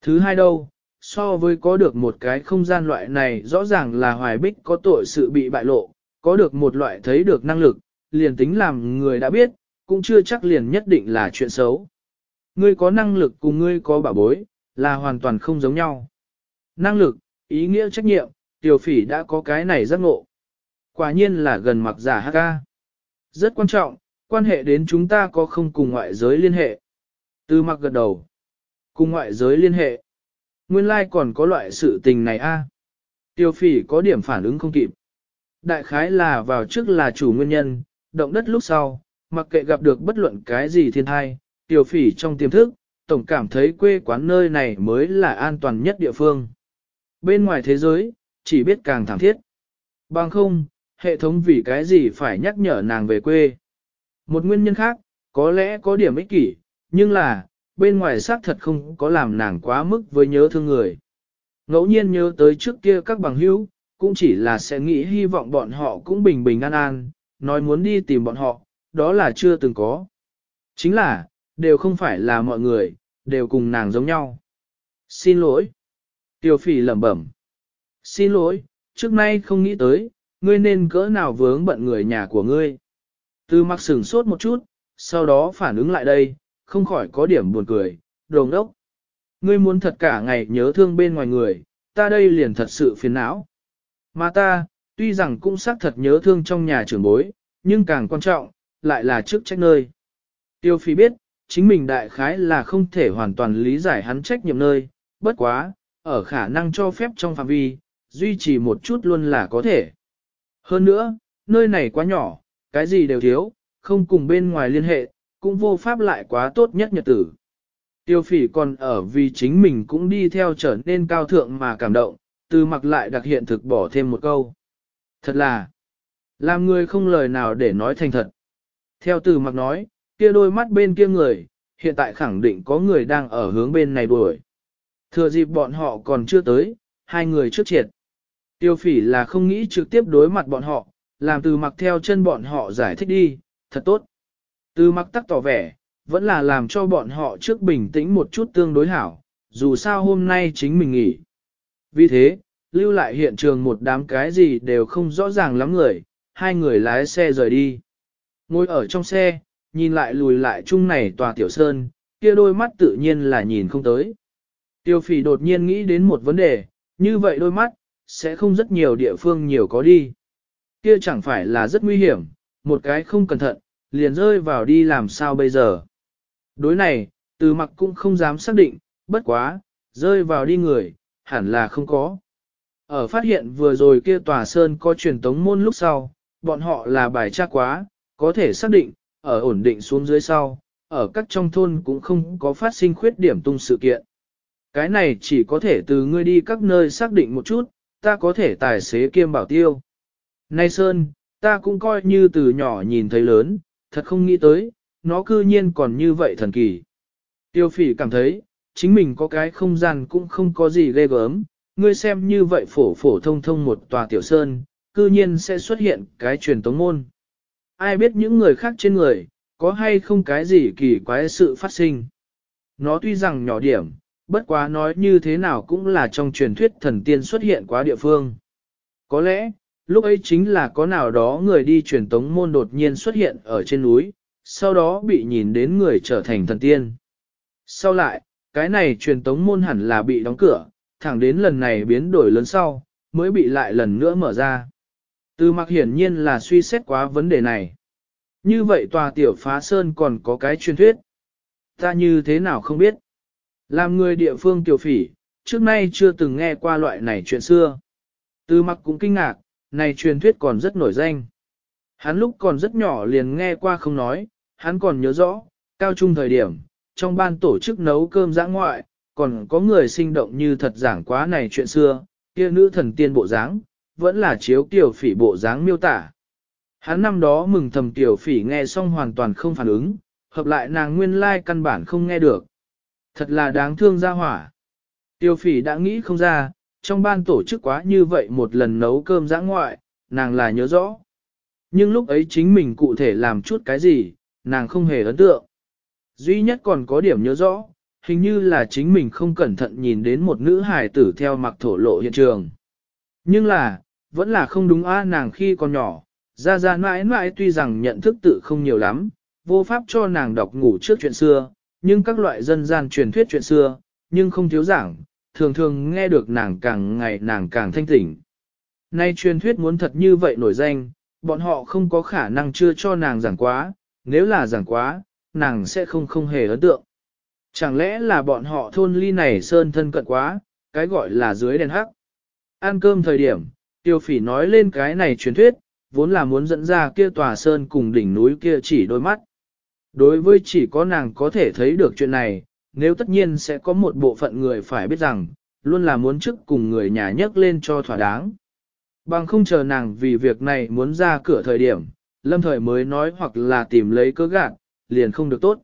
Thứ hai đâu, so với có được một cái không gian loại này rõ ràng là hoài bích có tội sự bị bại lộ, có được một loại thấy được năng lực, liền tính làm người đã biết, cũng chưa chắc liền nhất định là chuyện xấu. Ngươi có năng lực cùng ngươi có bảo bối, là hoàn toàn không giống nhau. Năng lực, ý nghĩa trách nhiệm, tiểu phỉ đã có cái này giác ngộ. Quả nhiên là gần mặc giả HK. Rất quan trọng, quan hệ đến chúng ta có không cùng ngoại giới liên hệ. Từ mặc gật đầu. Cùng ngoại giới liên hệ. Nguyên lai like còn có loại sự tình này a. À? Tiêu phỉ có điểm phản ứng không kịp. Đại khái là vào trước là chủ nguyên nhân, động đất lúc sau, mặc kệ gặp được bất luận cái gì thiên thai, Tiểu phỉ trong tiềm thức, tổng cảm thấy quê quán nơi này mới là an toàn nhất địa phương. Bên ngoài thế giới, chỉ biết càng thảm thiết. Bằng không, hệ thống vì cái gì phải nhắc nhở nàng về quê. Một nguyên nhân khác, có lẽ có điểm ích kỷ, nhưng là, bên ngoài xác thật không có làm nàng quá mức với nhớ thương người. Ngẫu nhiên nhớ tới trước kia các bằng hữu, cũng chỉ là sẽ nghĩ hy vọng bọn họ cũng bình bình an an, nói muốn đi tìm bọn họ, đó là chưa từng có. Chính là, đều không phải là mọi người, đều cùng nàng giống nhau. Xin lỗi. Tiểu phỉ lẩm bẩm. Xin lỗi, trước nay không nghĩ tới, ngươi nên cỡ nào vướng bận người nhà của ngươi. Tư mặc sửng sốt một chút, sau đó phản ứng lại đây, không khỏi có điểm buồn cười, đồng đốc. Ngươi muốn thật cả ngày nhớ thương bên ngoài người, ta đây liền thật sự phiền não. Mà ta, tuy rằng cũng xác thật nhớ thương trong nhà trưởng bối, nhưng càng quan trọng, lại là trước trách nơi. Tiêu phi biết, chính mình đại khái là không thể hoàn toàn lý giải hắn trách nhiệm nơi, bất quá, ở khả năng cho phép trong phạm vi, duy trì một chút luôn là có thể. Hơn nữa, nơi này quá nhỏ, cái gì đều thiếu, không cùng bên ngoài liên hệ, cũng vô pháp lại quá tốt nhất nhật tử. Tiêu phỉ còn ở vì chính mình cũng đi theo trở nên cao thượng mà cảm động, từ mặc lại đặc hiện thực bỏ thêm một câu. Thật là, làm người không lời nào để nói thành thật. Theo từ mặc nói, kia đôi mắt bên kia người, hiện tại khẳng định có người đang ở hướng bên này đuổi. Thừa dịp bọn họ còn chưa tới, hai người trước triệt. Tiêu phỉ là không nghĩ trực tiếp đối mặt bọn họ, làm từ mặc theo chân bọn họ giải thích đi, thật tốt. Từ mặc tắc tỏ vẻ, vẫn là làm cho bọn họ trước bình tĩnh một chút tương đối hảo, dù sao hôm nay chính mình nghỉ. Vì thế, lưu lại hiện trường một đám cái gì đều không rõ ràng lắm người, hai người lái xe rời đi. Ngồi ở trong xe, nhìn lại lùi lại chung này tòa tiểu sơn, kia đôi mắt tự nhiên là nhìn không tới. Tiêu phỉ đột nhiên nghĩ đến một vấn đề, như vậy đôi mắt, sẽ không rất nhiều địa phương nhiều có đi. Kia chẳng phải là rất nguy hiểm, một cái không cẩn thận, liền rơi vào đi làm sao bây giờ. Đối này, từ mặc cũng không dám xác định, bất quá, rơi vào đi người, hẳn là không có. Ở phát hiện vừa rồi kia tòa sơn có truyền tống môn lúc sau, bọn họ là bài tra quá, có thể xác định, ở ổn định xuống dưới sau, ở các trong thôn cũng không có phát sinh khuyết điểm tung sự kiện. Cái này chỉ có thể từ ngươi đi các nơi xác định một chút, ta có thể tài xế kiêm bảo tiêu. Nay Sơn, ta cũng coi như từ nhỏ nhìn thấy lớn, thật không nghĩ tới, nó cư nhiên còn như vậy thần kỳ. Tiêu phỉ cảm thấy, chính mình có cái không gian cũng không có gì ghê gớm, ngươi xem như vậy phổ phổ thông thông một tòa tiểu sơn, cư nhiên sẽ xuất hiện cái truyền tống môn. Ai biết những người khác trên người, có hay không cái gì kỳ quái sự phát sinh. Nó tuy rằng nhỏ điểm, bất quá nói như thế nào cũng là trong truyền thuyết thần tiên xuất hiện quá địa phương. Có lẽ, lúc ấy chính là có nào đó người đi truyền tống môn đột nhiên xuất hiện ở trên núi, sau đó bị nhìn đến người trở thành thần tiên. Sau lại, cái này truyền tống môn hẳn là bị đóng cửa, thẳng đến lần này biến đổi lớn sau, mới bị lại lần nữa mở ra. Từ mặc hiển nhiên là suy xét quá vấn đề này. Như vậy tòa tiểu phá sơn còn có cái truyền thuyết. Ta như thế nào không biết. Làm người địa phương tiểu phỉ, trước nay chưa từng nghe qua loại này chuyện xưa. Từ mặc cũng kinh ngạc, này truyền thuyết còn rất nổi danh. Hắn lúc còn rất nhỏ liền nghe qua không nói, hắn còn nhớ rõ, cao trung thời điểm, trong ban tổ chức nấu cơm giã ngoại, còn có người sinh động như thật giảng quá này chuyện xưa, kia nữ thần tiên bộ dáng, vẫn là chiếu tiểu phỉ bộ dáng miêu tả. Hắn năm đó mừng thầm tiểu phỉ nghe xong hoàn toàn không phản ứng, hợp lại nàng nguyên lai căn bản không nghe được. Thật là đáng thương ra hỏa. tiểu phỉ đã nghĩ không ra, trong ban tổ chức quá như vậy một lần nấu cơm giã ngoại, nàng là nhớ rõ. Nhưng lúc ấy chính mình cụ thể làm chút cái gì, nàng không hề ấn tượng. Duy nhất còn có điểm nhớ rõ, hình như là chính mình không cẩn thận nhìn đến một nữ hài tử theo mặc thổ lộ hiện trường. Nhưng là, vẫn là không đúng a nàng khi còn nhỏ, ra ra mãi mãi tuy rằng nhận thức tự không nhiều lắm, vô pháp cho nàng đọc ngủ trước chuyện xưa, nhưng các loại dân gian truyền thuyết chuyện xưa, nhưng không thiếu giảng, thường thường nghe được nàng càng ngày nàng càng thanh tỉnh. Nay truyền thuyết muốn thật như vậy nổi danh, bọn họ không có khả năng chưa cho nàng giảng quá, nếu là giảng quá, nàng sẽ không không hề ấn tượng. Chẳng lẽ là bọn họ thôn ly này sơn thân cận quá, cái gọi là dưới đèn hắc. Ăn cơm thời điểm, tiêu phỉ nói lên cái này truyền thuyết, vốn là muốn dẫn ra kia tòa sơn cùng đỉnh núi kia chỉ đôi mắt. Đối với chỉ có nàng có thể thấy được chuyện này, nếu tất nhiên sẽ có một bộ phận người phải biết rằng, luôn là muốn trước cùng người nhà nhắc lên cho thỏa đáng. Bằng không chờ nàng vì việc này muốn ra cửa thời điểm, lâm thời mới nói hoặc là tìm lấy cớ gạt, liền không được tốt.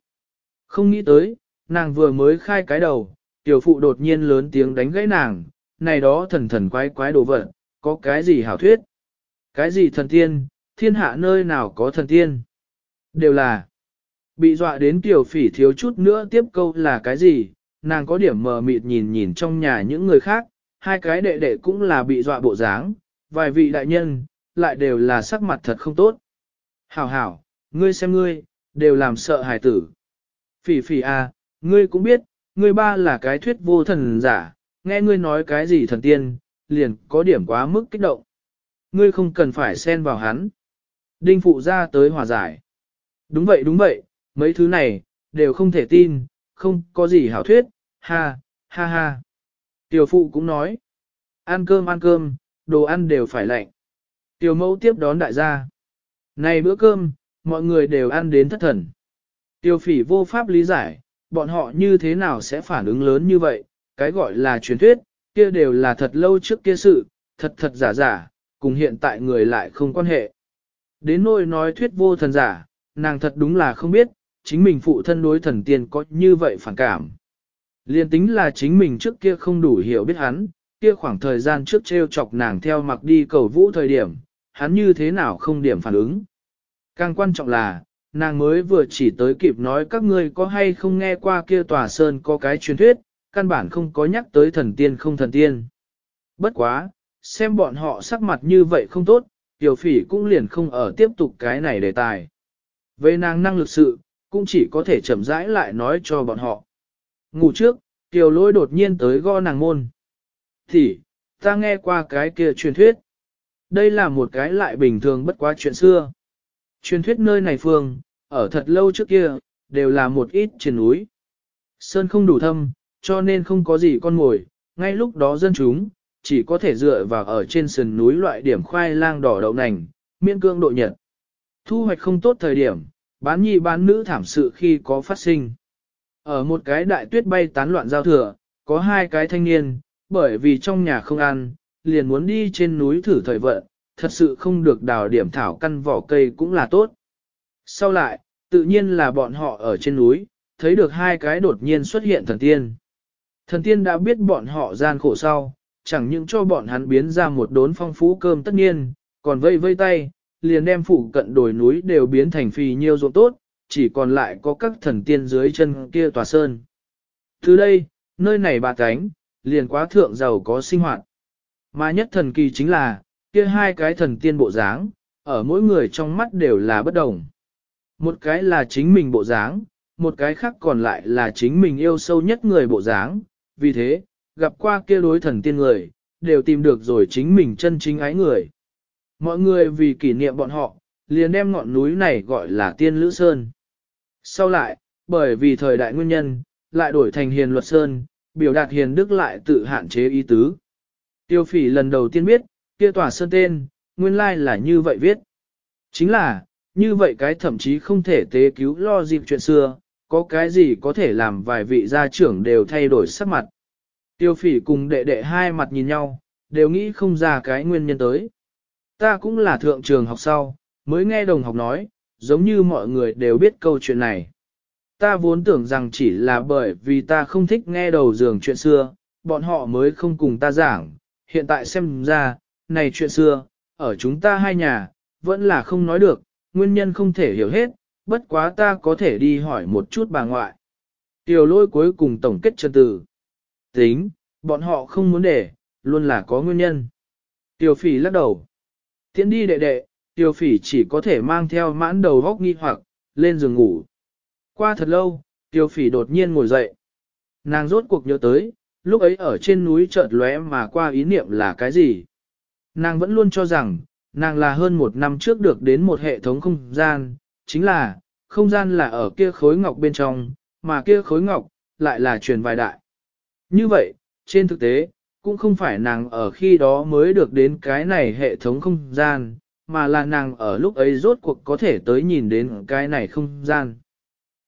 Không nghĩ tới, nàng vừa mới khai cái đầu, tiểu phụ đột nhiên lớn tiếng đánh gãy nàng, này đó thần thần quái quái đồ vật, có cái gì hảo thuyết? Cái gì thần tiên, thiên hạ nơi nào có thần tiên? Đều là, bị dọa đến tiểu phỉ thiếu chút nữa tiếp câu là cái gì, nàng có điểm mờ mịt nhìn nhìn trong nhà những người khác, hai cái đệ đệ cũng là bị dọa bộ dáng, vài vị đại nhân, lại đều là sắc mặt thật không tốt. Hảo hảo, ngươi xem ngươi, đều làm sợ hài tử. Phỉ phỉ à, ngươi cũng biết, ngươi ba là cái thuyết vô thần giả, nghe ngươi nói cái gì thần tiên, liền có điểm quá mức kích động. Ngươi không cần phải xen vào hắn. Đinh phụ ra tới hòa giải. Đúng vậy đúng vậy, mấy thứ này, đều không thể tin, không có gì hảo thuyết, ha, ha ha. Tiểu phụ cũng nói, ăn cơm ăn cơm, đồ ăn đều phải lạnh. Tiểu mẫu tiếp đón đại gia. Này bữa cơm, mọi người đều ăn đến thất thần. Tiêu phỉ vô pháp lý giải, bọn họ như thế nào sẽ phản ứng lớn như vậy, cái gọi là truyền thuyết, kia đều là thật lâu trước kia sự, thật thật giả giả, cùng hiện tại người lại không quan hệ. Đến nỗi nói thuyết vô thần giả, nàng thật đúng là không biết, chính mình phụ thân đối thần tiên có như vậy phản cảm. Liên tính là chính mình trước kia không đủ hiểu biết hắn, kia khoảng thời gian trước treo chọc nàng theo mặc đi cầu vũ thời điểm, hắn như thế nào không điểm phản ứng. Càng quan trọng là, nàng mới vừa chỉ tới kịp nói các ngươi có hay không nghe qua kia tòa sơn có cái truyền thuyết, căn bản không có nhắc tới thần tiên không thần tiên. Bất quá, xem bọn họ sắc mặt như vậy không tốt, tiểu phỉ cũng liền không ở tiếp tục cái này đề tài. Về nàng năng lực sự, cũng chỉ có thể chậm rãi lại nói cho bọn họ. Ngủ trước, tiểu lôi đột nhiên tới go nàng môn. Thì, ta nghe qua cái kia truyền thuyết. Đây là một cái lại bình thường bất quá chuyện xưa. Truyền thuyết nơi này phương, ở thật lâu trước kia, đều là một ít trên núi. Sơn không đủ thâm, cho nên không có gì con ngồi, ngay lúc đó dân chúng, chỉ có thể dựa vào ở trên sườn núi loại điểm khoai lang đỏ đậu nành, miễn cương độ nhật. Thu hoạch không tốt thời điểm, bán nhi bán nữ thảm sự khi có phát sinh. Ở một cái đại tuyết bay tán loạn giao thừa, có hai cái thanh niên, bởi vì trong nhà không ăn, liền muốn đi trên núi thử thời vận, thật sự không được đào điểm thảo căn vỏ cây cũng là tốt. Sau lại, tự nhiên là bọn họ ở trên núi, thấy được hai cái đột nhiên xuất hiện thần tiên. Thần tiên đã biết bọn họ gian khổ sau, chẳng những cho bọn hắn biến ra một đốn phong phú cơm tất nhiên, còn vây vây tay, liền đem phụ cận đồi núi đều biến thành phì nhiêu ruộng tốt, chỉ còn lại có các thần tiên dưới chân kia tòa sơn. Từ đây, nơi này bà cánh, liền quá thượng giàu có sinh hoạt. Mà nhất thần kỳ chính là, kia hai cái thần tiên bộ dáng, ở mỗi người trong mắt đều là bất đồng. Một cái là chính mình bộ dáng, một cái khác còn lại là chính mình yêu sâu nhất người bộ dáng, vì thế, gặp qua kia đối thần tiên người, đều tìm được rồi chính mình chân chính ái người. Mọi người vì kỷ niệm bọn họ, liền đem ngọn núi này gọi là Tiên Lữ Sơn. Sau lại, bởi vì thời đại nguyên nhân, lại đổi thành Hiền Luật Sơn, biểu đạt hiền đức lại tự hạn chế ý tứ. Tiêu phỉ lần đầu tiên biết, kia tòa sơn tên, nguyên lai là như vậy viết. Chính là, như vậy cái thậm chí không thể tế cứu lo dịp chuyện xưa, có cái gì có thể làm vài vị gia trưởng đều thay đổi sắc mặt. Tiêu phỉ cùng đệ đệ hai mặt nhìn nhau, đều nghĩ không ra cái nguyên nhân tới. Ta cũng là thượng trường học sau, mới nghe đồng học nói, giống như mọi người đều biết câu chuyện này. Ta vốn tưởng rằng chỉ là bởi vì ta không thích nghe đầu giường chuyện xưa, bọn họ mới không cùng ta giảng, hiện tại xem ra, này chuyện xưa, ở chúng ta hai nhà, vẫn là không nói được, nguyên nhân không thể hiểu hết, bất quá ta có thể đi hỏi một chút bà ngoại. Tiểu lôi cuối cùng tổng kết chân từ. Tính, bọn họ không muốn để, luôn là có nguyên nhân. Tiểu phỉ lắc đầu. Tiến đi đệ đệ, tiểu phỉ chỉ có thể mang theo mãn đầu góc nghi hoặc, lên giường ngủ. Qua thật lâu, tiểu phỉ đột nhiên ngồi dậy. Nàng rốt cuộc nhớ tới, lúc ấy ở trên núi chợt lóe mà qua ý niệm là cái gì. Nàng vẫn luôn cho rằng, nàng là hơn một năm trước được đến một hệ thống không gian, chính là, không gian là ở kia khối ngọc bên trong, mà kia khối ngọc, lại là truyền vài đại. Như vậy, trên thực tế, cũng không phải nàng ở khi đó mới được đến cái này hệ thống không gian, mà là nàng ở lúc ấy rốt cuộc có thể tới nhìn đến cái này không gian.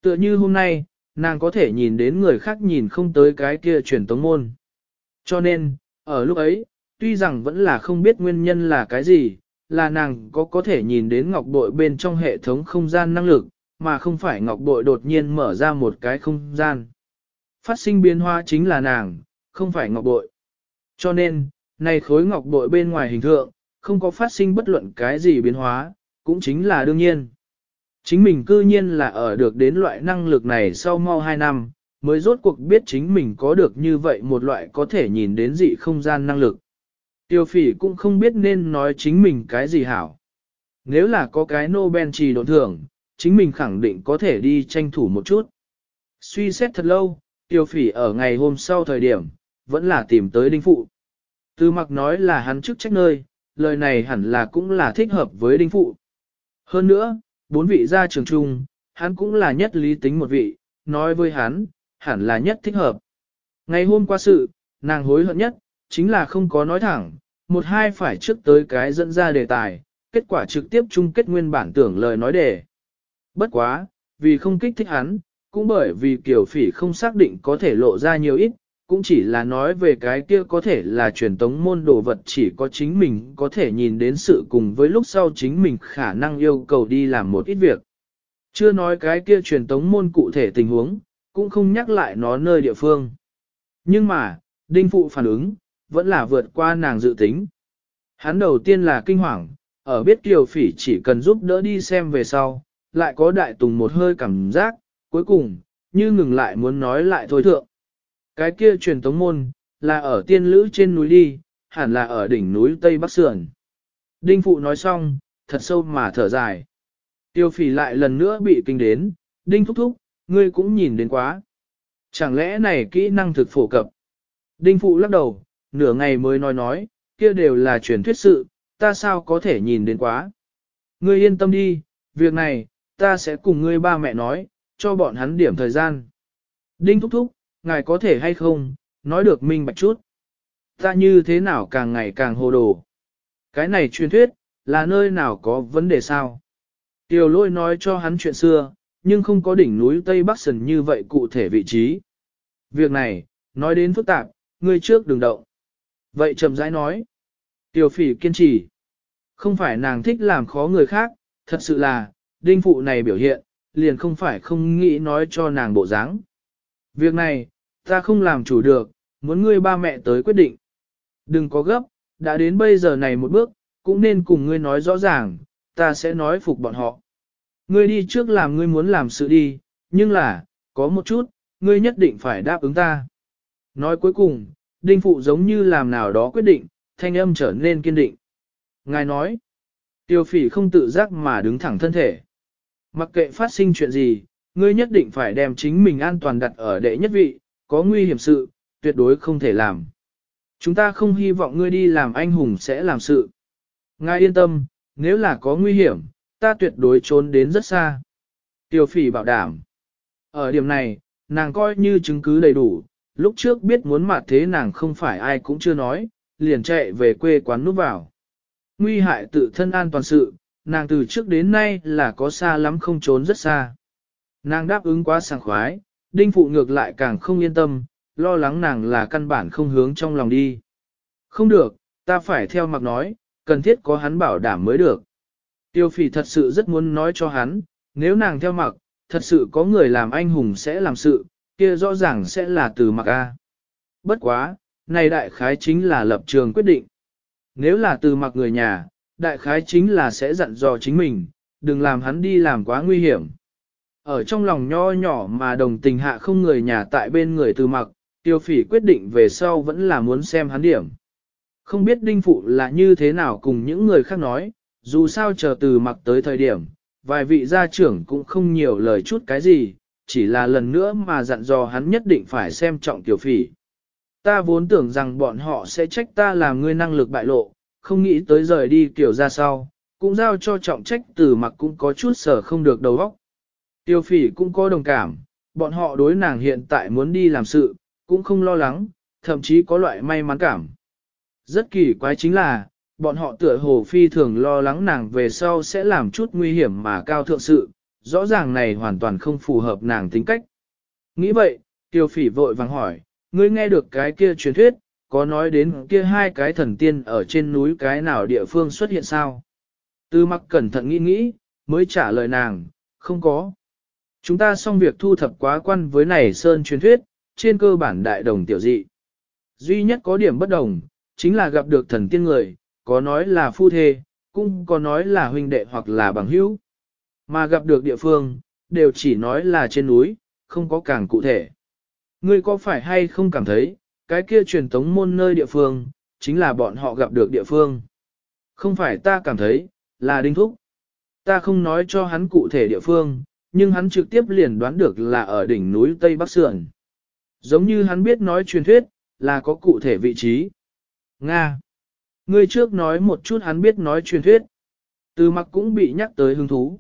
Tựa như hôm nay, nàng có thể nhìn đến người khác nhìn không tới cái kia truyền tống môn. Cho nên, ở lúc ấy, tuy rằng vẫn là không biết nguyên nhân là cái gì, là nàng có có thể nhìn đến ngọc bội bên trong hệ thống không gian năng lực, mà không phải ngọc bội đột nhiên mở ra một cái không gian. Phát sinh biến hóa chính là nàng, không phải ngọc bội. Cho nên, này khối ngọc bội bên ngoài hình thượng, không có phát sinh bất luận cái gì biến hóa, cũng chính là đương nhiên. Chính mình cư nhiên là ở được đến loại năng lực này sau mau 2 năm, mới rốt cuộc biết chính mình có được như vậy một loại có thể nhìn đến dị không gian năng lực. Tiêu phỉ cũng không biết nên nói chính mình cái gì hảo. Nếu là có cái Nobel trì độ thưởng, chính mình khẳng định có thể đi tranh thủ một chút. Suy xét thật lâu, tiêu phỉ ở ngày hôm sau thời điểm, vẫn là tìm tới đinh phụ. Từ mặc nói là hắn chức trách nơi, lời này hẳn là cũng là thích hợp với đinh phụ. Hơn nữa, bốn vị gia trường trung, hắn cũng là nhất lý tính một vị, nói với hắn, hẳn là nhất thích hợp. Ngày hôm qua sự, nàng hối hận nhất, chính là không có nói thẳng, một hai phải trước tới cái dẫn ra đề tài, kết quả trực tiếp chung kết nguyên bản tưởng lời nói đề. Bất quá, vì không kích thích hắn, cũng bởi vì kiểu phỉ không xác định có thể lộ ra nhiều ít, cũng chỉ là nói về cái kia có thể là truyền tống môn đồ vật chỉ có chính mình có thể nhìn đến sự cùng với lúc sau chính mình khả năng yêu cầu đi làm một ít việc. Chưa nói cái kia truyền tống môn cụ thể tình huống, cũng không nhắc lại nó nơi địa phương. Nhưng mà, đinh phụ phản ứng, vẫn là vượt qua nàng dự tính. Hắn đầu tiên là kinh hoàng, ở biết kiều phỉ chỉ cần giúp đỡ đi xem về sau, lại có đại tùng một hơi cảm giác, cuối cùng, như ngừng lại muốn nói lại thôi thượng. Cái kia truyền tống môn, là ở tiên lữ trên núi đi, hẳn là ở đỉnh núi Tây Bắc Sườn. Đinh Phụ nói xong, thật sâu mà thở dài. Tiêu phỉ lại lần nữa bị kinh đến, Đinh Thúc Thúc, ngươi cũng nhìn đến quá. Chẳng lẽ này kỹ năng thực phổ cập? Đinh Phụ lắc đầu, nửa ngày mới nói nói, kia đều là truyền thuyết sự, ta sao có thể nhìn đến quá. Ngươi yên tâm đi, việc này, ta sẽ cùng ngươi ba mẹ nói, cho bọn hắn điểm thời gian. Đinh Thúc Thúc, ngài có thể hay không, nói được minh bạch chút. Ta như thế nào càng ngày càng hồ đồ. Cái này truyền thuyết, là nơi nào có vấn đề sao? Tiểu lôi nói cho hắn chuyện xưa, nhưng không có đỉnh núi Tây Bắc Sần như vậy cụ thể vị trí. Việc này, nói đến phức tạp, ngươi trước đừng động. Vậy chậm rãi nói. Tiểu phỉ kiên trì. Không phải nàng thích làm khó người khác, thật sự là, đinh phụ này biểu hiện, liền không phải không nghĩ nói cho nàng bộ dáng. Việc này, ta không làm chủ được, muốn ngươi ba mẹ tới quyết định. Đừng có gấp, đã đến bây giờ này một bước, cũng nên cùng ngươi nói rõ ràng, ta sẽ nói phục bọn họ. Ngươi đi trước làm ngươi muốn làm sự đi, nhưng là, có một chút, ngươi nhất định phải đáp ứng ta. Nói cuối cùng, đinh phụ giống như làm nào đó quyết định, thanh âm trở nên kiên định. Ngài nói, tiêu phỉ không tự giác mà đứng thẳng thân thể. Mặc kệ phát sinh chuyện gì, ngươi nhất định phải đem chính mình an toàn đặt ở đệ nhất vị, có nguy hiểm sự, tuyệt đối không thể làm. Chúng ta không hy vọng ngươi đi làm anh hùng sẽ làm sự. Ngài yên tâm, nếu là có nguy hiểm, ta tuyệt đối trốn đến rất xa. Tiêu phỉ bảo đảm. Ở điểm này, nàng coi như chứng cứ đầy đủ, lúc trước biết muốn mặt thế nàng không phải ai cũng chưa nói, liền chạy về quê quán núp vào. Nguy hại tự thân an toàn sự, nàng từ trước đến nay là có xa lắm không trốn rất xa. Nàng đáp ứng quá sảng khoái, đinh phụ ngược lại càng không yên tâm, lo lắng nàng là căn bản không hướng trong lòng đi. Không được, ta phải theo mặc nói, cần thiết có hắn bảo đảm mới được. Tiêu phỉ thật sự rất muốn nói cho hắn, nếu nàng theo mặc, thật sự có người làm anh hùng sẽ làm sự, kia rõ ràng sẽ là từ mặc A. Bất quá, này đại khái chính là lập trường quyết định. Nếu là từ mặc người nhà, đại khái chính là sẽ dặn dò chính mình, đừng làm hắn đi làm quá nguy hiểm. Ở trong lòng nho nhỏ mà đồng tình hạ không người nhà tại bên người từ mặc, tiêu phỉ quyết định về sau vẫn là muốn xem hắn điểm. Không biết đinh phụ là như thế nào cùng những người khác nói, dù sao chờ từ mặc tới thời điểm, vài vị gia trưởng cũng không nhiều lời chút cái gì, chỉ là lần nữa mà dặn dò hắn nhất định phải xem trọng tiểu phỉ. Ta vốn tưởng rằng bọn họ sẽ trách ta làm ngươi năng lực bại lộ, không nghĩ tới rời đi kiểu ra sau, cũng giao cho trọng trách từ mặc cũng có chút sở không được đầu óc. Tiêu phỉ cũng có đồng cảm, bọn họ đối nàng hiện tại muốn đi làm sự, cũng không lo lắng, thậm chí có loại may mắn cảm. Rất kỳ quái chính là, bọn họ tựa hồ phi thường lo lắng nàng về sau sẽ làm chút nguy hiểm mà cao thượng sự, rõ ràng này hoàn toàn không phù hợp nàng tính cách. Nghĩ vậy, tiêu phỉ vội vàng hỏi, ngươi nghe được cái kia truyền thuyết, có nói đến kia hai cái thần tiên ở trên núi cái nào địa phương xuất hiện sao? Tư mặc cẩn thận nghĩ nghĩ, mới trả lời nàng, không có. Chúng ta xong việc thu thập quá quan với này sơn truyền thuyết, trên cơ bản đại đồng tiểu dị. Duy nhất có điểm bất đồng, chính là gặp được thần tiên người, có nói là phu thê, cũng có nói là huynh đệ hoặc là bằng hữu. Mà gặp được địa phương, đều chỉ nói là trên núi, không có càng cụ thể. Ngươi có phải hay không cảm thấy, cái kia truyền tống môn nơi địa phương, chính là bọn họ gặp được địa phương. Không phải ta cảm thấy, là đinh thúc. Ta không nói cho hắn cụ thể địa phương, nhưng hắn trực tiếp liền đoán được là ở đỉnh núi Tây Bắc Sườn. Giống như hắn biết nói truyền thuyết, là có cụ thể vị trí. Nga. Ngươi trước nói một chút hắn biết nói truyền thuyết. Từ mặc cũng bị nhắc tới hứng thú.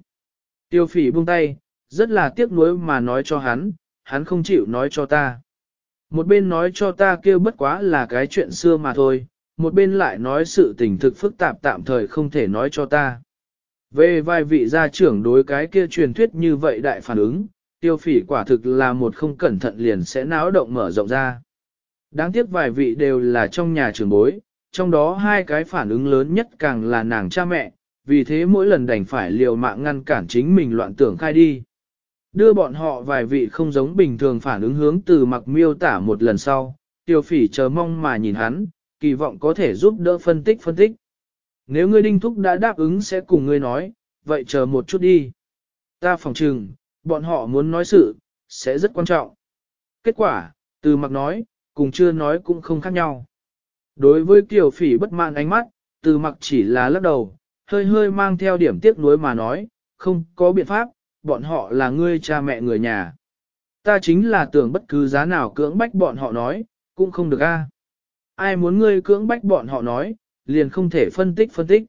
Tiêu phỉ buông tay, rất là tiếc nuối mà nói cho hắn, hắn không chịu nói cho ta. Một bên nói cho ta kêu bất quá là cái chuyện xưa mà thôi, một bên lại nói sự tình thực phức tạp tạm thời không thể nói cho ta. Về vài vị gia trưởng đối cái kia truyền thuyết như vậy đại phản ứng, tiêu phỉ quả thực là một không cẩn thận liền sẽ náo động mở rộng ra. Đáng tiếc vài vị đều là trong nhà trưởng bối, trong đó hai cái phản ứng lớn nhất càng là nàng cha mẹ, vì thế mỗi lần đành phải liều mạng ngăn cản chính mình loạn tưởng khai đi. Đưa bọn họ vài vị không giống bình thường phản ứng hướng từ mặc miêu tả một lần sau, tiêu phỉ chờ mong mà nhìn hắn, kỳ vọng có thể giúp đỡ phân tích phân tích. Nếu ngươi đinh thúc đã đáp ứng sẽ cùng ngươi nói, vậy chờ một chút đi. Ta phòng trừng, bọn họ muốn nói sự, sẽ rất quan trọng. Kết quả, từ mặc nói, cùng chưa nói cũng không khác nhau. Đối với tiểu phỉ bất mãn ánh mắt, từ mặc chỉ là lắc đầu, hơi hơi mang theo điểm tiếc nuối mà nói, không có biện pháp, bọn họ là ngươi cha mẹ người nhà. Ta chính là tưởng bất cứ giá nào cưỡng bách bọn họ nói, cũng không được a. Ai muốn ngươi cưỡng bách bọn họ nói, liền không thể phân tích phân tích.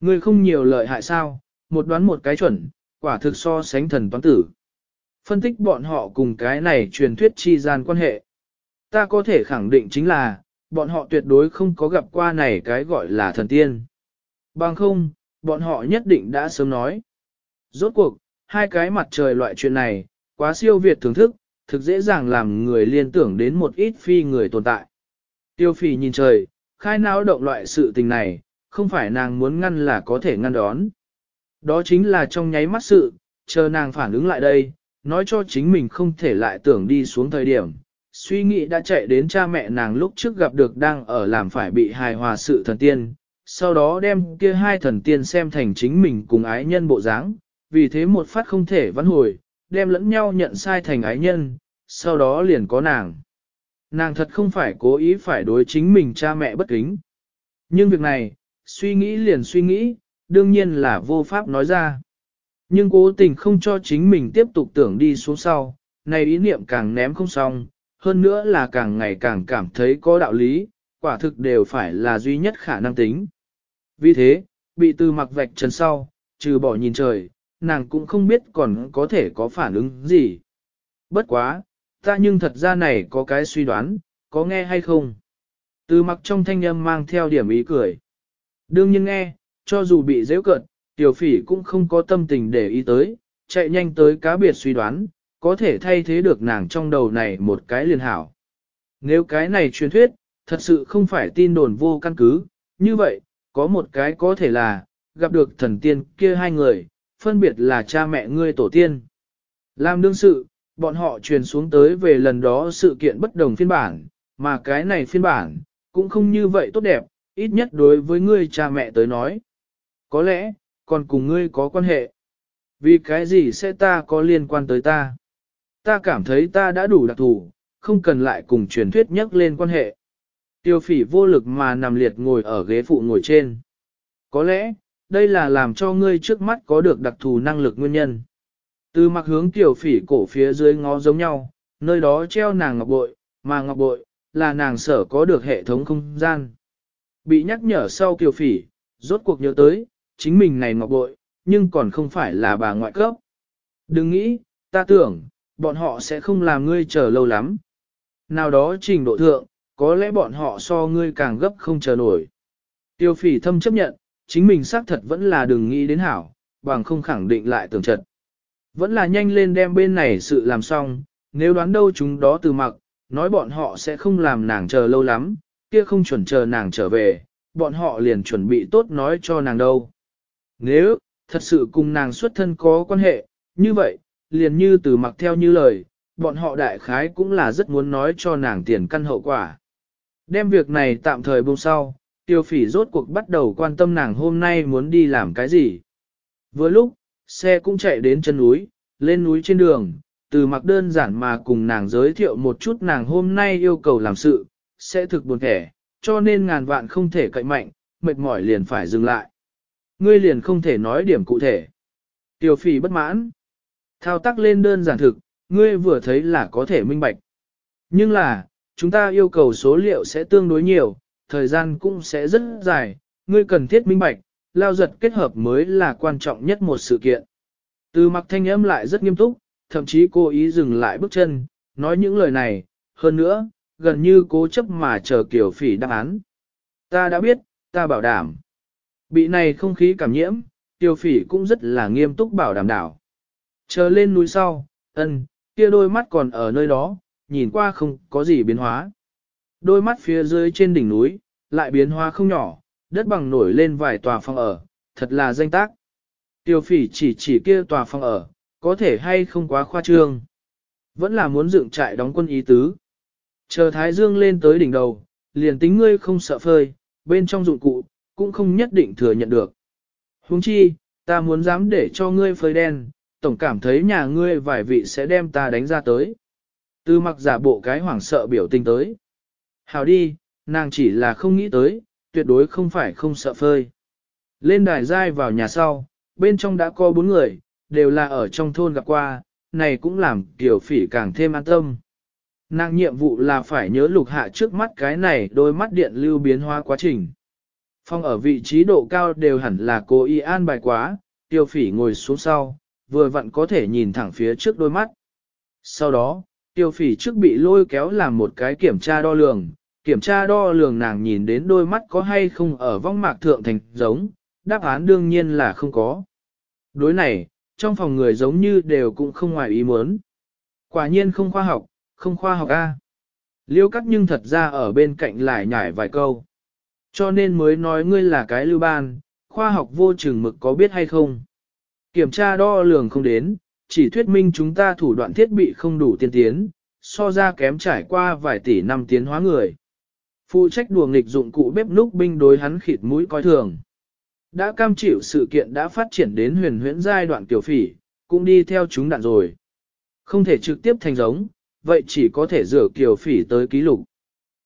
Ngươi không nhiều lợi hại sao, một đoán một cái chuẩn, quả thực so sánh thần toán tử. Phân tích bọn họ cùng cái này truyền thuyết chi gian quan hệ. Ta có thể khẳng định chính là, bọn họ tuyệt đối không có gặp qua này cái gọi là thần tiên. Bằng không, bọn họ nhất định đã sớm nói. Rốt cuộc, hai cái mặt trời loại chuyện này, quá siêu việt thưởng thức, thực dễ dàng làm người liên tưởng đến một ít phi người tồn tại. Tiêu phỉ nhìn trời, khai não động loại sự tình này, không phải nàng muốn ngăn là có thể ngăn đón. Đó chính là trong nháy mắt sự, chờ nàng phản ứng lại đây, nói cho chính mình không thể lại tưởng đi xuống thời điểm. Suy nghĩ đã chạy đến cha mẹ nàng lúc trước gặp được đang ở làm phải bị hài hòa sự thần tiên, sau đó đem kia hai thần tiên xem thành chính mình cùng ái nhân bộ dáng, vì thế một phát không thể vãn hồi, đem lẫn nhau nhận sai thành ái nhân, sau đó liền có nàng. Nàng thật không phải cố ý phải đối chính mình cha mẹ bất kính. Nhưng việc này, suy nghĩ liền suy nghĩ, đương nhiên là vô pháp nói ra. Nhưng cố tình không cho chính mình tiếp tục tưởng đi xuống sau, này ý niệm càng ném không xong, hơn nữa là càng ngày càng cảm thấy có đạo lý, quả thực đều phải là duy nhất khả năng tính. Vì thế, bị từ mặc vạch trần sau, trừ bỏ nhìn trời, nàng cũng không biết còn có thể có phản ứng gì. Bất quá, ta nhưng thật ra này có cái suy đoán, có nghe hay không? Từ mặc trong thanh âm mang theo điểm ý cười. Đương nhiên nghe, cho dù bị dễ cận, tiểu phỉ cũng không có tâm tình để ý tới, chạy nhanh tới cá biệt suy đoán, có thể thay thế được nàng trong đầu này một cái liền hảo. Nếu cái này truyền thuyết, thật sự không phải tin đồn vô căn cứ, như vậy, có một cái có thể là, gặp được thần tiên kia hai người, phân biệt là cha mẹ ngươi tổ tiên. Làm đương sự, bọn họ truyền xuống tới về lần đó sự kiện bất đồng phiên bản, mà cái này phiên bản, cũng không như vậy tốt đẹp, ít nhất đối với ngươi cha mẹ tới nói. Có lẽ, còn cùng ngươi có quan hệ. Vì cái gì sẽ ta có liên quan tới ta? Ta cảm thấy ta đã đủ đặc thù, không cần lại cùng truyền thuyết nhắc lên quan hệ. Tiêu phỉ vô lực mà nằm liệt ngồi ở ghế phụ ngồi trên. Có lẽ, đây là làm cho ngươi trước mắt có được đặc thù năng lực nguyên nhân. Từ mặc hướng tiểu phỉ cổ phía dưới ngó giống nhau, nơi đó treo nàng ngọc bội, mà ngọc bội, là nàng sở có được hệ thống không gian. Bị nhắc nhở sau kiều phỉ, rốt cuộc nhớ tới, chính mình này ngọc bội, nhưng còn không phải là bà ngoại cấp. Đừng nghĩ, ta tưởng, bọn họ sẽ không làm ngươi chờ lâu lắm. Nào đó trình độ thượng, có lẽ bọn họ so ngươi càng gấp không chờ nổi. Tiêu phỉ thâm chấp nhận, chính mình xác thật vẫn là đừng nghĩ đến hảo, bằng không khẳng định lại tưởng trật. Vẫn là nhanh lên đem bên này sự làm xong, nếu đoán đâu chúng đó từ mặc, nói bọn họ sẽ không làm nàng chờ lâu lắm, kia không chuẩn chờ nàng trở về, bọn họ liền chuẩn bị tốt nói cho nàng đâu. Nếu, thật sự cùng nàng xuất thân có quan hệ, như vậy, liền như từ mặc theo như lời, bọn họ đại khái cũng là rất muốn nói cho nàng tiền căn hậu quả. Đem việc này tạm thời buông sau, tiêu phỉ rốt cuộc bắt đầu quan tâm nàng hôm nay muốn đi làm cái gì. Vừa lúc, xe cũng chạy đến chân núi, lên núi trên đường, từ mặc đơn giản mà cùng nàng giới thiệu một chút nàng hôm nay yêu cầu làm sự, sẽ thực buồn thẻ, cho nên ngàn vạn không thể cậy mạnh, mệt mỏi liền phải dừng lại. Ngươi liền không thể nói điểm cụ thể. Tiêu phỉ bất mãn. Thao tác lên đơn giản thực, ngươi vừa thấy là có thể minh bạch. Nhưng là, chúng ta yêu cầu số liệu sẽ tương đối nhiều, thời gian cũng sẽ rất dài, ngươi cần thiết minh bạch, lao giật kết hợp mới là quan trọng nhất một sự kiện. Từ mặc thanh âm lại rất nghiêm túc, thậm chí cố ý dừng lại bước chân, nói những lời này, hơn nữa, gần như cố chấp mà chờ kiểu phỉ đáp án. Ta đã biết, ta bảo đảm. Bị này không khí cảm nhiễm, tiêu phỉ cũng rất là nghiêm túc bảo đảm đảo. Chờ lên núi sau, ân, kia đôi mắt còn ở nơi đó, nhìn qua không có gì biến hóa. Đôi mắt phía dưới trên đỉnh núi, lại biến hóa không nhỏ, đất bằng nổi lên vài tòa phòng ở, thật là danh tác. Tiêu phỉ chỉ chỉ kia tòa phòng ở, có thể hay không quá khoa trương. Vẫn là muốn dựng trại đóng quân ý tứ. Chờ Thái Dương lên tới đỉnh đầu, liền tính ngươi không sợ phơi, bên trong dụng cụ, cũng không nhất định thừa nhận được. Huống chi, ta muốn dám để cho ngươi phơi đen, tổng cảm thấy nhà ngươi vài vị sẽ đem ta đánh ra tới từ mặc giả bộ cái hoảng sợ biểu tình tới. Hào đi, nàng chỉ là không nghĩ tới, tuyệt đối không phải không sợ phơi. Lên đài dai vào nhà sau, bên trong đã có bốn người, đều là ở trong thôn gặp qua, này cũng làm tiểu phỉ càng thêm an tâm. Nàng nhiệm vụ là phải nhớ lục hạ trước mắt cái này đôi mắt điện lưu biến hóa quá trình. Phong ở vị trí độ cao đều hẳn là cố ý an bài quá, tiêu phỉ ngồi xuống sau, vừa vặn có thể nhìn thẳng phía trước đôi mắt. Sau đó, tiêu phỉ trước bị lôi kéo làm một cái kiểm tra đo lường, kiểm tra đo lường nàng nhìn đến đôi mắt có hay không ở vong mạc thượng thành giống, đáp án đương nhiên là không có. Đối này, trong phòng người giống như đều cũng không ngoài ý muốn. Quả nhiên không khoa học, không khoa học a. Liêu cắt nhưng thật ra ở bên cạnh lại nhải vài câu. Cho nên mới nói ngươi là cái lưu ban, khoa học vô chừng mực có biết hay không. Kiểm tra đo lường không đến, chỉ thuyết minh chúng ta thủ đoạn thiết bị không đủ tiên tiến, so ra kém trải qua vài tỷ năm tiến hóa người. Phụ trách đùa nghịch dụng cụ bếp núc binh đối hắn khịt mũi coi thường. Đã cam chịu sự kiện đã phát triển đến huyền huyễn giai đoạn tiểu phỉ, cũng đi theo chúng đạn rồi. Không thể trực tiếp thành giống, vậy chỉ có thể rửa kiều phỉ tới ký lục.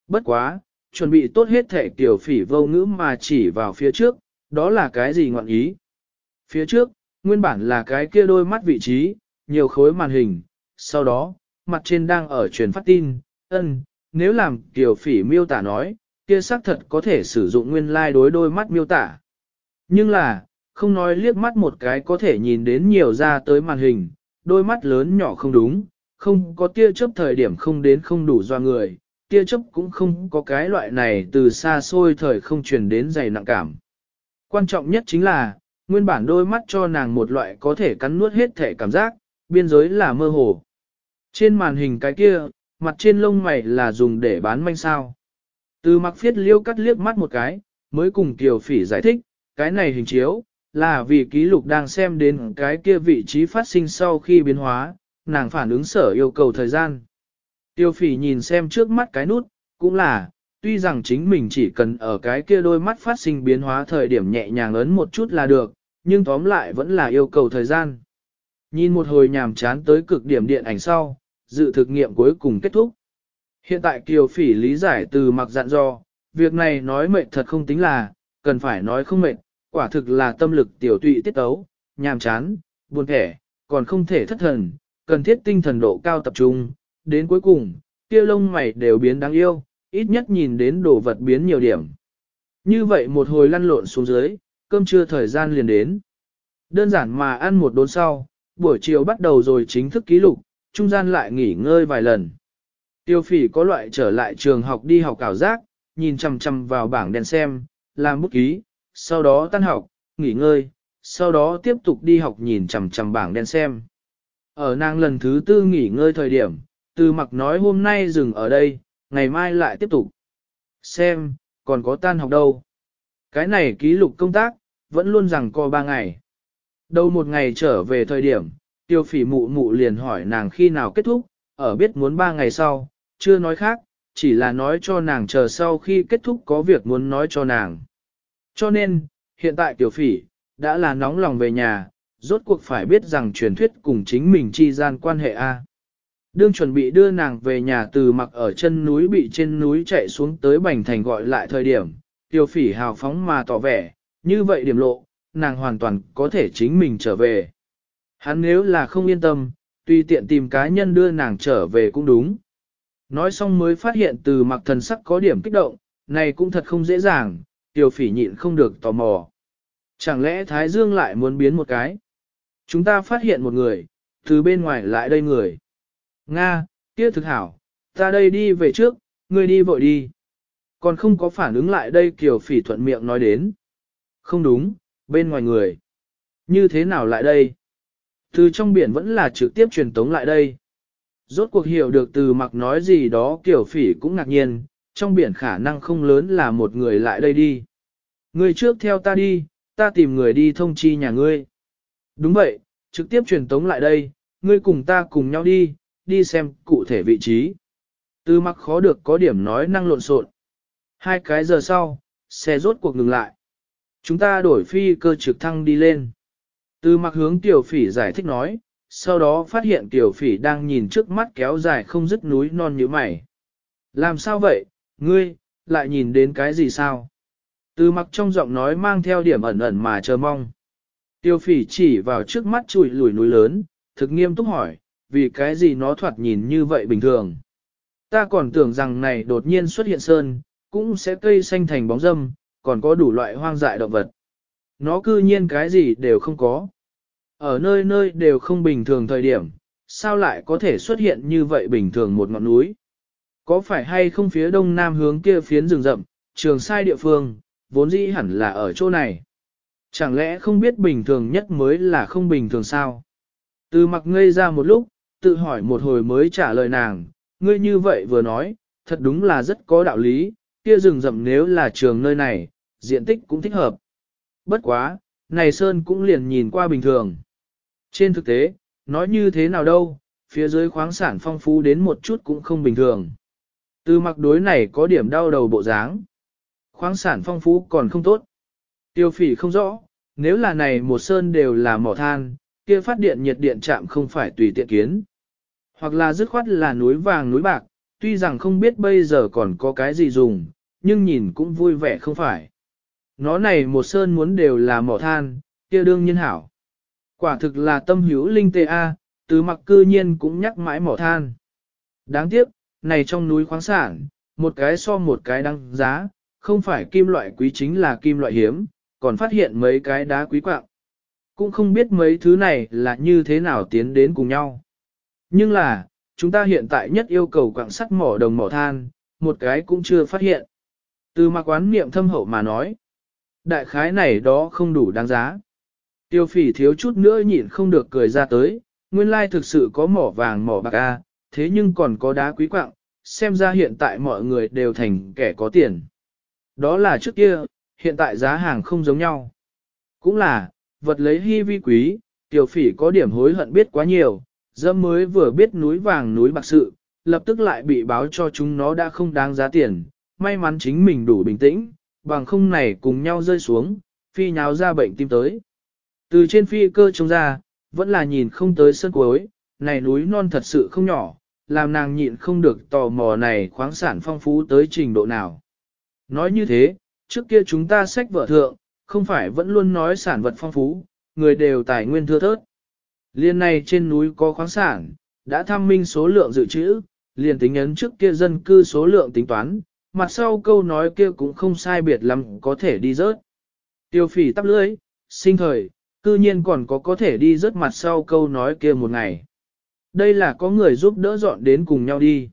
Bất quá, chuẩn bị tốt hết thể kiều phỉ vô ngữ mà chỉ vào phía trước, đó là cái gì ngọn ý. Phía trước, nguyên bản là cái kia đôi mắt vị trí, nhiều khối màn hình, sau đó, mặt trên đang ở truyền phát tin, ân, nếu làm tiểu phỉ miêu tả nói, kia xác thật có thể sử dụng nguyên lai like đối đôi mắt miêu tả. Nhưng là, không nói liếc mắt một cái có thể nhìn đến nhiều ra tới màn hình, đôi mắt lớn nhỏ không đúng, không có tia chớp thời điểm không đến không đủ do người, tia chớp cũng không có cái loại này từ xa xôi thời không truyền đến dày nặng cảm. Quan trọng nhất chính là, Nguyên bản đôi mắt cho nàng một loại có thể cắn nuốt hết thể cảm giác, biên giới là mơ hồ. Trên màn hình cái kia, mặt trên lông mày là dùng để bán manh sao. Từ mặc phiết liêu cắt liếc mắt một cái, mới cùng Kiều Phỉ giải thích, cái này hình chiếu, là vì ký lục đang xem đến cái kia vị trí phát sinh sau khi biến hóa, nàng phản ứng sở yêu cầu thời gian. Tiêu phỉ nhìn xem trước mắt cái nút, cũng là, tuy rằng chính mình chỉ cần ở cái kia đôi mắt phát sinh biến hóa thời điểm nhẹ nhàng ấn một chút là được, nhưng tóm lại vẫn là yêu cầu thời gian. Nhìn một hồi nhàm chán tới cực điểm điện ảnh sau, dự thực nghiệm cuối cùng kết thúc. Hiện tại Kiều Phỉ lý giải từ mặc dặn dò, việc này nói mệt thật không tính là, cần phải nói không mệt, quả thực là tâm lực tiểu tụy tiết tấu, nhàm chán, buồn thẻ, còn không thể thất thần, cần thiết tinh thần độ cao tập trung, đến cuối cùng, kia lông mày đều biến đáng yêu, ít nhất nhìn đến đồ vật biến nhiều điểm. Như vậy một hồi lăn lộn xuống dưới, cơm trưa thời gian liền đến. Đơn giản mà ăn một đốn sau, buổi chiều bắt đầu rồi chính thức ký lục, trung gian lại nghỉ ngơi vài lần. Tiêu phỉ có loại trở lại trường học đi học cảo giác, nhìn chằm chằm vào bảng đèn xem, làm bút ký, sau đó tan học, nghỉ ngơi, sau đó tiếp tục đi học nhìn chằm chằm bảng đèn xem. Ở nàng lần thứ tư nghỉ ngơi thời điểm, từ mặc nói hôm nay dừng ở đây, ngày mai lại tiếp tục. Xem, còn có tan học đâu. Cái này ký lục công tác, vẫn luôn rằng co ba ngày. Đầu một ngày trở về thời điểm, tiêu phỉ mụ mụ liền hỏi nàng khi nào kết thúc, ở biết muốn ba ngày sau, chưa nói khác, chỉ là nói cho nàng chờ sau khi kết thúc có việc muốn nói cho nàng. Cho nên, hiện tại tiểu phỉ, đã là nóng lòng về nhà, rốt cuộc phải biết rằng truyền thuyết cùng chính mình chi gian quan hệ A. Đương chuẩn bị đưa nàng về nhà từ mặc ở chân núi bị trên núi chạy xuống tới Bành Thành gọi lại thời điểm, Tiêu phỉ hào phóng mà tỏ vẻ, như vậy điểm lộ, nàng hoàn toàn có thể chính mình trở về. Hắn nếu là không yên tâm, tùy tiện tìm cá nhân đưa nàng trở về cũng đúng. Nói xong mới phát hiện từ mặc thần sắc có điểm kích động, này cũng thật không dễ dàng, tiểu phỉ nhịn không được tò mò. Chẳng lẽ Thái Dương lại muốn biến một cái? Chúng ta phát hiện một người, từ bên ngoài lại đây người. Nga, kia thực hảo, ta đây đi về trước, ngươi đi vội đi. Còn không có phản ứng lại đây Kiều Phỉ thuận miệng nói đến. Không đúng, bên ngoài người. Như thế nào lại đây? Từ trong biển vẫn là trực tiếp truyền tống lại đây. Rốt cuộc hiểu được từ mặc nói gì đó Kiều Phỉ cũng ngạc nhiên, trong biển khả năng không lớn là một người lại đây đi. người trước theo ta đi, ta tìm người đi thông chi nhà ngươi. Đúng vậy, trực tiếp truyền tống lại đây, ngươi cùng ta cùng nhau đi, đi xem cụ thể vị trí. Từ mặc khó được có điểm nói năng lộn xộn. Hai cái giờ sau, xe rốt cuộc ngừng lại. Chúng ta đổi phi cơ trực thăng đi lên. Từ mặc hướng tiểu phỉ giải thích nói, sau đó phát hiện tiểu phỉ đang nhìn trước mắt kéo dài không dứt núi non như mày. Làm sao vậy, ngươi, lại nhìn đến cái gì sao? Từ mặc trong giọng nói mang theo điểm ẩn ẩn mà chờ mong. Tiêu phỉ chỉ vào trước mắt chùi lùi núi lớn, thực nghiêm túc hỏi, vì cái gì nó thoạt nhìn như vậy bình thường. Ta còn tưởng rằng này đột nhiên xuất hiện sơn, cũng sẽ cây xanh thành bóng râm, còn có đủ loại hoang dại động vật. Nó cư nhiên cái gì đều không có. Ở nơi nơi đều không bình thường thời điểm, sao lại có thể xuất hiện như vậy bình thường một ngọn núi? Có phải hay không phía đông nam hướng kia phiến rừng rậm, trường sai địa phương, vốn dĩ hẳn là ở chỗ này. Chẳng lẽ không biết bình thường nhất mới là không bình thường sao? Từ mặc ngây ra một lúc, tự hỏi một hồi mới trả lời nàng, ngươi như vậy vừa nói, thật đúng là rất có đạo lý, kia rừng rậm nếu là trường nơi này, diện tích cũng thích hợp. Bất quá, này Sơn cũng liền nhìn qua bình thường. Trên thực tế, nói như thế nào đâu, phía dưới khoáng sản phong phú đến một chút cũng không bình thường. Từ mặc đối này có điểm đau đầu bộ dáng. Khoáng sản phong phú còn không tốt. Tiêu phỉ không rõ, nếu là này một sơn đều là mỏ than, kia phát điện nhiệt điện chạm không phải tùy tiện kiến. Hoặc là dứt khoát là núi vàng núi bạc, tuy rằng không biết bây giờ còn có cái gì dùng, nhưng nhìn cũng vui vẻ không phải. Nó này một sơn muốn đều là mỏ than, kia đương nhiên hảo. Quả thực là tâm hữu linh tê A, từ mặc cư nhiên cũng nhắc mãi mỏ than. Đáng tiếc, này trong núi khoáng sản, một cái so một cái đăng giá, không phải kim loại quý chính là kim loại hiếm, còn phát hiện mấy cái đá quý quạng. Cũng không biết mấy thứ này là như thế nào tiến đến cùng nhau. Nhưng là, chúng ta hiện tại nhất yêu cầu quạng sắt mỏ đồng mỏ than, một cái cũng chưa phát hiện. Từ mặc quán niệm thâm hậu mà nói, đại khái này đó không đủ đáng giá. Tiêu phỉ thiếu chút nữa nhịn không được cười ra tới, nguyên lai thực sự có mỏ vàng mỏ bạc a, thế nhưng còn có đá quý quạng, xem ra hiện tại mọi người đều thành kẻ có tiền. Đó là trước kia, hiện tại giá hàng không giống nhau. Cũng là, vật lấy hy vi quý, tiểu phỉ có điểm hối hận biết quá nhiều, dâm mới vừa biết núi vàng núi bạc sự, lập tức lại bị báo cho chúng nó đã không đáng giá tiền, may mắn chính mình đủ bình tĩnh, bằng không này cùng nhau rơi xuống, phi nháo ra bệnh tim tới. Từ trên phi cơ trông ra, vẫn là nhìn không tới sân cuối, này núi non thật sự không nhỏ, làm nàng nhịn không được tò mò này khoáng sản phong phú tới trình độ nào. Nói như thế, trước kia chúng ta sách vợ thượng, không phải vẫn luôn nói sản vật phong phú, người đều tài nguyên thưa thớt. Liên này trên núi có khoáng sản, đã thăm minh số lượng dự trữ, liền tính ấn trước kia dân cư số lượng tính toán, mặt sau câu nói kia cũng không sai biệt lắm có thể đi rớt. Tiêu phỉ tắp lưới, sinh thời, cư nhiên còn có có thể đi rớt mặt sau câu nói kia một ngày. Đây là có người giúp đỡ dọn đến cùng nhau đi.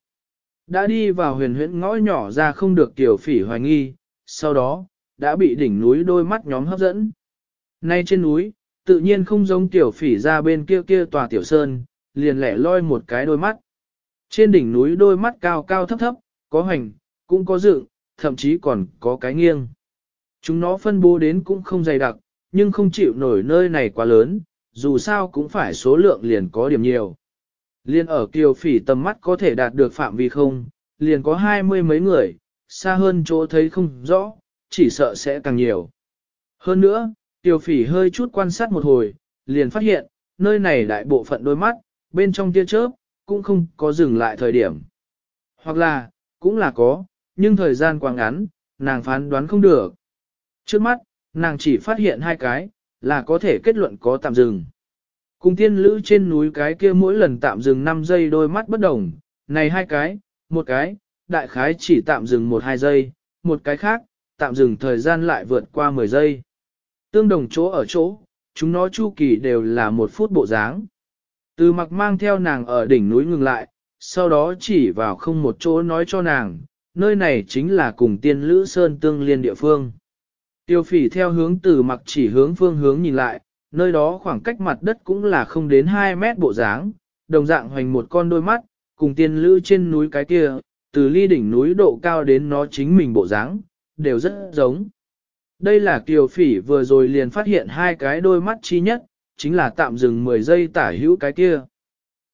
Đã đi vào huyền huyễn ngõ nhỏ ra không được tiểu phỉ hoài nghi, sau đó, đã bị đỉnh núi đôi mắt nhóm hấp dẫn. Nay trên núi, tự nhiên không giống tiểu phỉ ra bên kia kia tòa tiểu sơn, liền lẻ loi một cái đôi mắt. Trên đỉnh núi đôi mắt cao cao thấp thấp, có hành, cũng có dựng, thậm chí còn có cái nghiêng. Chúng nó phân bố đến cũng không dày đặc, nhưng không chịu nổi nơi này quá lớn, dù sao cũng phải số lượng liền có điểm nhiều. Liên ở kiều phỉ tầm mắt có thể đạt được phạm vi không, liền có hai mươi mấy người, xa hơn chỗ thấy không rõ, chỉ sợ sẽ càng nhiều. Hơn nữa, kiều phỉ hơi chút quan sát một hồi, liền phát hiện, nơi này đại bộ phận đôi mắt, bên trong tia chớp, cũng không có dừng lại thời điểm. Hoặc là, cũng là có, nhưng thời gian quá ngắn, nàng phán đoán không được. Trước mắt, nàng chỉ phát hiện hai cái, là có thể kết luận có tạm dừng. Cùng tiên lữ trên núi cái kia mỗi lần tạm dừng 5 giây đôi mắt bất đồng, này hai cái, một cái, đại khái chỉ tạm dừng 1-2 giây, một cái khác, tạm dừng thời gian lại vượt qua 10 giây. Tương đồng chỗ ở chỗ, chúng nó chu kỳ đều là một phút bộ dáng. Từ mặc mang theo nàng ở đỉnh núi ngừng lại, sau đó chỉ vào không một chỗ nói cho nàng, nơi này chính là cùng tiên lữ sơn tương liên địa phương. Tiêu phỉ theo hướng từ mặc chỉ hướng phương hướng nhìn lại, nơi đó khoảng cách mặt đất cũng là không đến 2 mét bộ dáng, đồng dạng hoành một con đôi mắt, cùng tiên lữ trên núi cái kia, từ ly đỉnh núi độ cao đến nó chính mình bộ dáng, đều rất giống. Đây là kiều phỉ vừa rồi liền phát hiện hai cái đôi mắt chi nhất, chính là tạm dừng 10 giây tả hữu cái kia.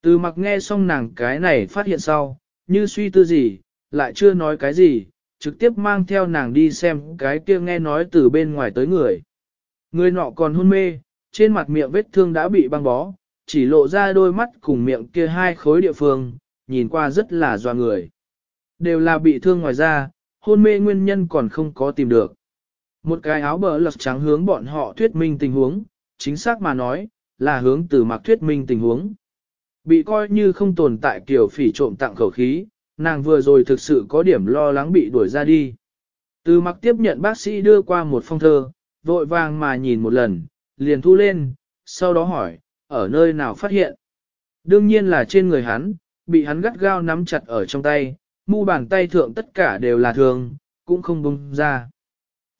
Từ mặc nghe xong nàng cái này phát hiện sau, như suy tư gì, lại chưa nói cái gì, trực tiếp mang theo nàng đi xem cái kia nghe nói từ bên ngoài tới người. Người nọ còn hôn mê, trên mặt miệng vết thương đã bị băng bó, chỉ lộ ra đôi mắt cùng miệng kia hai khối địa phương, nhìn qua rất là doa người. Đều là bị thương ngoài ra, hôn mê nguyên nhân còn không có tìm được. Một cái áo bờ lật trắng hướng bọn họ thuyết minh tình huống, chính xác mà nói, là hướng từ mặc thuyết minh tình huống. Bị coi như không tồn tại kiểu phỉ trộm tặng khẩu khí, nàng vừa rồi thực sự có điểm lo lắng bị đuổi ra đi. Từ mặc tiếp nhận bác sĩ đưa qua một phong thơ, vội vàng mà nhìn một lần, liền thu lên, sau đó hỏi, ở nơi nào phát hiện. Đương nhiên là trên người hắn, bị hắn gắt gao nắm chặt ở trong tay, mu bàn tay thượng tất cả đều là thường, cũng không bung ra.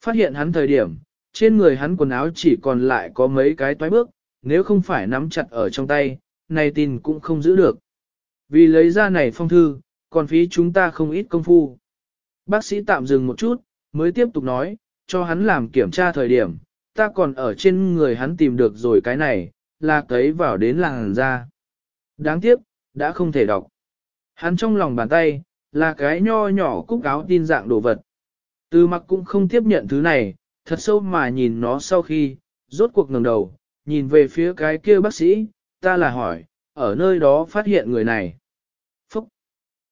Phát hiện hắn thời điểm, trên người hắn quần áo chỉ còn lại có mấy cái toái bước, nếu không phải nắm chặt ở trong tay, này tin cũng không giữ được. Vì lấy ra này phong thư, còn phí chúng ta không ít công phu. Bác sĩ tạm dừng một chút, mới tiếp tục nói, cho hắn làm kiểm tra thời điểm, ta còn ở trên người hắn tìm được rồi cái này, là cấy vào đến làng ra. Đáng tiếc, đã không thể đọc. Hắn trong lòng bàn tay, là cái nho nhỏ cúc áo tin dạng đồ vật. Từ mặc cũng không tiếp nhận thứ này, thật sâu mà nhìn nó sau khi, rốt cuộc ngẩng đầu, nhìn về phía cái kia bác sĩ, ta là hỏi, ở nơi đó phát hiện người này.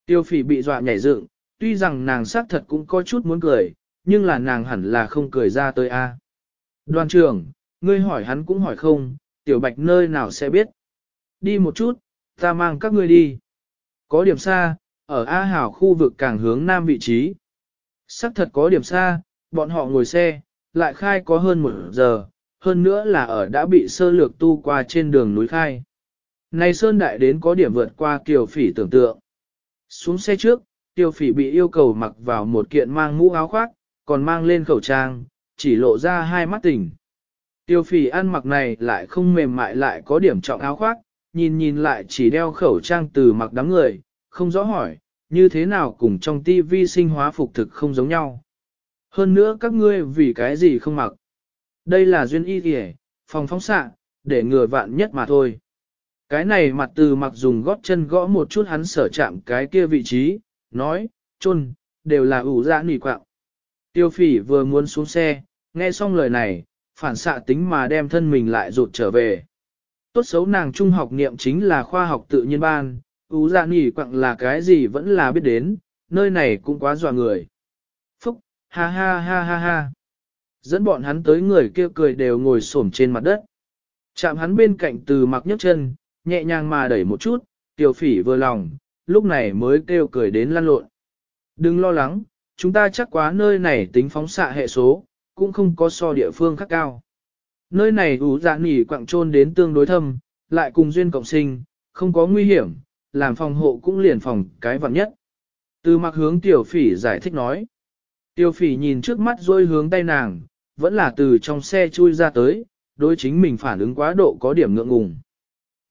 Tiêu phỉ bị dọa nhảy dựng, tuy rằng nàng xác thật cũng có chút muốn cười, nhưng là nàng hẳn là không cười ra tới a. Đoàn trưởng, ngươi hỏi hắn cũng hỏi không, tiểu bạch nơi nào sẽ biết. Đi một chút, ta mang các ngươi đi. Có điểm xa, ở A Hảo khu vực càng hướng nam vị trí. Sắc thật có điểm xa, bọn họ ngồi xe, lại khai có hơn một giờ, hơn nữa là ở đã bị sơ lược tu qua trên đường núi khai. Này Sơn Đại đến có điểm vượt qua kiều phỉ tưởng tượng. Xuống xe trước, Tiêu phỉ bị yêu cầu mặc vào một kiện mang mũ áo khoác, còn mang lên khẩu trang, chỉ lộ ra hai mắt tỉnh. Tiêu phỉ ăn mặc này lại không mềm mại lại có điểm trọng áo khoác, nhìn nhìn lại chỉ đeo khẩu trang từ mặc đám người, không rõ hỏi, như thế nào cùng trong tivi sinh hóa phục thực không giống nhau. Hơn nữa các ngươi vì cái gì không mặc. Đây là duyên y kìa, phòng phóng xạ, để ngừa vạn nhất mà thôi. Cái này mặt từ mặc dùng gót chân gõ một chút hắn sở chạm cái kia vị trí, nói, chôn đều là ủ dạ nỉ quạng. Tiêu phỉ vừa muốn xuống xe, nghe xong lời này, phản xạ tính mà đem thân mình lại rụt trở về. Tốt xấu nàng trung học niệm chính là khoa học tự nhiên ban, ủ dạ nỉ quạng là cái gì vẫn là biết đến, nơi này cũng quá dọa người. Phúc, ha ha ha ha ha. Dẫn bọn hắn tới người kia cười đều ngồi xổm trên mặt đất. Chạm hắn bên cạnh từ mặc nhấc chân, nhẹ nhàng mà đẩy một chút, tiểu phỉ vừa lòng, lúc này mới kêu cười đến lăn lộn. Đừng lo lắng, chúng ta chắc quá nơi này tính phóng xạ hệ số, cũng không có so địa phương khác cao. Nơi này ủ dạ nỉ quặng trôn đến tương đối thâm, lại cùng duyên cộng sinh, không có nguy hiểm, làm phòng hộ cũng liền phòng cái vặn nhất. Từ mặc hướng tiểu phỉ giải thích nói. Tiểu phỉ nhìn trước mắt rồi hướng tay nàng, vẫn là từ trong xe chui ra tới, đối chính mình phản ứng quá độ có điểm ngượng ngùng.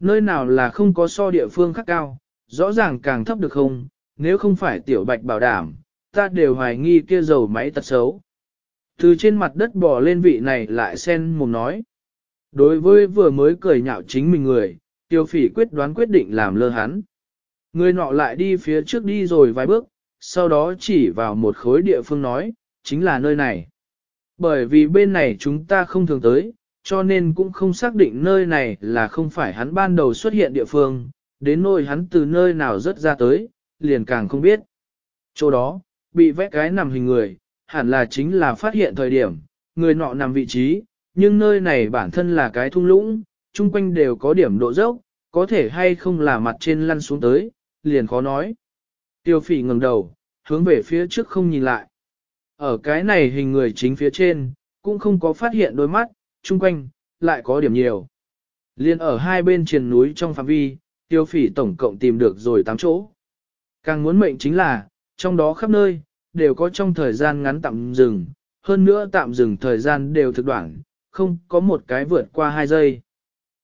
Nơi nào là không có so địa phương khác cao, rõ ràng càng thấp được không, nếu không phải tiểu bạch bảo đảm, ta đều hoài nghi kia dầu máy tật xấu. Từ trên mặt đất bò lên vị này lại sen mồm nói. Đối với vừa mới cười nhạo chính mình người, tiêu phỉ quyết đoán quyết định làm lơ hắn. Người nọ lại đi phía trước đi rồi vài bước, sau đó chỉ vào một khối địa phương nói, chính là nơi này. Bởi vì bên này chúng ta không thường tới, cho nên cũng không xác định nơi này là không phải hắn ban đầu xuất hiện địa phương, đến nỗi hắn từ nơi nào rớt ra tới, liền càng không biết. Chỗ đó, bị vẽ cái nằm hình người, hẳn là chính là phát hiện thời điểm, người nọ nằm vị trí, nhưng nơi này bản thân là cái thung lũng, chung quanh đều có điểm độ dốc, có thể hay không là mặt trên lăn xuống tới, liền khó nói. Tiêu phỉ ngẩng đầu, hướng về phía trước không nhìn lại. Ở cái này hình người chính phía trên, cũng không có phát hiện đôi mắt, chung quanh, lại có điểm nhiều. Liên ở hai bên triền núi trong phạm vi, tiêu phỉ tổng cộng tìm được rồi 8 chỗ. Càng muốn mệnh chính là, trong đó khắp nơi, đều có trong thời gian ngắn tạm dừng, hơn nữa tạm dừng thời gian đều thực đoạn, không có một cái vượt qua 2 giây.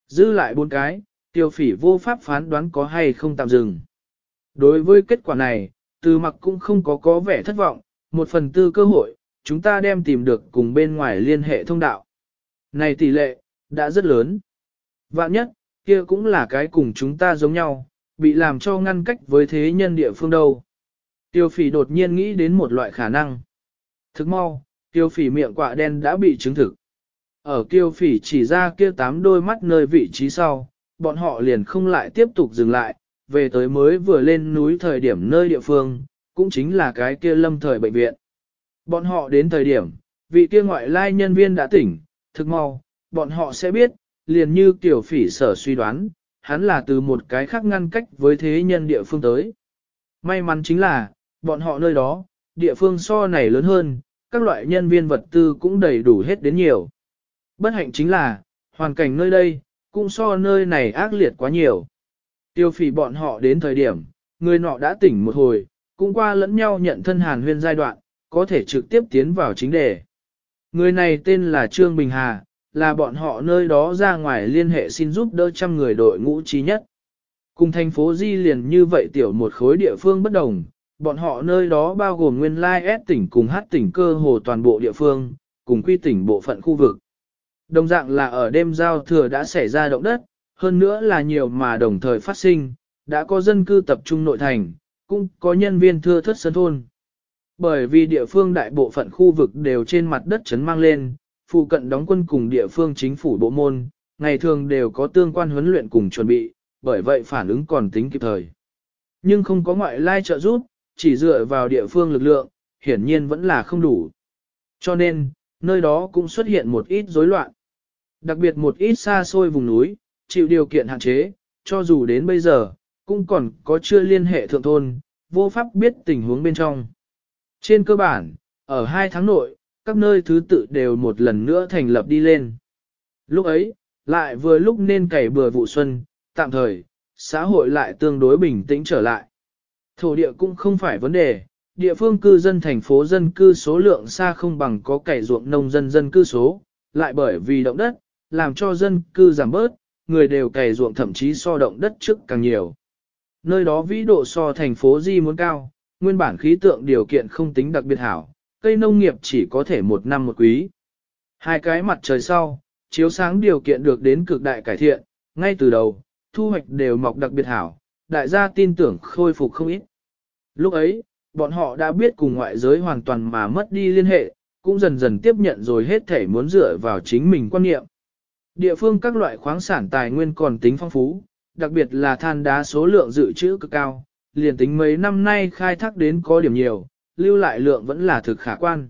Dư lại bốn cái, tiêu phỉ vô pháp phán đoán có hay không tạm dừng. Đối với kết quả này, từ mặc cũng không có có vẻ thất vọng, một phần tư cơ hội, chúng ta đem tìm được cùng bên ngoài liên hệ thông đạo. Này tỷ lệ, đã rất lớn. Vạn nhất, kia cũng là cái cùng chúng ta giống nhau, bị làm cho ngăn cách với thế nhân địa phương đâu. Tiêu phỉ đột nhiên nghĩ đến một loại khả năng. Thức mau, tiêu phỉ miệng quạ đen đã bị chứng thực. Ở tiêu phỉ chỉ ra kia tám đôi mắt nơi vị trí sau, bọn họ liền không lại tiếp tục dừng lại, về tới mới vừa lên núi thời điểm nơi địa phương, cũng chính là cái kia lâm thời bệnh viện. Bọn họ đến thời điểm, vị kia ngoại lai nhân viên đã tỉnh, thực mau, bọn họ sẽ biết, liền như tiểu phỉ sở suy đoán, hắn là từ một cái khác ngăn cách với thế nhân địa phương tới. May mắn chính là, bọn họ nơi đó, địa phương so này lớn hơn, các loại nhân viên vật tư cũng đầy đủ hết đến nhiều. Bất hạnh chính là, hoàn cảnh nơi đây, cũng so nơi này ác liệt quá nhiều. Tiêu phỉ bọn họ đến thời điểm, người nọ đã tỉnh một hồi, cũng qua lẫn nhau nhận thân hàn huyên giai đoạn, có thể trực tiếp tiến vào chính đề. Người này tên là Trương Bình Hà, là bọn họ nơi đó ra ngoài liên hệ xin giúp đỡ trăm người đội ngũ trí nhất. Cùng thành phố Di liền như vậy tiểu một khối địa phương bất đồng, bọn họ nơi đó bao gồm nguyên lai S tỉnh cùng h tỉnh cơ hồ toàn bộ địa phương, cùng quy tỉnh bộ phận khu vực. Đồng dạng là ở đêm giao thừa đã xảy ra động đất, hơn nữa là nhiều mà đồng thời phát sinh, đã có dân cư tập trung nội thành, cũng có nhân viên thưa thất sân thôn. Bởi vì địa phương đại bộ phận khu vực đều trên mặt đất chấn mang lên, phụ cận đóng quân cùng địa phương chính phủ bộ môn, ngày thường đều có tương quan huấn luyện cùng chuẩn bị, bởi vậy phản ứng còn tính kịp thời. Nhưng không có ngoại lai trợ giúp, chỉ dựa vào địa phương lực lượng, hiển nhiên vẫn là không đủ. Cho nên, nơi đó cũng xuất hiện một ít rối loạn. Đặc biệt một ít xa xôi vùng núi, chịu điều kiện hạn chế, cho dù đến bây giờ, cũng còn có chưa liên hệ thượng thôn, vô pháp biết tình huống bên trong. Trên cơ bản, ở hai tháng nội, các nơi thứ tự đều một lần nữa thành lập đi lên. Lúc ấy, lại vừa lúc nên cày bừa vụ xuân, tạm thời, xã hội lại tương đối bình tĩnh trở lại. Thổ địa cũng không phải vấn đề, địa phương cư dân thành phố dân cư số lượng xa không bằng có cày ruộng nông dân dân cư số, lại bởi vì động đất, làm cho dân cư giảm bớt, người đều cày ruộng thậm chí so động đất trước càng nhiều. Nơi đó vĩ độ so thành phố Di muốn cao, nguyên bản khí tượng điều kiện không tính đặc biệt hảo, cây nông nghiệp chỉ có thể một năm một quý. Hai cái mặt trời sau, chiếu sáng điều kiện được đến cực đại cải thiện, ngay từ đầu, thu hoạch đều mọc đặc biệt hảo, đại gia tin tưởng khôi phục không ít. Lúc ấy, bọn họ đã biết cùng ngoại giới hoàn toàn mà mất đi liên hệ, cũng dần dần tiếp nhận rồi hết thể muốn dựa vào chính mình quan niệm. Địa phương các loại khoáng sản tài nguyên còn tính phong phú, đặc biệt là than đá số lượng dự trữ cực cao, liền tính mấy năm nay khai thác đến có điểm nhiều, lưu lại lượng vẫn là thực khả quan.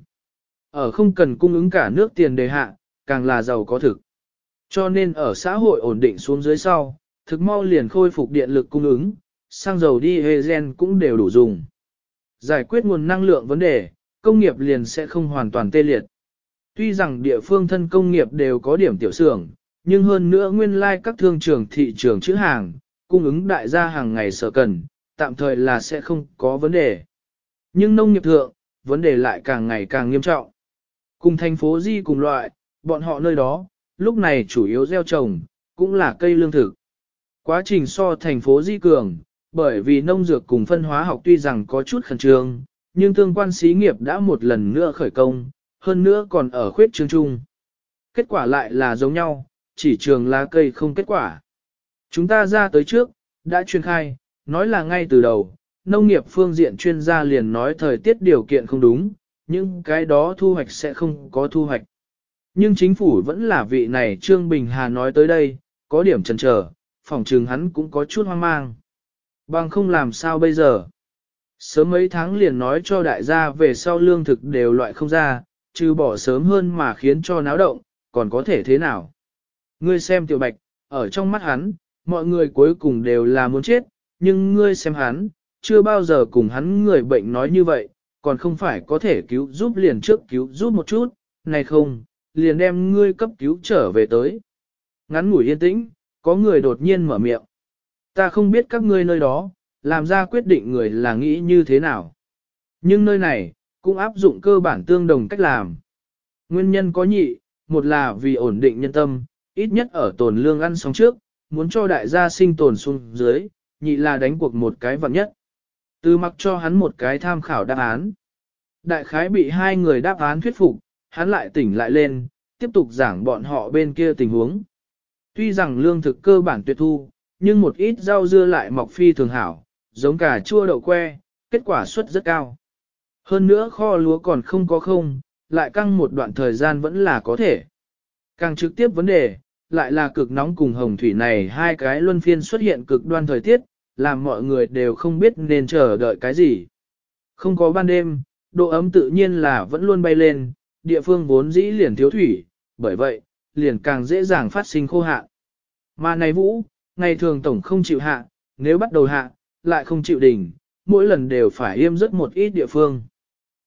Ở không cần cung ứng cả nước tiền đề hạ, càng là giàu có thực. Cho nên ở xã hội ổn định xuống dưới sau, thực mau liền khôi phục điện lực cung ứng, xăng dầu đi hê gen cũng đều đủ dùng. Giải quyết nguồn năng lượng vấn đề, công nghiệp liền sẽ không hoàn toàn tê liệt. Tuy rằng địa phương thân công nghiệp đều có điểm tiểu xưởng, nhưng hơn nữa nguyên lai like các thương trường thị trường chữ hàng, cung ứng đại gia hàng ngày sở cần, tạm thời là sẽ không có vấn đề. Nhưng nông nghiệp thượng, vấn đề lại càng ngày càng nghiêm trọng. Cùng thành phố Di cùng loại, bọn họ nơi đó, lúc này chủ yếu gieo trồng, cũng là cây lương thực. Quá trình so thành phố Di cường, bởi vì nông dược cùng phân hóa học tuy rằng có chút khẩn trương, nhưng tương quan xí nghiệp đã một lần nữa khởi công, hơn nữa còn ở khuyết trương trung. Kết quả lại là giống nhau, chỉ trường lá cây không kết quả. Chúng ta ra tới trước, đã chuyên khai, nói là ngay từ đầu, nông nghiệp phương diện chuyên gia liền nói thời tiết điều kiện không đúng, nhưng cái đó thu hoạch sẽ không có thu hoạch. Nhưng chính phủ vẫn là vị này Trương Bình Hà nói tới đây, có điểm chần chờ, phòng trường hắn cũng có chút hoang mang. Bằng không làm sao bây giờ? Sớm mấy tháng liền nói cho đại gia về sau lương thực đều loại không ra, trừ bỏ sớm hơn mà khiến cho náo động, còn có thể thế nào? Ngươi xem tiểu bạch, ở trong mắt hắn, mọi người cuối cùng đều là muốn chết, nhưng ngươi xem hắn, chưa bao giờ cùng hắn người bệnh nói như vậy, còn không phải có thể cứu giúp liền trước cứu giúp một chút, này không, liền đem ngươi cấp cứu trở về tới. Ngắn ngủi yên tĩnh, có người đột nhiên mở miệng. Ta không biết các ngươi nơi đó, làm ra quyết định người là nghĩ như thế nào. Nhưng nơi này, cũng áp dụng cơ bản tương đồng cách làm. Nguyên nhân có nhị, một là vì ổn định nhân tâm, ít nhất ở tồn lương ăn sống trước, muốn cho đại gia sinh tồn xuống dưới, nhị là đánh cuộc một cái vặn nhất. Từ mặc cho hắn một cái tham khảo đáp án. Đại khái bị hai người đáp án thuyết phục, hắn lại tỉnh lại lên, tiếp tục giảng bọn họ bên kia tình huống. Tuy rằng lương thực cơ bản tuyệt thu, nhưng một ít rau dưa lại mọc phi thường hảo, giống cả chua đậu que, kết quả suất rất cao. Hơn nữa kho lúa còn không có không, lại căng một đoạn thời gian vẫn là có thể. Càng trực tiếp vấn đề, lại là cực nóng cùng hồng thủy này hai cái luân phiên xuất hiện cực đoan thời tiết, làm mọi người đều không biết nên chờ đợi cái gì. Không có ban đêm, độ ấm tự nhiên là vẫn luôn bay lên, địa phương vốn dĩ liền thiếu thủy, bởi vậy, liền càng dễ dàng phát sinh khô hạn. Mà này vũ, ngày thường tổng không chịu hạ, nếu bắt đầu hạ, lại không chịu đỉnh, mỗi lần đều phải yêm rất một ít địa phương.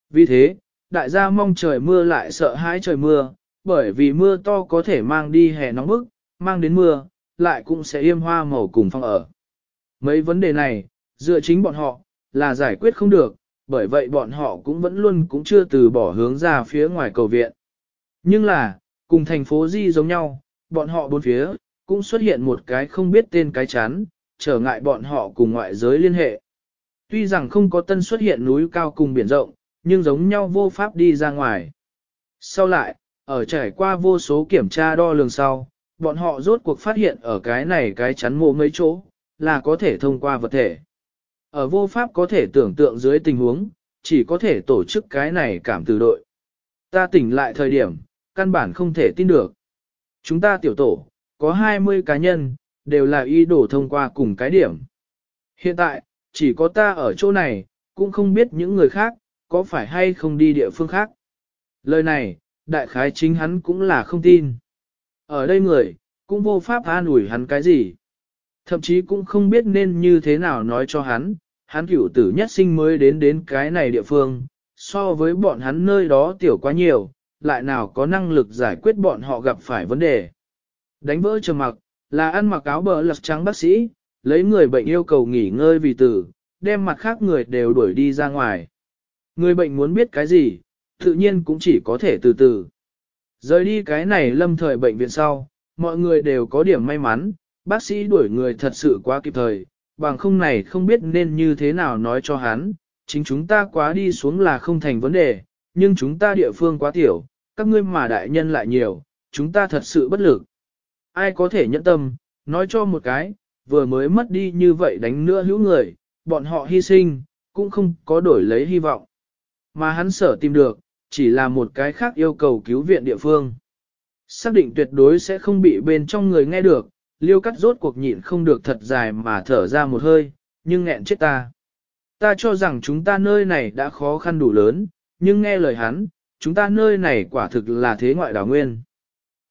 Vì thế, đại gia mong trời mưa lại sợ hãi trời mưa, bởi vì mưa to có thể mang đi hè nóng bức, mang đến mưa, lại cũng sẽ yêm hoa màu cùng phong ở. Mấy vấn đề này, dựa chính bọn họ, là giải quyết không được, bởi vậy bọn họ cũng vẫn luôn cũng chưa từ bỏ hướng ra phía ngoài cầu viện. Nhưng là, cùng thành phố Di giống nhau, bọn họ bốn phía, cũng xuất hiện một cái không biết tên cái chán, trở ngại bọn họ cùng ngoại giới liên hệ. Tuy rằng không có tân xuất hiện núi cao cùng biển rộng, nhưng giống nhau vô pháp đi ra ngoài. Sau lại, ở trải qua vô số kiểm tra đo lường sau, bọn họ rốt cuộc phát hiện ở cái này cái chắn mộ mấy chỗ, là có thể thông qua vật thể. Ở vô pháp có thể tưởng tượng dưới tình huống, chỉ có thể tổ chức cái này cảm từ đội. Ta tỉnh lại thời điểm, căn bản không thể tin được. Chúng ta tiểu tổ, có 20 cá nhân, đều là ý đồ thông qua cùng cái điểm. Hiện tại, chỉ có ta ở chỗ này, cũng không biết những người khác, có phải hay không đi địa phương khác. Lời này, đại khái chính hắn cũng là không tin. Ở đây người, cũng vô pháp an ủi hắn cái gì. Thậm chí cũng không biết nên như thế nào nói cho hắn, hắn cửu tử nhất sinh mới đến đến cái này địa phương, so với bọn hắn nơi đó tiểu quá nhiều, lại nào có năng lực giải quyết bọn họ gặp phải vấn đề. Đánh vỡ trầm mặc, là ăn mặc áo bờ lật trắng bác sĩ, lấy người bệnh yêu cầu nghỉ ngơi vì tử, đem mặt khác người đều đuổi đi ra ngoài. Người bệnh muốn biết cái gì, tự nhiên cũng chỉ có thể từ từ. Rời đi cái này lâm thời bệnh viện sau, mọi người đều có điểm may mắn, bác sĩ đuổi người thật sự quá kịp thời, bằng không này không biết nên như thế nào nói cho hắn, chính chúng ta quá đi xuống là không thành vấn đề, nhưng chúng ta địa phương quá tiểu, các ngươi mà đại nhân lại nhiều, chúng ta thật sự bất lực. Ai có thể nhẫn tâm, nói cho một cái, vừa mới mất đi như vậy đánh nữa hữu người, bọn họ hy sinh, cũng không có đổi lấy hy vọng. Mà hắn sở tìm được, chỉ là một cái khác yêu cầu cứu viện địa phương. Xác định tuyệt đối sẽ không bị bên trong người nghe được, liêu cắt rốt cuộc nhịn không được thật dài mà thở ra một hơi, nhưng nghẹn chết ta. Ta cho rằng chúng ta nơi này đã khó khăn đủ lớn, nhưng nghe lời hắn, chúng ta nơi này quả thực là thế ngoại đảo nguyên.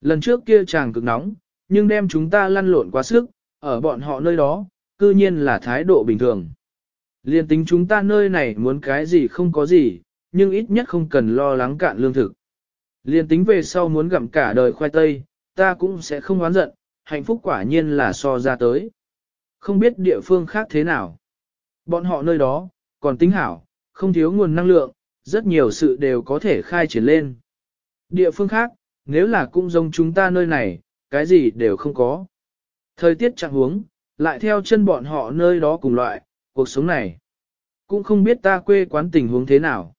Lần trước kia chàng cực nóng, nhưng đem chúng ta lăn lộn quá sức, ở bọn họ nơi đó, cư nhiên là thái độ bình thường. Liên tính chúng ta nơi này muốn cái gì không có gì, nhưng ít nhất không cần lo lắng cạn lương thực. Liên tính về sau muốn gặm cả đời khoai tây, ta cũng sẽ không oán giận, hạnh phúc quả nhiên là so ra tới. Không biết địa phương khác thế nào. Bọn họ nơi đó, còn tính hảo, không thiếu nguồn năng lượng, rất nhiều sự đều có thể khai triển lên. Địa phương khác, nếu là cũng giống chúng ta nơi này, cái gì đều không có. Thời tiết chẳng huống, lại theo chân bọn họ nơi đó cùng loại, cuộc sống này. Cũng không biết ta quê quán tình huống thế nào.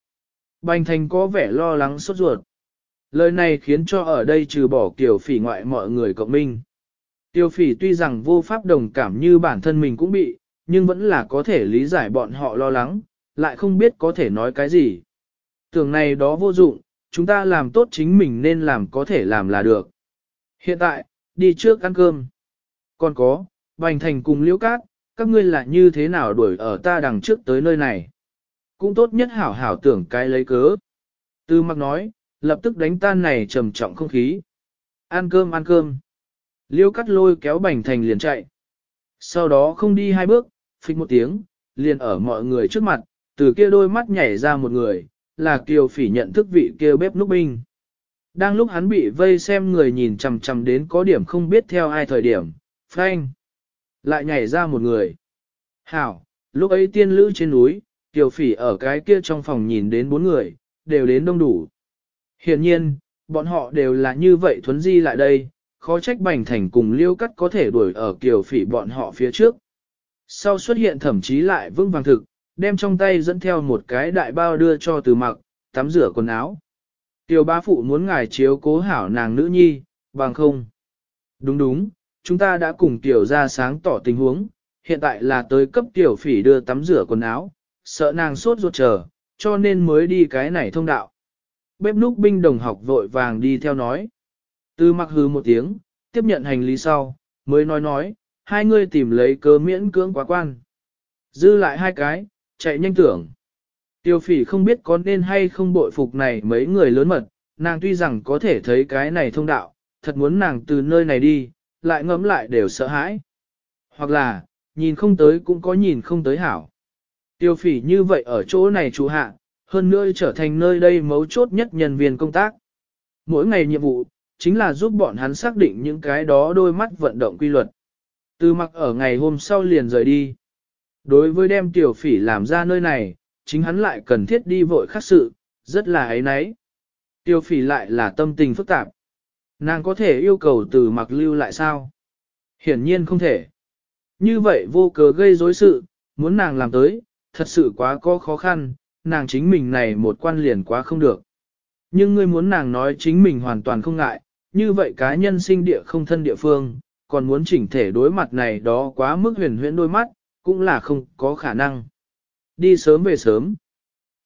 Bành thành có vẻ lo lắng sốt ruột. Lời này khiến cho ở đây trừ bỏ kiểu phỉ ngoại mọi người cộng minh. Tiêu phỉ tuy rằng vô pháp đồng cảm như bản thân mình cũng bị, nhưng vẫn là có thể lý giải bọn họ lo lắng, lại không biết có thể nói cái gì. Tưởng này đó vô dụng, chúng ta làm tốt chính mình nên làm có thể làm là được. Hiện tại, đi trước ăn cơm. Còn có, Bành Thành cùng Liễu Cát, các ngươi là như thế nào đuổi ở ta đằng trước tới nơi này. Cũng tốt nhất hảo hảo tưởng cái lấy cớ. Tư mặc nói, lập tức đánh tan này trầm trọng không khí. Ăn cơm ăn cơm. Liêu cắt lôi kéo Bành Thành liền chạy. Sau đó không đi hai bước, phích một tiếng, liền ở mọi người trước mặt, từ kia đôi mắt nhảy ra một người, là kiều phỉ nhận thức vị kia bếp núc binh. Đang lúc hắn bị vây xem người nhìn chằm chằm đến có điểm không biết theo ai thời điểm, phanh. Lại nhảy ra một người. Hảo, lúc ấy tiên lữ trên núi, kiều phỉ ở cái kia trong phòng nhìn đến bốn người, đều đến đông đủ. Hiện nhiên, bọn họ đều là như vậy thuấn di lại đây, khó trách bành thành cùng liêu cắt có thể đuổi ở kiều phỉ bọn họ phía trước. Sau xuất hiện thậm chí lại vững vàng thực, đem trong tay dẫn theo một cái đại bao đưa cho từ mặc, tắm rửa quần áo. Tiểu ba phụ muốn ngài chiếu cố hảo nàng nữ nhi, bằng không. Đúng đúng, chúng ta đã cùng tiểu ra sáng tỏ tình huống, hiện tại là tới cấp tiểu phỉ đưa tắm rửa quần áo, sợ nàng sốt ruột chờ, cho nên mới đi cái này thông đạo. Bếp núc binh đồng học vội vàng đi theo nói. Từ mặc hừ một tiếng, tiếp nhận hành lý sau, mới nói nói, hai người tìm lấy cớ miễn cưỡng quá quan. Dư lại hai cái, chạy nhanh tưởng. Tiêu phỉ không biết có nên hay không bội phục này mấy người lớn mật, nàng tuy rằng có thể thấy cái này thông đạo, thật muốn nàng từ nơi này đi, lại ngẫm lại đều sợ hãi. Hoặc là, nhìn không tới cũng có nhìn không tới hảo. Tiêu phỉ như vậy ở chỗ này chủ hạ, hơn nữa trở thành nơi đây mấu chốt nhất nhân viên công tác. Mỗi ngày nhiệm vụ, chính là giúp bọn hắn xác định những cái đó đôi mắt vận động quy luật. Từ mặc ở ngày hôm sau liền rời đi. Đối với đem tiểu phỉ làm ra nơi này, chính hắn lại cần thiết đi vội khắc sự, rất là ấy nấy. Tiêu phỉ lại là tâm tình phức tạp. Nàng có thể yêu cầu từ mặc lưu lại sao? Hiển nhiên không thể. Như vậy vô cớ gây rối sự, muốn nàng làm tới, thật sự quá có khó khăn, nàng chính mình này một quan liền quá không được. Nhưng ngươi muốn nàng nói chính mình hoàn toàn không ngại, như vậy cá nhân sinh địa không thân địa phương, còn muốn chỉnh thể đối mặt này đó quá mức huyền huyễn đôi mắt, cũng là không có khả năng. Đi sớm về sớm.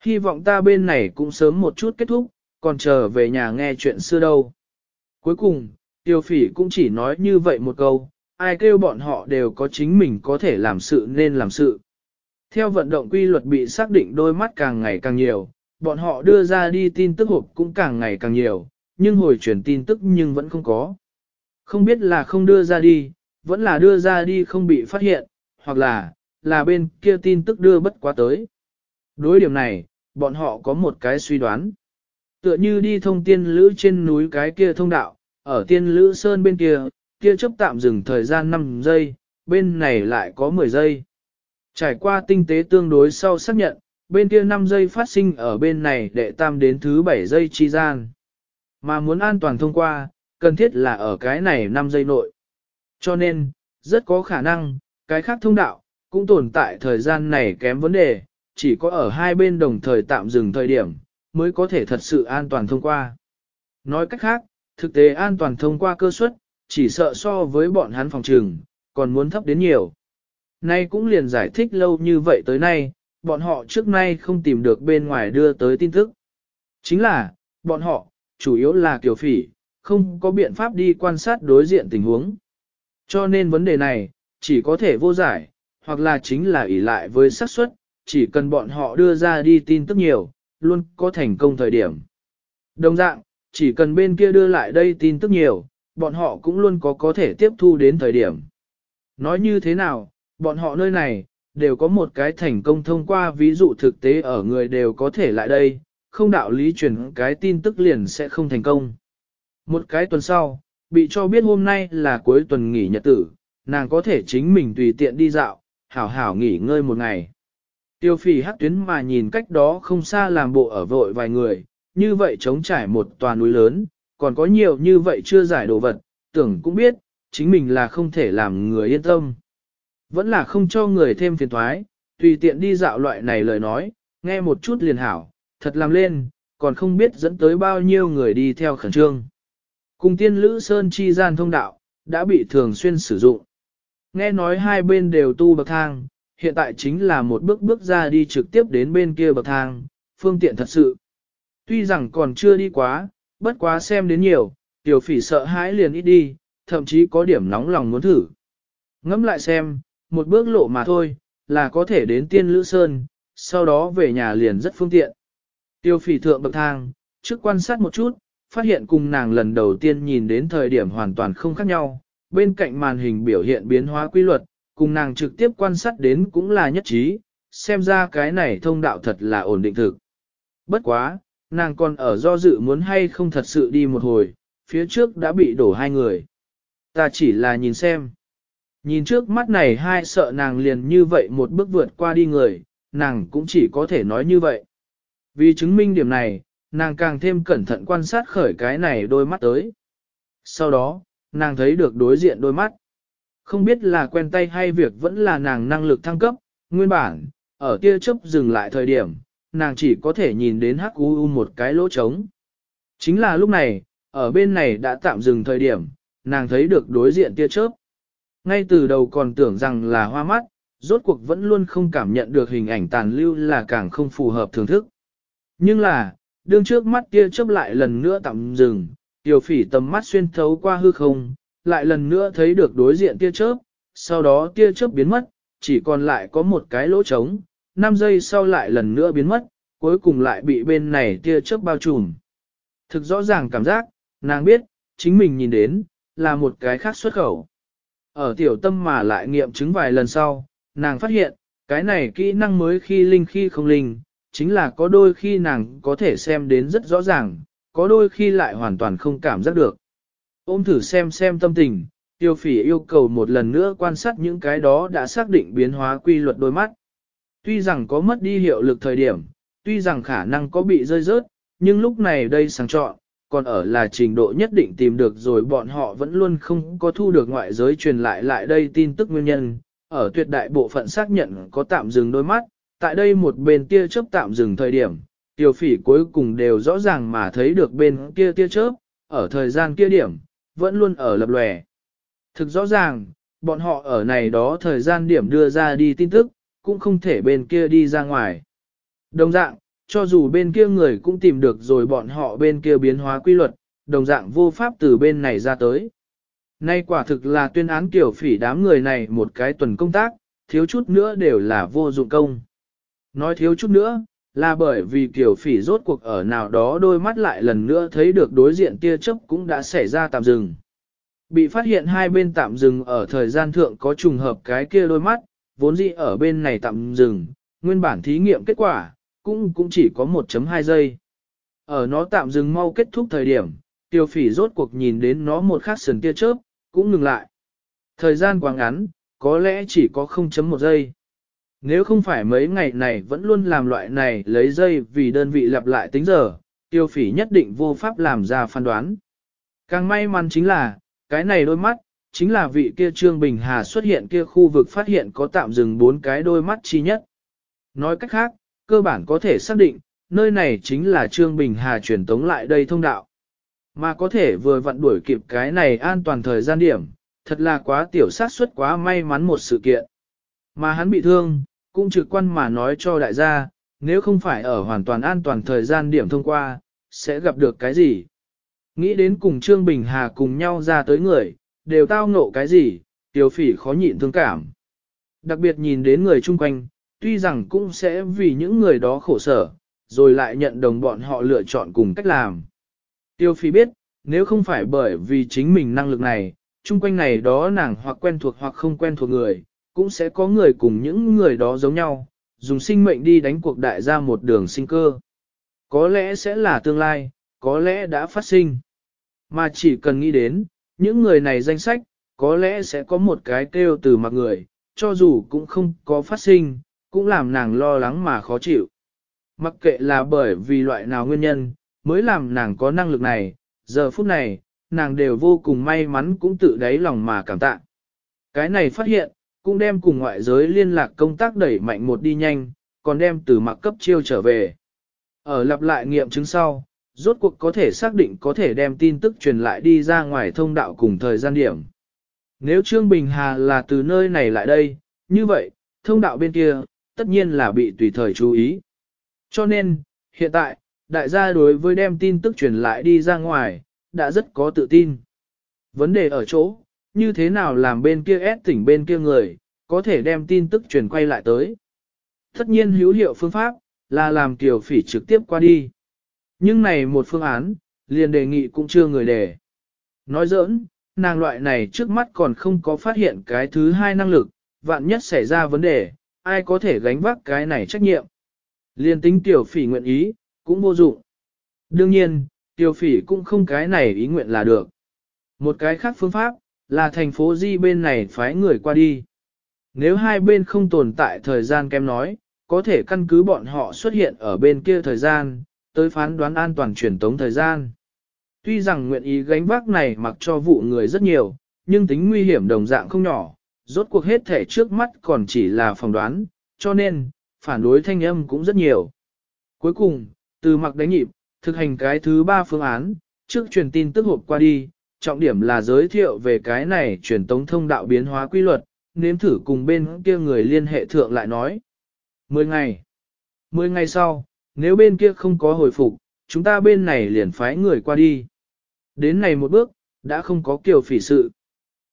Hy vọng ta bên này cũng sớm một chút kết thúc, còn chờ về nhà nghe chuyện xưa đâu. Cuối cùng, tiêu phỉ cũng chỉ nói như vậy một câu, ai kêu bọn họ đều có chính mình có thể làm sự nên làm sự. Theo vận động quy luật bị xác định đôi mắt càng ngày càng nhiều, bọn họ đưa ra đi tin tức hộp cũng càng ngày càng nhiều, nhưng hồi chuyển tin tức nhưng vẫn không có. Không biết là không đưa ra đi, vẫn là đưa ra đi không bị phát hiện, hoặc là, là bên kia tin tức đưa bất quá tới. Đối điểm này, bọn họ có một cái suy đoán. Tựa như đi thông tiên lữ trên núi cái kia thông đạo, ở tiên lữ sơn bên kia, kia chấp tạm dừng thời gian 5 giây, bên này lại có 10 giây. Trải qua tinh tế tương đối sau xác nhận, bên kia 5 giây phát sinh ở bên này đệ tam đến thứ 7 giây chi gian. Mà muốn an toàn thông qua, cần thiết là ở cái này 5 giây nội. Cho nên, rất có khả năng, cái khác thông đạo, cũng tồn tại thời gian này kém vấn đề, chỉ có ở hai bên đồng thời tạm dừng thời điểm, mới có thể thật sự an toàn thông qua. Nói cách khác, thực tế an toàn thông qua cơ suất, chỉ sợ so với bọn hắn phòng trường, còn muốn thấp đến nhiều. Nay cũng liền giải thích lâu như vậy tới nay, bọn họ trước nay không tìm được bên ngoài đưa tới tin tức. Chính là, bọn họ, chủ yếu là kiều phỉ, không có biện pháp đi quan sát đối diện tình huống. Cho nên vấn đề này, chỉ có thể vô giải, hoặc là chính là ỷ lại với xác suất, chỉ cần bọn họ đưa ra đi tin tức nhiều, luôn có thành công thời điểm. Đồng dạng, chỉ cần bên kia đưa lại đây tin tức nhiều, bọn họ cũng luôn có có thể tiếp thu đến thời điểm. Nói như thế nào, bọn họ nơi này, đều có một cái thành công thông qua ví dụ thực tế ở người đều có thể lại đây, không đạo lý truyền cái tin tức liền sẽ không thành công. Một cái tuần sau, bị cho biết hôm nay là cuối tuần nghỉ nhật tử, nàng có thể chính mình tùy tiện đi dạo, hảo hảo nghỉ ngơi một ngày. Tiêu phỉ hắc tuyến mà nhìn cách đó không xa làm bộ ở vội vài người, như vậy chống trải một tòa núi lớn, còn có nhiều như vậy chưa giải đồ vật, tưởng cũng biết, chính mình là không thể làm người yên tâm. Vẫn là không cho người thêm phiền thoái, tùy tiện đi dạo loại này lời nói, nghe một chút liền hảo, thật làm lên, còn không biết dẫn tới bao nhiêu người đi theo khẩn trương. Cùng tiên lữ sơn chi gian thông đạo, đã bị thường xuyên sử dụng. Nghe nói hai bên đều tu bậc thang, hiện tại chính là một bước bước ra đi trực tiếp đến bên kia bậc thang, phương tiện thật sự. Tuy rằng còn chưa đi quá, bất quá xem đến nhiều, tiểu phỉ sợ hãi liền ít đi, thậm chí có điểm nóng lòng muốn thử. Ngẫm lại xem, một bước lộ mà thôi, là có thể đến tiên lữ sơn, sau đó về nhà liền rất phương tiện. Tiêu phỉ thượng bậc thang, trước quan sát một chút, phát hiện cùng nàng lần đầu tiên nhìn đến thời điểm hoàn toàn không khác nhau, bên cạnh màn hình biểu hiện biến hóa quy luật, cùng nàng trực tiếp quan sát đến cũng là nhất trí, xem ra cái này thông đạo thật là ổn định thực. Bất quá, nàng còn ở do dự muốn hay không thật sự đi một hồi, phía trước đã bị đổ hai người. Ta chỉ là nhìn xem. Nhìn trước mắt này hai sợ nàng liền như vậy một bước vượt qua đi người, nàng cũng chỉ có thể nói như vậy. Vì chứng minh điểm này, nàng càng thêm cẩn thận quan sát khởi cái này đôi mắt tới. Sau đó, nàng thấy được đối diện đôi mắt. Không biết là quen tay hay việc vẫn là nàng năng lực thăng cấp, nguyên bản, ở tia chớp dừng lại thời điểm, nàng chỉ có thể nhìn đến hắc u một cái lỗ trống. Chính là lúc này, ở bên này đã tạm dừng thời điểm, nàng thấy được đối diện tia chớp. Ngay từ đầu còn tưởng rằng là hoa mắt, rốt cuộc vẫn luôn không cảm nhận được hình ảnh tàn lưu là càng không phù hợp thưởng thức. Nhưng là, đương trước mắt tia chớp lại lần nữa tạm dừng, tiểu phỉ tầm mắt xuyên thấu qua hư không, lại lần nữa thấy được đối diện tia chớp, sau đó tia chớp biến mất, chỉ còn lại có một cái lỗ trống, 5 giây sau lại lần nữa biến mất, cuối cùng lại bị bên này tia chớp bao trùm. Thực rõ ràng cảm giác, nàng biết, chính mình nhìn đến, là một cái khác xuất khẩu. Ở tiểu tâm mà lại nghiệm chứng vài lần sau, nàng phát hiện, cái này kỹ năng mới khi linh khi không linh, chính là có đôi khi nàng có thể xem đến rất rõ ràng, có đôi khi lại hoàn toàn không cảm giác được. Ôm thử xem xem tâm tình, tiêu phỉ yêu cầu một lần nữa quan sát những cái đó đã xác định biến hóa quy luật đôi mắt. Tuy rằng có mất đi hiệu lực thời điểm, tuy rằng khả năng có bị rơi rớt, nhưng lúc này đây sáng chọn, còn ở là trình độ nhất định tìm được rồi bọn họ vẫn luôn không có thu được ngoại giới truyền lại lại đây tin tức nguyên nhân, ở tuyệt đại bộ phận xác nhận có tạm dừng đôi mắt, tại đây một bên tia chớp tạm dừng thời điểm, tiểu phỉ cuối cùng đều rõ ràng mà thấy được bên kia tia chớp, ở thời gian kia điểm, vẫn luôn ở lập lòe. Thực rõ ràng, bọn họ ở này đó thời gian điểm đưa ra đi tin tức, cũng không thể bên kia đi ra ngoài. Đồng dạng, cho dù bên kia người cũng tìm được rồi bọn họ bên kia biến hóa quy luật, đồng dạng vô pháp từ bên này ra tới. Nay quả thực là tuyên án kiểu phỉ đám người này một cái tuần công tác, thiếu chút nữa đều là vô dụng công. Nói thiếu chút nữa, là bởi vì kiểu phỉ rốt cuộc ở nào đó đôi mắt lại lần nữa thấy được đối diện tia chớp cũng đã xảy ra tạm dừng. Bị phát hiện hai bên tạm dừng ở thời gian thượng có trùng hợp cái kia đôi mắt, vốn dĩ ở bên này tạm dừng, nguyên bản thí nghiệm kết quả, cũng cũng chỉ có 1.2 giây. Ở nó tạm dừng mau kết thúc thời điểm, tiêu phỉ rốt cuộc nhìn đến nó một khắc sần tia chớp, cũng ngừng lại. Thời gian quá ngắn, có lẽ chỉ có 0.1 giây. Nếu không phải mấy ngày này vẫn luôn làm loại này lấy dây vì đơn vị lặp lại tính giờ, tiêu phỉ nhất định vô pháp làm ra phán đoán. Càng may mắn chính là, cái này đôi mắt, chính là vị kia Trương Bình Hà xuất hiện kia khu vực phát hiện có tạm dừng bốn cái đôi mắt chi nhất. Nói cách khác, cơ bản có thể xác định, nơi này chính là Trương Bình Hà truyền tống lại đây thông đạo. Mà có thể vừa vặn đuổi kịp cái này an toàn thời gian điểm, thật là quá tiểu sát suất quá may mắn một sự kiện. Mà hắn bị thương, cũng trực quan mà nói cho đại gia, nếu không phải ở hoàn toàn an toàn thời gian điểm thông qua, sẽ gặp được cái gì. Nghĩ đến cùng Trương Bình Hà cùng nhau ra tới người, đều tao ngộ cái gì, tiểu phỉ khó nhịn thương cảm. Đặc biệt nhìn đến người chung quanh, tuy rằng cũng sẽ vì những người đó khổ sở, rồi lại nhận đồng bọn họ lựa chọn cùng cách làm. Tiêu phỉ biết, nếu không phải bởi vì chính mình năng lực này, chung quanh này đó nàng hoặc quen thuộc hoặc không quen thuộc người, cũng sẽ có người cùng những người đó giống nhau, dùng sinh mệnh đi đánh cuộc đại ra một đường sinh cơ. Có lẽ sẽ là tương lai, có lẽ đã phát sinh. Mà chỉ cần nghĩ đến, những người này danh sách, có lẽ sẽ có một cái kêu từ mặt người, cho dù cũng không có phát sinh, cũng làm nàng lo lắng mà khó chịu. Mặc kệ là bởi vì loại nào nguyên nhân, mới làm nàng có năng lực này, giờ phút này, nàng đều vô cùng may mắn cũng tự đáy lòng mà cảm tạ. Cái này phát hiện, cũng đem cùng ngoại giới liên lạc công tác đẩy mạnh một đi nhanh, còn đem từ mặc cấp chiêu trở về. Ở lặp lại nghiệm chứng sau, rốt cuộc có thể xác định có thể đem tin tức truyền lại đi ra ngoài thông đạo cùng thời gian điểm. Nếu Trương Bình Hà là từ nơi này lại đây, như vậy, thông đạo bên kia, tất nhiên là bị tùy thời chú ý. Cho nên, hiện tại, đại gia đối với đem tin tức truyền lại đi ra ngoài, đã rất có tự tin. Vấn đề ở chỗ, như thế nào làm bên kia ép tỉnh bên kia người, có thể đem tin tức truyền quay lại tới. Tất nhiên hữu hiệu phương pháp, là làm tiểu phỉ trực tiếp qua đi. Nhưng này một phương án, liền đề nghị cũng chưa người đề. Nói giỡn, nàng loại này trước mắt còn không có phát hiện cái thứ hai năng lực, vạn nhất xảy ra vấn đề, ai có thể gánh vác cái này trách nhiệm. Liên tính tiểu phỉ nguyện ý, cũng vô dụng. Đương nhiên, tiểu phỉ cũng không cái này ý nguyện là được. Một cái khác phương pháp, là thành phố Di bên này phái người qua đi. Nếu hai bên không tồn tại thời gian kem nói, có thể căn cứ bọn họ xuất hiện ở bên kia thời gian, tới phán đoán an toàn truyền tống thời gian. Tuy rằng nguyện ý gánh vác này mặc cho vụ người rất nhiều, nhưng tính nguy hiểm đồng dạng không nhỏ, rốt cuộc hết thể trước mắt còn chỉ là phỏng đoán, cho nên, phản đối thanh âm cũng rất nhiều. Cuối cùng, từ mặc đánh nhịp, thực hành cái thứ ba phương án, trước truyền tin tức hộp qua đi, trọng điểm là giới thiệu về cái này truyền tống thông đạo biến hóa quy luật, nếm thử cùng bên kia người liên hệ thượng lại nói. 10 ngày. 10 ngày sau, nếu bên kia không có hồi phục, chúng ta bên này liền phái người qua đi. Đến này một bước, đã không có kiều phỉ sự.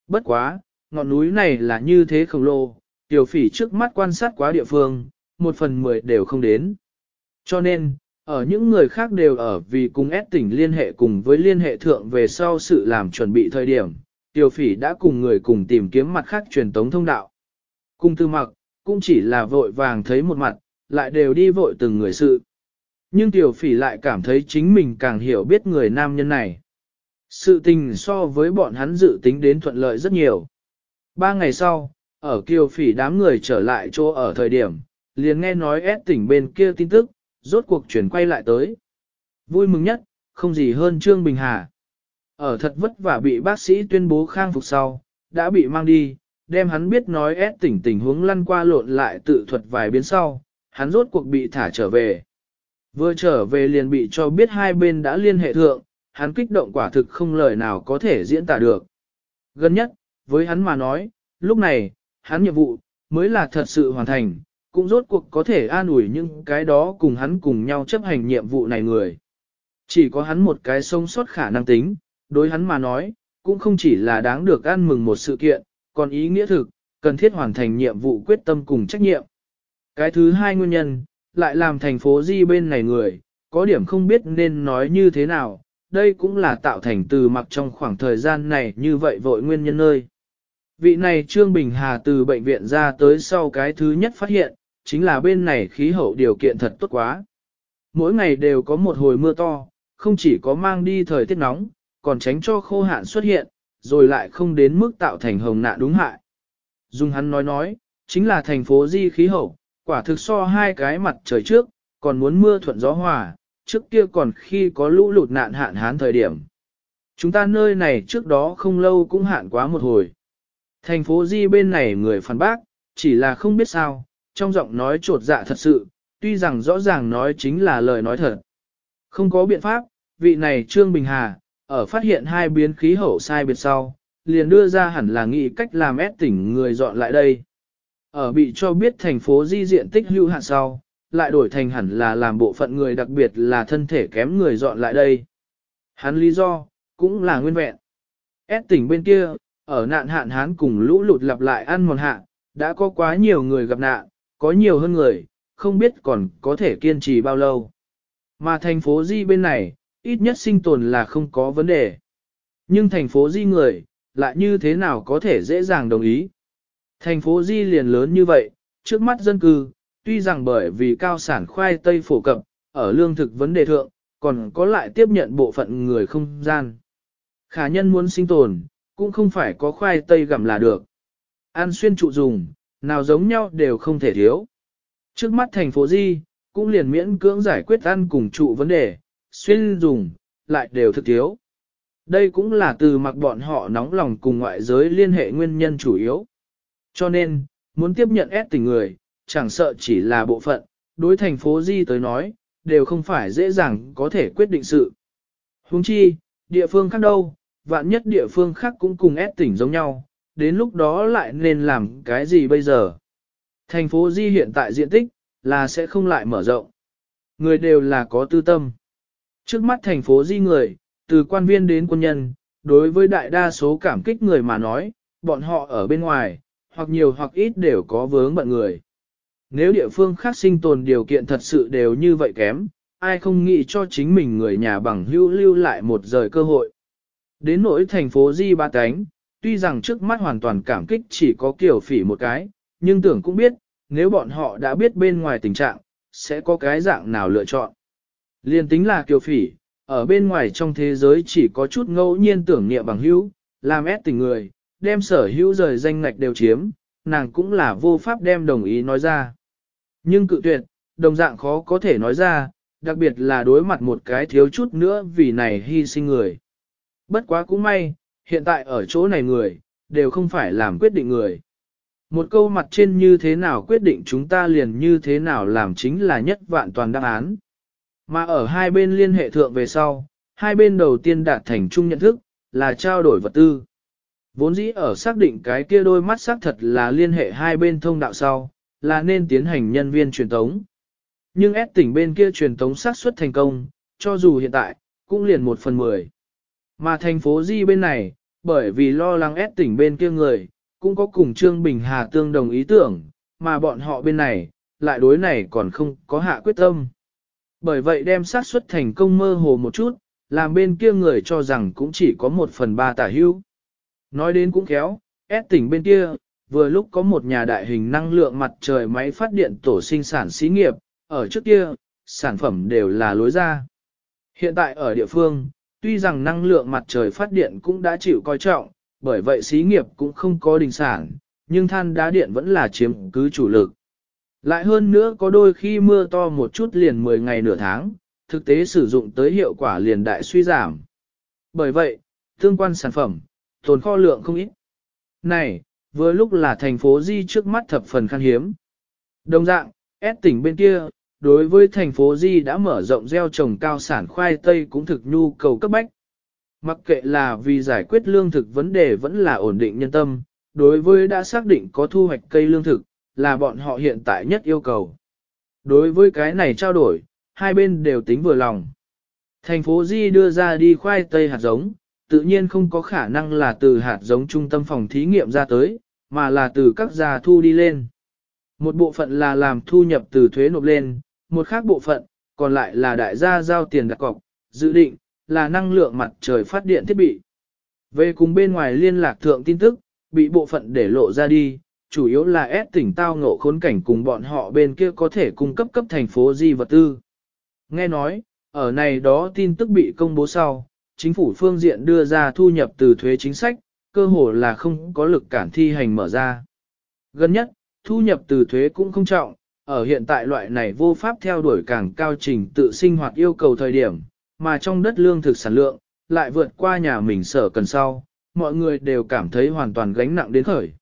Bất quá, ngọn núi này là như thế khổng lồ, kiều phỉ trước mắt quan sát quá địa phương, một phần mười đều không đến. Cho nên, ở những người khác đều ở vì cùng ép tỉnh liên hệ cùng với liên hệ thượng về sau sự làm chuẩn bị thời điểm, Tiêu phỉ đã cùng người cùng tìm kiếm mặt khác truyền tống thông đạo. Cung tư mặc, cũng chỉ là vội vàng thấy một mặt, lại đều đi vội từng người sự. Nhưng tiểu phỉ lại cảm thấy chính mình càng hiểu biết người nam nhân này. Sự tình so với bọn hắn dự tính đến thuận lợi rất nhiều. Ba ngày sau, ở kiều phỉ đám người trở lại chỗ ở thời điểm, liền nghe nói ép tỉnh bên kia tin tức, rốt cuộc chuyển quay lại tới. Vui mừng nhất, không gì hơn Trương Bình Hà. Ở thật vất vả bị bác sĩ tuyên bố khang phục sau, đã bị mang đi, đem hắn biết nói ép tỉnh tình huống lăn qua lộn lại tự thuật vài biến sau, hắn rốt cuộc bị thả trở về. Vừa trở về liền bị cho biết hai bên đã liên hệ thượng, hắn kích động quả thực không lời nào có thể diễn tả được. Gần nhất, với hắn mà nói, lúc này, hắn nhiệm vụ, mới là thật sự hoàn thành, cũng rốt cuộc có thể an ủi những cái đó cùng hắn cùng nhau chấp hành nhiệm vụ này người. Chỉ có hắn một cái sống sót khả năng tính, đối hắn mà nói, cũng không chỉ là đáng được ăn mừng một sự kiện, còn ý nghĩa thực, cần thiết hoàn thành nhiệm vụ quyết tâm cùng trách nhiệm. Cái thứ hai nguyên nhân, lại làm thành phố Di bên này người, có điểm không biết nên nói như thế nào, đây cũng là tạo thành từ mặc trong khoảng thời gian này như vậy vội nguyên nhân nơi. Vị này Trương Bình Hà từ bệnh viện ra tới sau cái thứ nhất phát hiện, chính là bên này khí hậu điều kiện thật tốt quá. Mỗi ngày đều có một hồi mưa to, không chỉ có mang đi thời tiết nóng, còn tránh cho khô hạn xuất hiện, rồi lại không đến mức tạo thành hồng nạn đúng hại. Dung hắn nói nói, chính là thành phố di khí hậu, quả thực so hai cái mặt trời trước, còn muốn mưa thuận gió hòa, trước kia còn khi có lũ lụt nạn hạn hán thời điểm. Chúng ta nơi này trước đó không lâu cũng hạn quá một hồi. Thành phố Di bên này người phản bác, chỉ là không biết sao, trong giọng nói trột dạ thật sự, tuy rằng rõ ràng nói chính là lời nói thật. Không có biện pháp, vị này Trương Bình Hà, ở phát hiện hai biến khí hậu sai biệt sau, liền đưa ra hẳn là nghị cách làm ép tỉnh người dọn lại đây. Ở bị cho biết thành phố di diện tích hưu hạn sau, lại đổi thành hẳn là làm bộ phận người đặc biệt là thân thể kém người dọn lại đây. Hắn lý do, cũng là nguyên vẹn. Ép tỉnh bên kia, ở nạn hạn hán cùng lũ lụt lặp lại ăn mòn hạ, đã có quá nhiều người gặp nạn, có nhiều hơn người, không biết còn có thể kiên trì bao lâu. Mà thành phố Di bên này, ít nhất sinh tồn là không có vấn đề. Nhưng thành phố Di người, lại như thế nào có thể dễ dàng đồng ý. Thành phố Di liền lớn như vậy, trước mắt dân cư, tuy rằng bởi vì cao sản khoai tây phổ cập, ở lương thực vấn đề thượng, còn có lại tiếp nhận bộ phận người không gian. Khả nhân muốn sinh tồn, cũng không phải có khoai tây gặm là được. Ăn xuyên trụ dùng, nào giống nhau đều không thể thiếu. Trước mắt thành phố Di, cũng liền miễn cưỡng giải quyết ăn cùng trụ vấn đề, xuyên dùng, lại đều thực thiếu. Đây cũng là từ mặc bọn họ nóng lòng cùng ngoại giới liên hệ nguyên nhân chủ yếu. Cho nên, muốn tiếp nhận ép tình người, chẳng sợ chỉ là bộ phận, đối thành phố Di tới nói, đều không phải dễ dàng có thể quyết định sự. Huống chi, địa phương khác đâu, vạn nhất địa phương khác cũng cùng ép tỉnh giống nhau, đến lúc đó lại nên làm cái gì bây giờ? Thành phố Di hiện tại diện tích, là sẽ không lại mở rộng. Người đều là có tư tâm. Trước mắt thành phố Di người, từ quan viên đến quân nhân, đối với đại đa số cảm kích người mà nói, bọn họ ở bên ngoài, hoặc nhiều hoặc ít đều có vướng bận người. Nếu địa phương khác sinh tồn điều kiện thật sự đều như vậy kém, ai không nghĩ cho chính mình người nhà bằng hữu lưu lại một rời cơ hội. Đến nỗi thành phố Di Ba Cánh, tuy rằng trước mắt hoàn toàn cảm kích chỉ có kiểu phỉ một cái, nhưng tưởng cũng biết, nếu bọn họ đã biết bên ngoài tình trạng, sẽ có cái dạng nào lựa chọn. Liên tính là kiều phỉ, ở bên ngoài trong thế giới chỉ có chút ngẫu nhiên tưởng niệm bằng hữu, làm ép tình người, đem sở hữu rời danh ngạch đều chiếm, nàng cũng là vô pháp đem đồng ý nói ra. Nhưng cự tuyệt, đồng dạng khó có thể nói ra, đặc biệt là đối mặt một cái thiếu chút nữa vì này hy sinh người. Bất quá cũng may, hiện tại ở chỗ này người, đều không phải làm quyết định người. Một câu mặt trên như thế nào quyết định chúng ta liền như thế nào làm chính là nhất vạn toàn đáp án. Mà ở hai bên liên hệ thượng về sau, hai bên đầu tiên đạt thành chung nhận thức, là trao đổi vật tư. Vốn dĩ ở xác định cái kia đôi mắt xác thật là liên hệ hai bên thông đạo sau, là nên tiến hành nhân viên truyền tống. Nhưng S tỉnh bên kia truyền tống xác suất thành công, cho dù hiện tại, cũng liền một phần mười. Mà thành phố Di bên này, bởi vì lo lắng ép tỉnh bên kia người, cũng có cùng Trương Bình Hà tương đồng ý tưởng, mà bọn họ bên này, lại đối này còn không có hạ quyết tâm. Bởi vậy đem xác suất thành công mơ hồ một chút, làm bên kia người cho rằng cũng chỉ có một phần ba tả hưu. Nói đến cũng khéo, ép tỉnh bên kia, vừa lúc có một nhà đại hình năng lượng mặt trời máy phát điện tổ sinh sản xí nghiệp, ở trước kia, sản phẩm đều là lối ra. Hiện tại ở địa phương, tuy rằng năng lượng mặt trời phát điện cũng đã chịu coi trọng, bởi vậy xí nghiệp cũng không có đình sản, nhưng than đá điện vẫn là chiếm cứ chủ lực. Lại hơn nữa có đôi khi mưa to một chút liền 10 ngày nửa tháng, thực tế sử dụng tới hiệu quả liền đại suy giảm. Bởi vậy, tương quan sản phẩm, tồn kho lượng không ít. Này, vừa lúc là thành phố Di trước mắt thập phần khan hiếm. Đồng dạng, S tỉnh bên kia, đối với thành phố Di đã mở rộng gieo trồng cao sản khoai tây cũng thực nhu cầu cấp bách. Mặc kệ là vì giải quyết lương thực vấn đề vẫn là ổn định nhân tâm, đối với đã xác định có thu hoạch cây lương thực, là bọn họ hiện tại nhất yêu cầu. Đối với cái này trao đổi, hai bên đều tính vừa lòng. Thành phố Di đưa ra đi khoai tây hạt giống, tự nhiên không có khả năng là từ hạt giống trung tâm phòng thí nghiệm ra tới, mà là từ các gia thu đi lên. Một bộ phận là làm thu nhập từ thuế nộp lên, một khác bộ phận, còn lại là đại gia giao tiền đặt cọc, dự định, là năng lượng mặt trời phát điện thiết bị. Về cùng bên ngoài liên lạc thượng tin tức, bị bộ phận để lộ ra đi, chủ yếu là ép tỉnh tao ngộ khốn cảnh cùng bọn họ bên kia có thể cung cấp cấp thành phố di vật tư. Nghe nói, ở này đó tin tức bị công bố sau, chính phủ phương diện đưa ra thu nhập từ thuế chính sách, cơ hồ là không có lực cản thi hành mở ra. Gần nhất, thu nhập từ thuế cũng không trọng, ở hiện tại loại này vô pháp theo đuổi càng cao trình tự sinh hoạt yêu cầu thời điểm, mà trong đất lương thực sản lượng, lại vượt qua nhà mình sở cần sau, mọi người đều cảm thấy hoàn toàn gánh nặng đến khởi.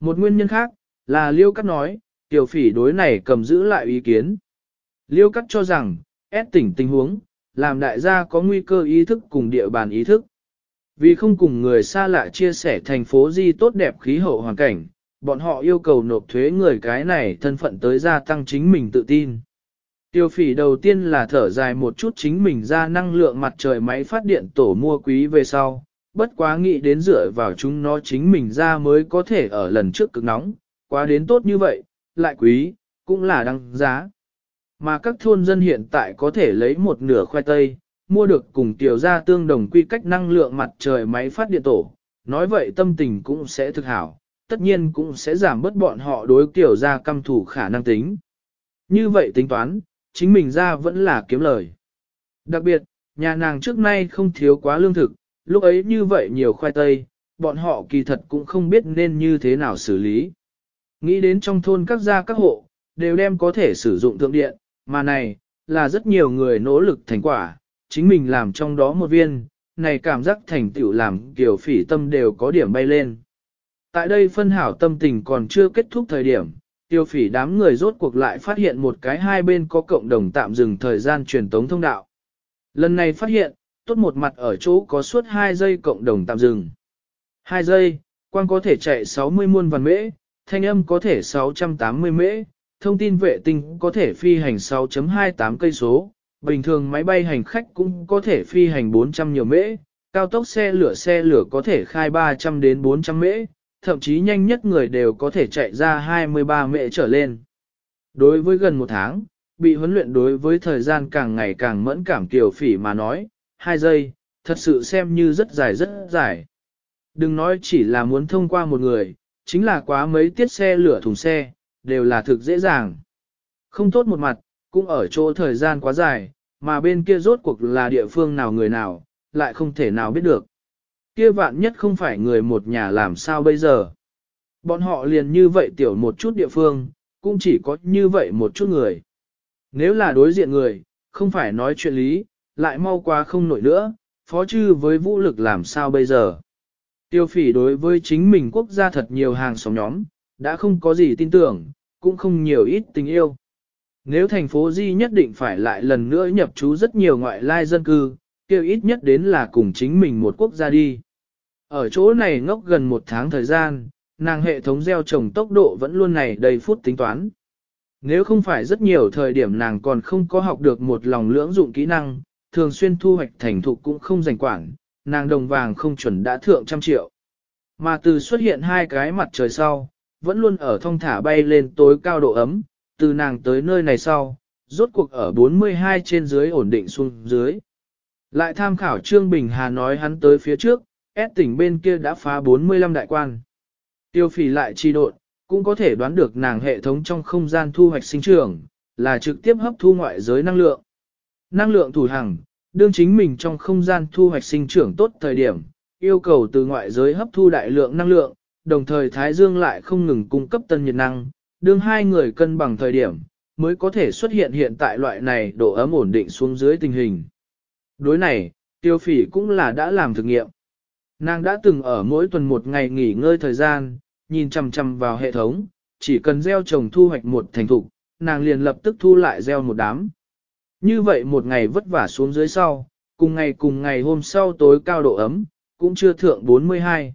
Một nguyên nhân khác, là Liêu Cắt nói, tiểu phỉ đối này cầm giữ lại ý kiến. Liêu Cắt cho rằng, ép tỉnh tình huống, làm đại gia có nguy cơ ý thức cùng địa bàn ý thức. Vì không cùng người xa lạ chia sẻ thành phố di tốt đẹp khí hậu hoàn cảnh, bọn họ yêu cầu nộp thuế người cái này thân phận tới gia tăng chính mình tự tin. Tiêu phỉ đầu tiên là thở dài một chút chính mình ra năng lượng mặt trời máy phát điện tổ mua quý về sau, bất quá nghĩ đến dựa vào chúng nó chính mình ra mới có thể ở lần trước cực nóng, quá đến tốt như vậy, lại quý, cũng là đăng giá. Mà các thôn dân hiện tại có thể lấy một nửa khoai tây, mua được cùng tiểu gia tương đồng quy cách năng lượng mặt trời máy phát điện tổ, nói vậy tâm tình cũng sẽ thực hảo, tất nhiên cũng sẽ giảm bớt bọn họ đối tiểu gia căm thủ khả năng tính. Như vậy tính toán, chính mình ra vẫn là kiếm lời. Đặc biệt, nhà nàng trước nay không thiếu quá lương thực, lúc ấy như vậy nhiều khoai tây, bọn họ kỳ thật cũng không biết nên như thế nào xử lý. Nghĩ đến trong thôn các gia các hộ, đều đem có thể sử dụng thượng điện, mà này, là rất nhiều người nỗ lực thành quả, chính mình làm trong đó một viên, này cảm giác thành tựu làm kiểu phỉ tâm đều có điểm bay lên. Tại đây phân hảo tâm tình còn chưa kết thúc thời điểm, tiêu phỉ đám người rốt cuộc lại phát hiện một cái hai bên có cộng đồng tạm dừng thời gian truyền tống thông đạo. Lần này phát hiện, tốt một mặt ở chỗ có suốt 2 giây cộng đồng tạm dừng. 2 giây, quang có thể chạy 60 muôn vạn mễ, thanh âm có thể 680 mễ, thông tin vệ tinh có thể phi hành 6.28 cây số, bình thường máy bay hành khách cũng có thể phi hành 400 nhiều mễ, cao tốc xe lửa xe lửa có thể khai 300 đến 400 mễ, thậm chí nhanh nhất người đều có thể chạy ra 23 mệ trở lên. Đối với gần một tháng, bị huấn luyện đối với thời gian càng ngày càng mẫn cảm tiểu phỉ mà nói, 2 giây, thật sự xem như rất dài rất dài. Đừng nói chỉ là muốn thông qua một người, chính là quá mấy tiết xe lửa thùng xe, đều là thực dễ dàng. Không tốt một mặt, cũng ở chỗ thời gian quá dài, mà bên kia rốt cuộc là địa phương nào người nào, lại không thể nào biết được. Kia vạn nhất không phải người một nhà làm sao bây giờ. Bọn họ liền như vậy tiểu một chút địa phương, cũng chỉ có như vậy một chút người. Nếu là đối diện người, không phải nói chuyện lý, lại mau quá không nổi nữa, phó chư với vũ lực làm sao bây giờ. Tiêu phỉ đối với chính mình quốc gia thật nhiều hàng xóm nhóm, đã không có gì tin tưởng, cũng không nhiều ít tình yêu. Nếu thành phố Di nhất định phải lại lần nữa nhập trú rất nhiều ngoại lai dân cư, kêu ít nhất đến là cùng chính mình một quốc gia đi. Ở chỗ này ngốc gần một tháng thời gian, nàng hệ thống gieo trồng tốc độ vẫn luôn này đầy phút tính toán. Nếu không phải rất nhiều thời điểm nàng còn không có học được một lòng lưỡng dụng kỹ năng, thường xuyên thu hoạch thành thục cũng không dành quản, nàng đồng vàng không chuẩn đã thượng trăm triệu. Mà từ xuất hiện hai cái mặt trời sau, vẫn luôn ở thông thả bay lên tối cao độ ấm, từ nàng tới nơi này sau, rốt cuộc ở 42 trên dưới ổn định xuống dưới. Lại tham khảo Trương Bình Hà nói hắn tới phía trước, S tỉnh bên kia đã phá 45 đại quan. Tiêu phỉ lại chi độn, cũng có thể đoán được nàng hệ thống trong không gian thu hoạch sinh trưởng, là trực tiếp hấp thu ngoại giới năng lượng. Năng lượng thủ hằng đương chính mình trong không gian thu hoạch sinh trưởng tốt thời điểm, yêu cầu từ ngoại giới hấp thu đại lượng năng lượng, đồng thời Thái Dương lại không ngừng cung cấp tân nhiệt năng, đương hai người cân bằng thời điểm, mới có thể xuất hiện hiện tại loại này độ ấm ổn định xuống dưới tình hình. Đối này, tiêu phỉ cũng là đã làm thực nghiệm. Nàng đã từng ở mỗi tuần một ngày nghỉ ngơi thời gian, nhìn chằm chằm vào hệ thống, chỉ cần gieo trồng thu hoạch một thành thục, nàng liền lập tức thu lại gieo một đám. Như vậy một ngày vất vả xuống dưới sau, cùng ngày cùng ngày hôm sau tối cao độ ấm, cũng chưa thượng 42.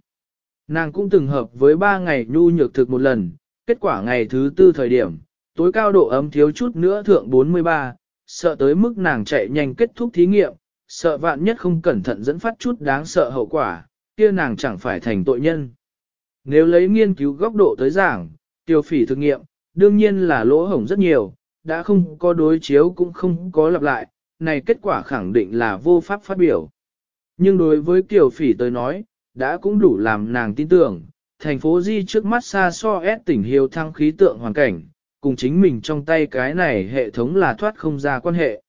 Nàng cũng từng hợp với 3 ngày nhu nhược thực một lần, kết quả ngày thứ tư thời điểm, tối cao độ ấm thiếu chút nữa thượng 43, sợ tới mức nàng chạy nhanh kết thúc thí nghiệm, sợ vạn nhất không cẩn thận dẫn phát chút đáng sợ hậu quả, kia nàng chẳng phải thành tội nhân. Nếu lấy nghiên cứu góc độ tới giảng, tiêu phỉ thực nghiệm, đương nhiên là lỗ hổng rất nhiều, đã không có đối chiếu cũng không có lặp lại, này kết quả khẳng định là vô pháp phát biểu. Nhưng đối với tiểu phỉ tới nói, đã cũng đủ làm nàng tin tưởng, thành phố Di trước mắt xa so ép tỉnh hiếu thăng khí tượng hoàn cảnh, cùng chính mình trong tay cái này hệ thống là thoát không ra quan hệ.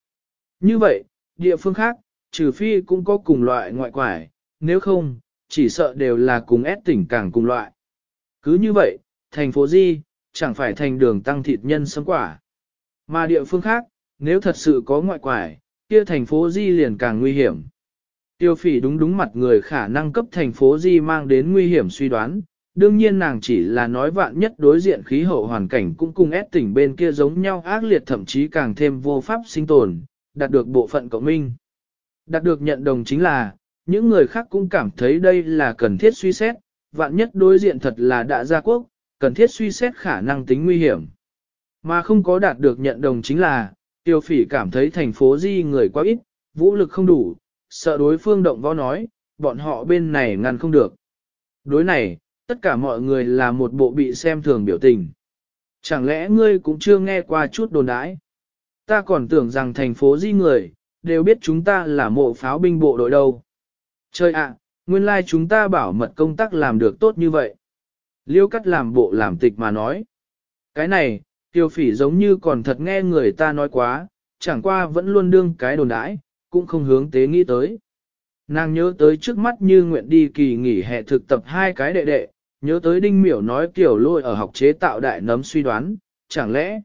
Như vậy, địa phương khác, trừ phi cũng có cùng loại ngoại quải, nếu không, chỉ sợ đều là cùng ép tỉnh càng cùng loại. Cứ như vậy, thành phố Di, chẳng phải thành đường tăng thịt nhân sống quả. Mà địa phương khác, nếu thật sự có ngoại quải, kia thành phố Di liền càng nguy hiểm. Tiêu phỉ đúng đúng mặt người khả năng cấp thành phố Di mang đến nguy hiểm suy đoán, đương nhiên nàng chỉ là nói vạn nhất đối diện khí hậu hoàn cảnh cũng cùng ép tỉnh bên kia giống nhau ác liệt thậm chí càng thêm vô pháp sinh tồn, đạt được bộ phận cộng minh. Đạt được nhận đồng chính là, những người khác cũng cảm thấy đây là cần thiết suy xét, vạn nhất đối diện thật là đã gia quốc, cần thiết suy xét khả năng tính nguy hiểm. Mà không có đạt được nhận đồng chính là, tiêu phỉ cảm thấy thành phố Di người quá ít, vũ lực không đủ, sợ đối phương động võ nói, bọn họ bên này ngăn không được. Đối này, tất cả mọi người là một bộ bị xem thường biểu tình. Chẳng lẽ ngươi cũng chưa nghe qua chút đồn đãi? Ta còn tưởng rằng thành phố Di người, đều biết chúng ta là mộ pháo binh bộ đội đâu. trời ạ, nguyên lai like chúng ta bảo mật công tác làm được tốt như vậy. Liêu cắt làm bộ làm tịch mà nói. Cái này, tiêu phỉ giống như còn thật nghe người ta nói quá, chẳng qua vẫn luôn đương cái đồn đãi, cũng không hướng tế nghĩ tới. Nàng nhớ tới trước mắt như nguyện đi kỳ nghỉ hè thực tập hai cái đệ đệ, nhớ tới đinh miểu nói kiểu lôi ở học chế tạo đại nấm suy đoán, chẳng lẽ.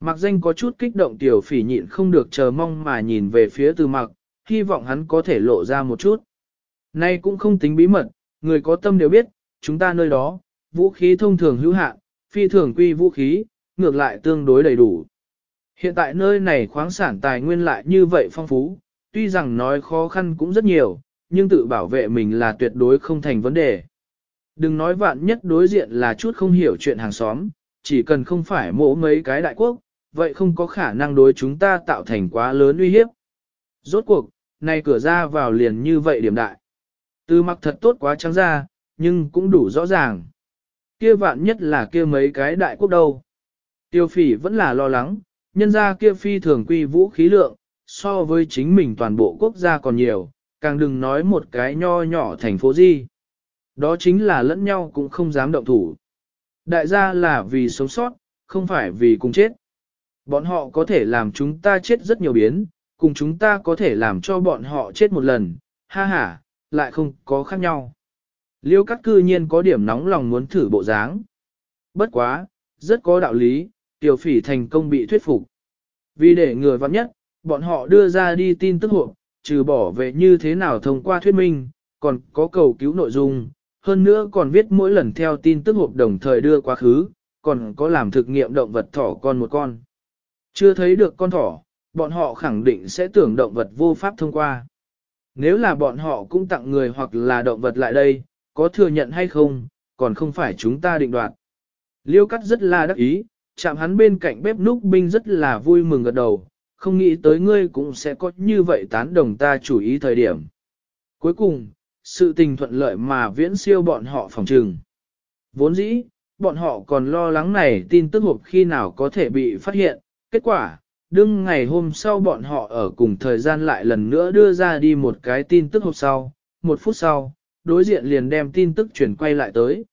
Mặc danh có chút kích động tiểu phỉ nhịn không được chờ mong mà nhìn về phía từ mặc, hy vọng hắn có thể lộ ra một chút. Nay cũng không tính bí mật, người có tâm đều biết, chúng ta nơi đó, vũ khí thông thường hữu hạn, phi thường quy vũ khí, ngược lại tương đối đầy đủ. Hiện tại nơi này khoáng sản tài nguyên lại như vậy phong phú, tuy rằng nói khó khăn cũng rất nhiều, nhưng tự bảo vệ mình là tuyệt đối không thành vấn đề. Đừng nói vạn nhất đối diện là chút không hiểu chuyện hàng xóm, chỉ cần không phải mỗ mấy cái đại quốc, vậy không có khả năng đối chúng ta tạo thành quá lớn uy hiếp. Rốt cuộc, này cửa ra vào liền như vậy điểm đại. Từ mặc thật tốt quá trắng ra, nhưng cũng đủ rõ ràng. Kia vạn nhất là kia mấy cái đại quốc đâu. Tiêu phỉ vẫn là lo lắng, nhân ra kia phi thường quy vũ khí lượng, so với chính mình toàn bộ quốc gia còn nhiều, càng đừng nói một cái nho nhỏ thành phố gì. Đó chính là lẫn nhau cũng không dám động thủ. Đại gia là vì sống sót, không phải vì cùng chết. Bọn họ có thể làm chúng ta chết rất nhiều biến, cùng chúng ta có thể làm cho bọn họ chết một lần, ha ha, lại không có khác nhau. Liêu cắt cư nhiên có điểm nóng lòng muốn thử bộ dáng. Bất quá, rất có đạo lý, tiểu phỉ thành công bị thuyết phục. Vì để người vặn nhất, bọn họ đưa ra đi tin tức hộp, trừ bỏ về như thế nào thông qua thuyết minh, còn có cầu cứu nội dung, hơn nữa còn viết mỗi lần theo tin tức hộp đồng thời đưa quá khứ, còn có làm thực nghiệm động vật thỏ con một con. Chưa thấy được con thỏ, bọn họ khẳng định sẽ tưởng động vật vô pháp thông qua. Nếu là bọn họ cũng tặng người hoặc là động vật lại đây, có thừa nhận hay không, còn không phải chúng ta định đoạt. Liêu cắt rất là đắc ý, chạm hắn bên cạnh bếp núc binh rất là vui mừng gật đầu, không nghĩ tới ngươi cũng sẽ có như vậy tán đồng ta chủ ý thời điểm. Cuối cùng, sự tình thuận lợi mà viễn siêu bọn họ phòng trừng. Vốn dĩ, bọn họ còn lo lắng này tin tức hộp khi nào có thể bị phát hiện, kết quả, đương ngày hôm sau bọn họ ở cùng thời gian lại lần nữa đưa ra đi một cái tin tức hộp sau, một phút sau, đối diện liền đem tin tức chuyển quay lại tới.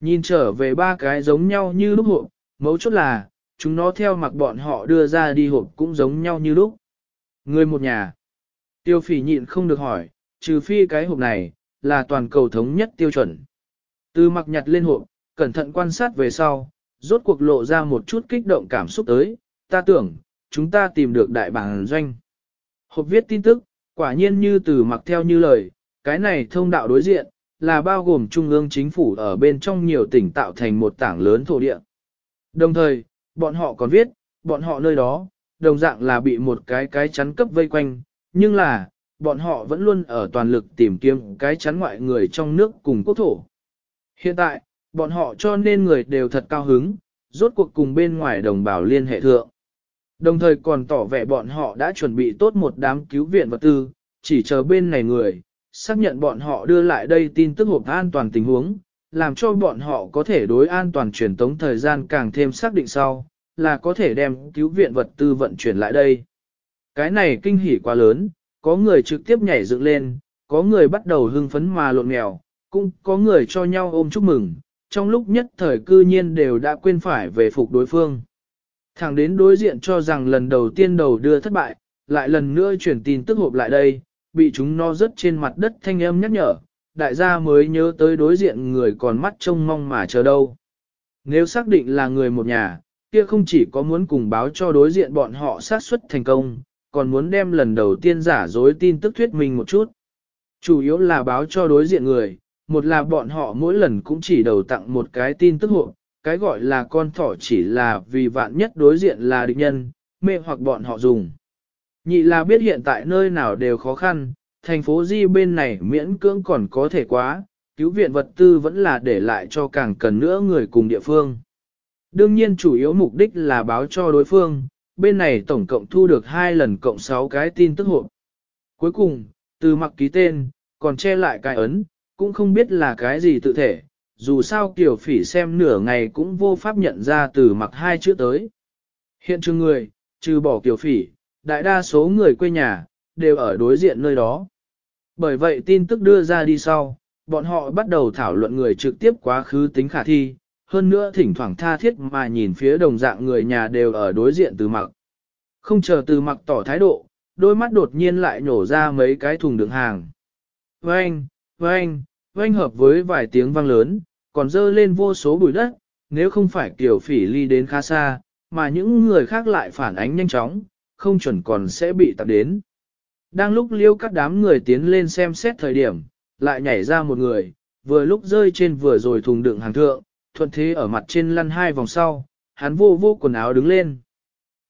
Nhìn trở về ba cái giống nhau như lúc hộp, mấu chốt là, chúng nó theo mặc bọn họ đưa ra đi hộp cũng giống nhau như lúc. Người một nhà. Tiêu phỉ nhịn không được hỏi, trừ phi cái hộp này, là toàn cầu thống nhất tiêu chuẩn. Từ mặc nhặt lên hộp, cẩn thận quan sát về sau, rốt cuộc lộ ra một chút kích động cảm xúc tới, ta tưởng, chúng ta tìm được đại bản doanh. Hộp viết tin tức, quả nhiên như từ mặc theo như lời, cái này thông đạo đối diện, là bao gồm trung ương chính phủ ở bên trong nhiều tỉnh tạo thành một tảng lớn thổ địa. Đồng thời, bọn họ còn viết, bọn họ nơi đó, đồng dạng là bị một cái cái chắn cấp vây quanh, nhưng là, bọn họ vẫn luôn ở toàn lực tìm kiếm cái chắn ngoại người trong nước cùng quốc thổ. Hiện tại, bọn họ cho nên người đều thật cao hứng, rốt cuộc cùng bên ngoài đồng bào liên hệ thượng. Đồng thời còn tỏ vẻ bọn họ đã chuẩn bị tốt một đám cứu viện vật tư, chỉ chờ bên này người, xác nhận bọn họ đưa lại đây tin tức hộp an toàn tình huống, làm cho bọn họ có thể đối an toàn truyền tống thời gian càng thêm xác định sau, là có thể đem cứu viện vật tư vận chuyển lại đây. Cái này kinh hỉ quá lớn, có người trực tiếp nhảy dựng lên, có người bắt đầu hưng phấn mà lộn mèo, cũng có người cho nhau ôm chúc mừng, trong lúc nhất thời cư nhiên đều đã quên phải về phục đối phương. Thẳng đến đối diện cho rằng lần đầu tiên đầu đưa thất bại, lại lần nữa chuyển tin tức hộp lại đây, bị chúng no rớt trên mặt đất thanh âm nhắc nhở, đại gia mới nhớ tới đối diện người còn mắt trông mong mà chờ đâu. Nếu xác định là người một nhà, kia không chỉ có muốn cùng báo cho đối diện bọn họ sát xuất thành công, còn muốn đem lần đầu tiên giả dối tin tức thuyết mình một chút. Chủ yếu là báo cho đối diện người, một là bọn họ mỗi lần cũng chỉ đầu tặng một cái tin tức hộ, cái gọi là con thỏ chỉ là vì vạn nhất đối diện là địch nhân, mê hoặc bọn họ dùng. Nhị là biết hiện tại nơi nào đều khó khăn, thành phố Di bên này miễn cưỡng còn có thể quá, cứu viện vật tư vẫn là để lại cho càng cần nữa người cùng địa phương. Đương nhiên chủ yếu mục đích là báo cho đối phương, bên này tổng cộng thu được 2 lần cộng 6 cái tin tức hộp. Cuối cùng, từ mặc ký tên, còn che lại cái ấn, cũng không biết là cái gì tự thể, dù sao kiểu phỉ xem nửa ngày cũng vô pháp nhận ra từ mặc hai chữ tới. Hiện trường người, trừ bỏ kiểu phỉ, đại đa số người quê nhà, đều ở đối diện nơi đó. Bởi vậy tin tức đưa ra đi sau, bọn họ bắt đầu thảo luận người trực tiếp quá khứ tính khả thi, hơn nữa thỉnh thoảng tha thiết mà nhìn phía đồng dạng người nhà đều ở đối diện từ mặc. Không chờ từ mặc tỏ thái độ, đôi mắt đột nhiên lại nhổ ra mấy cái thùng đường hàng. Vâng, vâng, vâng hợp với vài tiếng vang lớn, còn dơ lên vô số bụi đất, nếu không phải kiểu phỉ ly đến khá xa, mà những người khác lại phản ánh nhanh chóng, không chuẩn còn sẽ bị tạp đến. Đang lúc liêu các đám người tiến lên xem xét thời điểm, lại nhảy ra một người, vừa lúc rơi trên vừa rồi thùng đựng hàng thượng, thuận thế ở mặt trên lăn hai vòng sau, hắn vô vô quần áo đứng lên.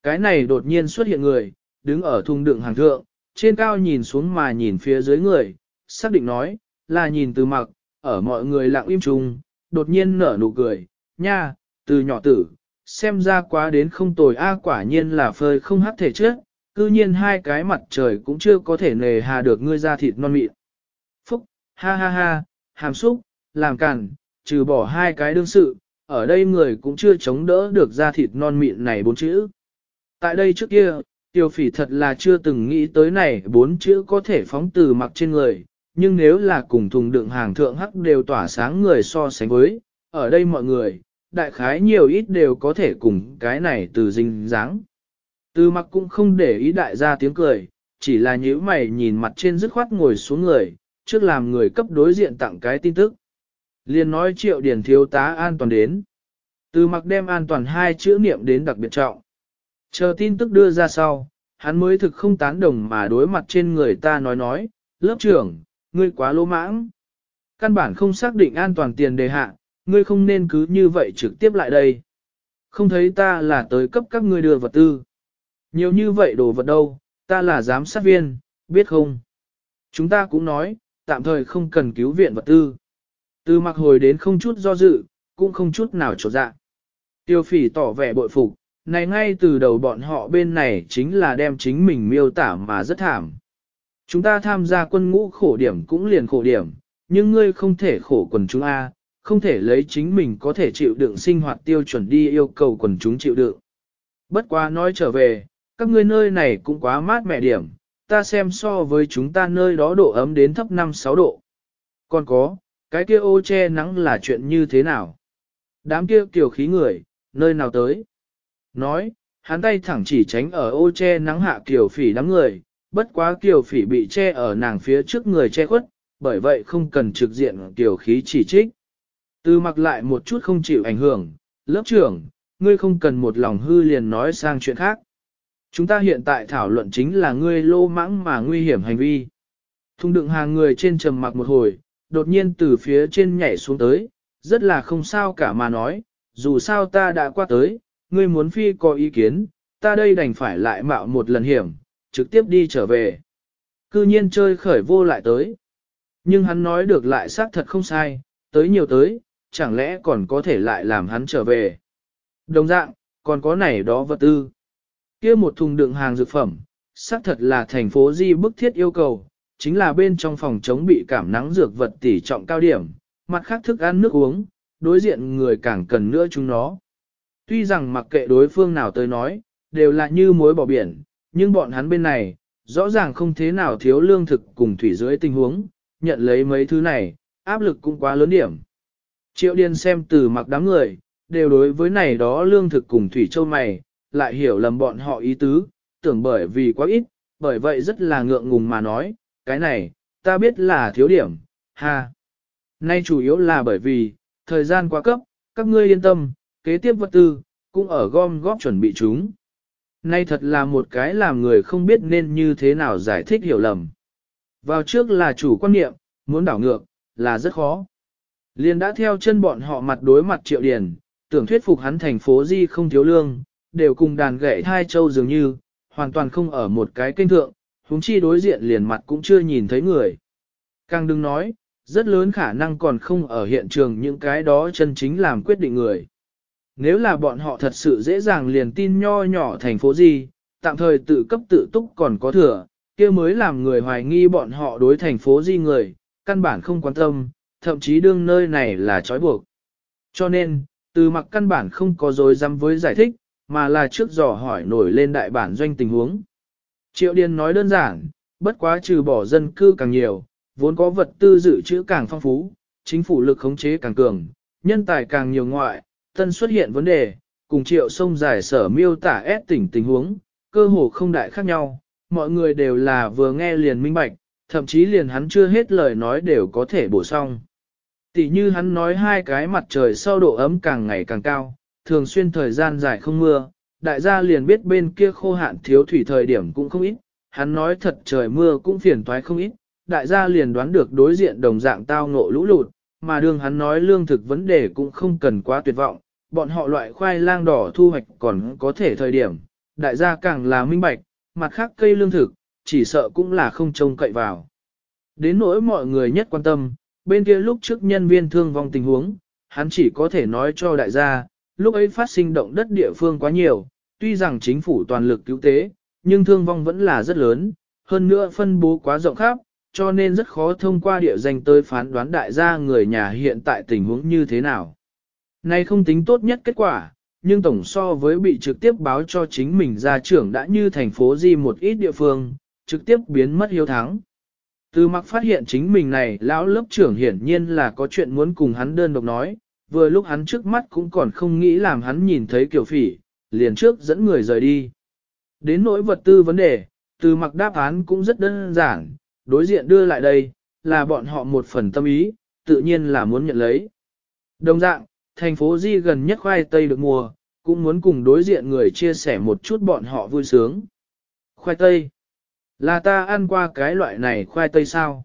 Cái này đột nhiên xuất hiện người, đứng ở thùng đựng hàng thượng, trên cao nhìn xuống mà nhìn phía dưới người, xác định nói, là nhìn từ mặc, ở mọi người lặng im chung, đột nhiên nở nụ cười, nha, từ nhỏ tử, xem ra quá đến không tồi a quả nhiên là phơi không hắc thể trước, cư nhiên hai cái mặt trời cũng chưa có thể nề hà được ngươi ra thịt non mịn. Phúc, ha ha ha, hàm xúc, làm cản, trừ bỏ hai cái đương sự, ở đây người cũng chưa chống đỡ được ra thịt non mịn này bốn chữ. Tại đây trước kia, tiêu phỉ thật là chưa từng nghĩ tới này bốn chữ có thể phóng từ mặc trên người, nhưng nếu là cùng thùng đựng hàng thượng hắc đều tỏa sáng người so sánh với, ở đây mọi người, đại khái nhiều ít đều có thể cùng cái này từ dinh dáng. Từ mặc cũng không để ý đại gia tiếng cười, chỉ là nhíu mày nhìn mặt trên dứt khoát ngồi xuống người, trước làm người cấp đối diện tặng cái tin tức. Liên nói triệu điển thiếu tá an toàn đến. Từ mặc đem an toàn hai chữ niệm đến đặc biệt trọng. Chờ tin tức đưa ra sau, hắn mới thực không tán đồng mà đối mặt trên người ta nói nói, lớp trưởng, ngươi quá lỗ mãng. Căn bản không xác định an toàn tiền đề hạ, ngươi không nên cứ như vậy trực tiếp lại đây. Không thấy ta là tới cấp các ngươi đưa vật tư. Nhiều như vậy đồ vật đâu, ta là giám sát viên, biết không? Chúng ta cũng nói, tạm thời không cần cứu viện vật tư. Từ mặc hồi đến không chút do dự, cũng không chút nào trột dạ. Tiêu phỉ tỏ vẻ bội phục, này ngay từ đầu bọn họ bên này chính là đem chính mình miêu tả mà rất thảm. Chúng ta tham gia quân ngũ khổ điểm cũng liền khổ điểm, nhưng ngươi không thể khổ quần chúng A, không thể lấy chính mình có thể chịu đựng sinh hoạt tiêu chuẩn đi yêu cầu quần chúng chịu đựng. Bất quá nói trở về, các ngươi nơi này cũng quá mát mẻ điểm, ta xem so với chúng ta nơi đó độ ấm đến thấp 5-6 độ. Còn có, cái kia ô che nắng là chuyện như thế nào? Đám kia kiểu khí người, nơi nào tới? Nói, hắn tay thẳng chỉ tránh ở ô che nắng hạ kiểu phỉ đám người, bất quá kiều phỉ bị che ở nàng phía trước người che khuất, bởi vậy không cần trực diện kiều khí chỉ trích. Từ mặc lại một chút không chịu ảnh hưởng, lớp trưởng, ngươi không cần một lòng hư liền nói sang chuyện khác. Chúng ta hiện tại thảo luận chính là ngươi lô mãng mà nguy hiểm hành vi. Thung đựng hàng người trên trầm mặc một hồi, đột nhiên từ phía trên nhảy xuống tới, rất là không sao cả mà nói, dù sao ta đã qua tới, ngươi muốn phi có ý kiến, ta đây đành phải lại mạo một lần hiểm, trực tiếp đi trở về. Cư nhiên chơi khởi vô lại tới. Nhưng hắn nói được lại xác thật không sai, tới nhiều tới, chẳng lẽ còn có thể lại làm hắn trở về. Đồng dạng, còn có này đó vật tư. kia một thùng đựng hàng dược phẩm, xác thật là thành phố Di bức thiết yêu cầu, chính là bên trong phòng chống bị cảm nắng dược vật tỷ trọng cao điểm, mặt khác thức ăn nước uống, đối diện người càng cần nữa chúng nó. Tuy rằng mặc kệ đối phương nào tới nói, đều là như mối bỏ biển, nhưng bọn hắn bên này, rõ ràng không thế nào thiếu lương thực cùng thủy dưới tình huống, nhận lấy mấy thứ này, áp lực cũng quá lớn điểm. Triệu điên xem từ mặc đám người, đều đối với này đó lương thực cùng thủy châu mày, lại hiểu lầm bọn họ ý tứ, tưởng bởi vì quá ít, bởi vậy rất là ngượng ngùng mà nói, cái này, ta biết là thiếu điểm, ha. Nay chủ yếu là bởi vì, thời gian quá cấp, các ngươi yên tâm, kế tiếp vật tư, cũng ở gom góp chuẩn bị chúng. Nay thật là một cái làm người không biết nên như thế nào giải thích hiểu lầm. Vào trước là chủ quan niệm, muốn đảo ngược, là rất khó. Liên đã theo chân bọn họ mặt đối mặt triệu điển, tưởng thuyết phục hắn thành phố di không thiếu lương, đều cùng đàn gậy thai châu dường như, hoàn toàn không ở một cái kênh thượng, huống chi đối diện liền mặt cũng chưa nhìn thấy người. Càng đừng nói, rất lớn khả năng còn không ở hiện trường những cái đó chân chính làm quyết định người. Nếu là bọn họ thật sự dễ dàng liền tin nho nhỏ thành phố gì, tạm thời tự cấp tự túc còn có thừa, kia mới làm người hoài nghi bọn họ đối thành phố di người, căn bản không quan tâm, thậm chí đương nơi này là trói buộc. Cho nên, từ mặc căn bản không có dối dám với giải thích, mà là trước dò hỏi nổi lên đại bản doanh tình huống. Triệu Điền nói đơn giản, bất quá trừ bỏ dân cư càng nhiều, vốn có vật tư dự trữ càng phong phú, chính phủ lực khống chế càng cường, nhân tài càng nhiều ngoại, tân xuất hiện vấn đề, cùng triệu sông dài sở miêu tả ép tỉnh tình huống, cơ hồ không đại khác nhau, mọi người đều là vừa nghe liền minh bạch, thậm chí liền hắn chưa hết lời nói đều có thể bổ xong. Tỷ như hắn nói hai cái mặt trời sau độ ấm càng ngày càng cao, thường xuyên thời gian dài không mưa, đại gia liền biết bên kia khô hạn thiếu thủy thời điểm cũng không ít, hắn nói thật trời mưa cũng phiền toái không ít, đại gia liền đoán được đối diện đồng dạng tao ngộ lũ lụt, mà đương hắn nói lương thực vấn đề cũng không cần quá tuyệt vọng, bọn họ loại khoai lang đỏ thu hoạch còn có thể thời điểm, đại gia càng là minh bạch, mặt khác cây lương thực, chỉ sợ cũng là không trông cậy vào. Đến nỗi mọi người nhất quan tâm, bên kia lúc trước nhân viên thương vong tình huống, hắn chỉ có thể nói cho đại gia, lúc ấy phát sinh động đất địa phương quá nhiều, tuy rằng chính phủ toàn lực cứu tế, nhưng thương vong vẫn là rất lớn, hơn nữa phân bố quá rộng khắp, cho nên rất khó thông qua địa danh tới phán đoán đại gia người nhà hiện tại tình huống như thế nào. Này không tính tốt nhất kết quả, nhưng tổng so với bị trực tiếp báo cho chính mình gia trưởng đã như thành phố gì một ít địa phương, trực tiếp biến mất hiếu thắng. Từ mặc phát hiện chính mình này lão lớp trưởng hiển nhiên là có chuyện muốn cùng hắn đơn độc nói, vừa lúc hắn trước mắt cũng còn không nghĩ làm hắn nhìn thấy kiểu phỉ, liền trước dẫn người rời đi. Đến nỗi vật tư vấn đề, từ mặc đáp án cũng rất đơn giản, đối diện đưa lại đây, là bọn họ một phần tâm ý, tự nhiên là muốn nhận lấy. Đồng dạng, thành phố Di gần nhất khoai tây được mùa, cũng muốn cùng đối diện người chia sẻ một chút bọn họ vui sướng. Khoai tây. Là ta ăn qua cái loại này khoai tây sao?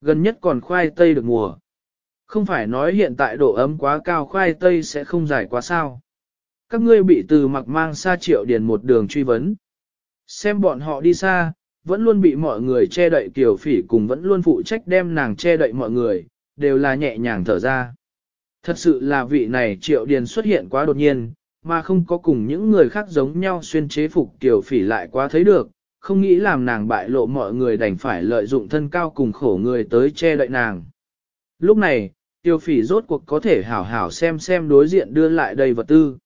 Gần nhất còn khoai tây được mùa. Không phải nói hiện tại độ ấm quá cao khoai tây sẽ không dài quá sao. Các ngươi bị từ mặc mang xa triệu điền một đường truy vấn. Xem bọn họ đi xa, vẫn luôn bị mọi người che đậy tiểu phỉ cùng vẫn luôn phụ trách đem nàng che đậy mọi người, đều là nhẹ nhàng thở ra. Thật sự là vị này triệu điền xuất hiện quá đột nhiên, mà không có cùng những người khác giống nhau xuyên chế phục tiểu phỉ lại quá thấy được, không nghĩ làm nàng bại lộ mọi người đành phải lợi dụng thân cao cùng khổ người tới che đậy nàng. Lúc này, tiêu phỉ rốt cuộc có thể hảo hảo xem xem đối diện đưa lại đây vật tư.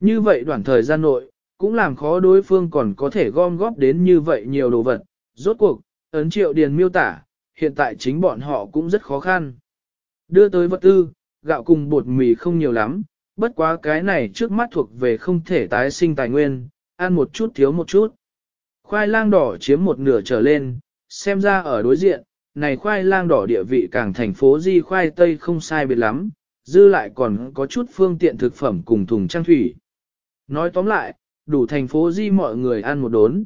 Như vậy đoạn thời gian nội, cũng làm khó đối phương còn có thể gom góp đến như vậy nhiều đồ vật. Rốt cuộc, ấn triệu điền miêu tả, hiện tại chính bọn họ cũng rất khó khăn. Đưa tới vật tư, gạo cùng bột mì không nhiều lắm, bất quá cái này trước mắt thuộc về không thể tái sinh tài nguyên, ăn một chút thiếu một chút. Khoai lang đỏ chiếm một nửa trở lên, xem ra ở đối diện, này khoai lang đỏ địa vị càng thành phố di khoai tây không sai biệt lắm, dư lại còn có chút phương tiện thực phẩm cùng thùng trang thủy. Nói tóm lại, đủ thành phố di mọi người ăn một đốn.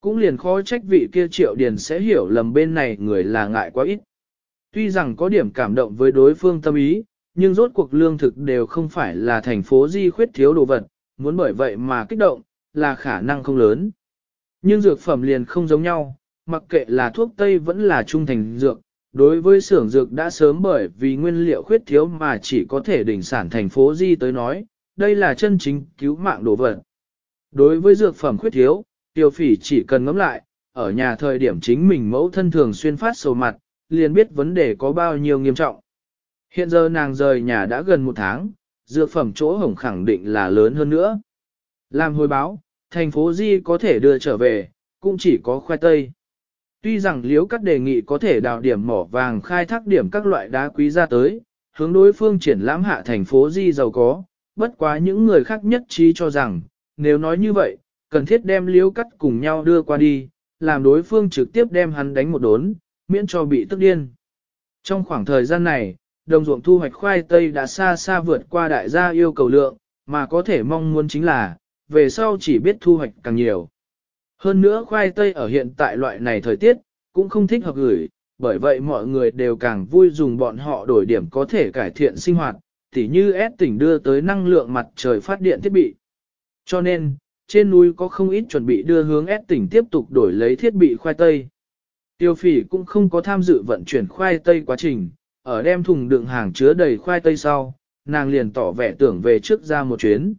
Cũng liền khó trách vị kia triệu điền sẽ hiểu lầm bên này người là ngại quá ít. Tuy rằng có điểm cảm động với đối phương tâm ý, nhưng rốt cuộc lương thực đều không phải là thành phố di khuyết thiếu đồ vật, muốn bởi vậy mà kích động, là khả năng không lớn. Nhưng dược phẩm liền không giống nhau, mặc kệ là thuốc Tây vẫn là trung thành dược, đối với xưởng dược đã sớm bởi vì nguyên liệu khuyết thiếu mà chỉ có thể đỉnh sản thành phố Di tới nói, đây là chân chính cứu mạng đồ vật. Đối với dược phẩm khuyết thiếu, tiêu phỉ chỉ cần ngẫm lại, ở nhà thời điểm chính mình mẫu thân thường xuyên phát sầu mặt, liền biết vấn đề có bao nhiêu nghiêm trọng. Hiện giờ nàng rời nhà đã gần một tháng, dược phẩm chỗ hổng khẳng định là lớn hơn nữa. Làm hồi báo, thành phố Di có thể đưa trở về, cũng chỉ có khoai tây. Tuy rằng liếu các đề nghị có thể đào điểm mỏ vàng khai thác điểm các loại đá quý ra tới, hướng đối phương triển lãm hạ thành phố Di giàu có, bất quá những người khác nhất trí cho rằng, nếu nói như vậy, cần thiết đem liếu cắt cùng nhau đưa qua đi, làm đối phương trực tiếp đem hắn đánh một đốn, miễn cho bị tức điên. Trong khoảng thời gian này, đồng ruộng thu hoạch khoai tây đã xa xa vượt qua đại gia yêu cầu lượng, mà có thể mong muốn chính là, về sau chỉ biết thu hoạch càng nhiều. Hơn nữa khoai tây ở hiện tại loại này thời tiết, cũng không thích hợp gửi, bởi vậy mọi người đều càng vui dùng bọn họ đổi điểm có thể cải thiện sinh hoạt, tỉ như S tỉnh đưa tới năng lượng mặt trời phát điện thiết bị. Cho nên, trên núi có không ít chuẩn bị đưa hướng S tỉnh tiếp tục đổi lấy thiết bị khoai tây. Tiêu phỉ cũng không có tham dự vận chuyển khoai tây quá trình, ở đem thùng đựng hàng chứa đầy khoai tây sau, nàng liền tỏ vẻ tưởng về trước ra một chuyến.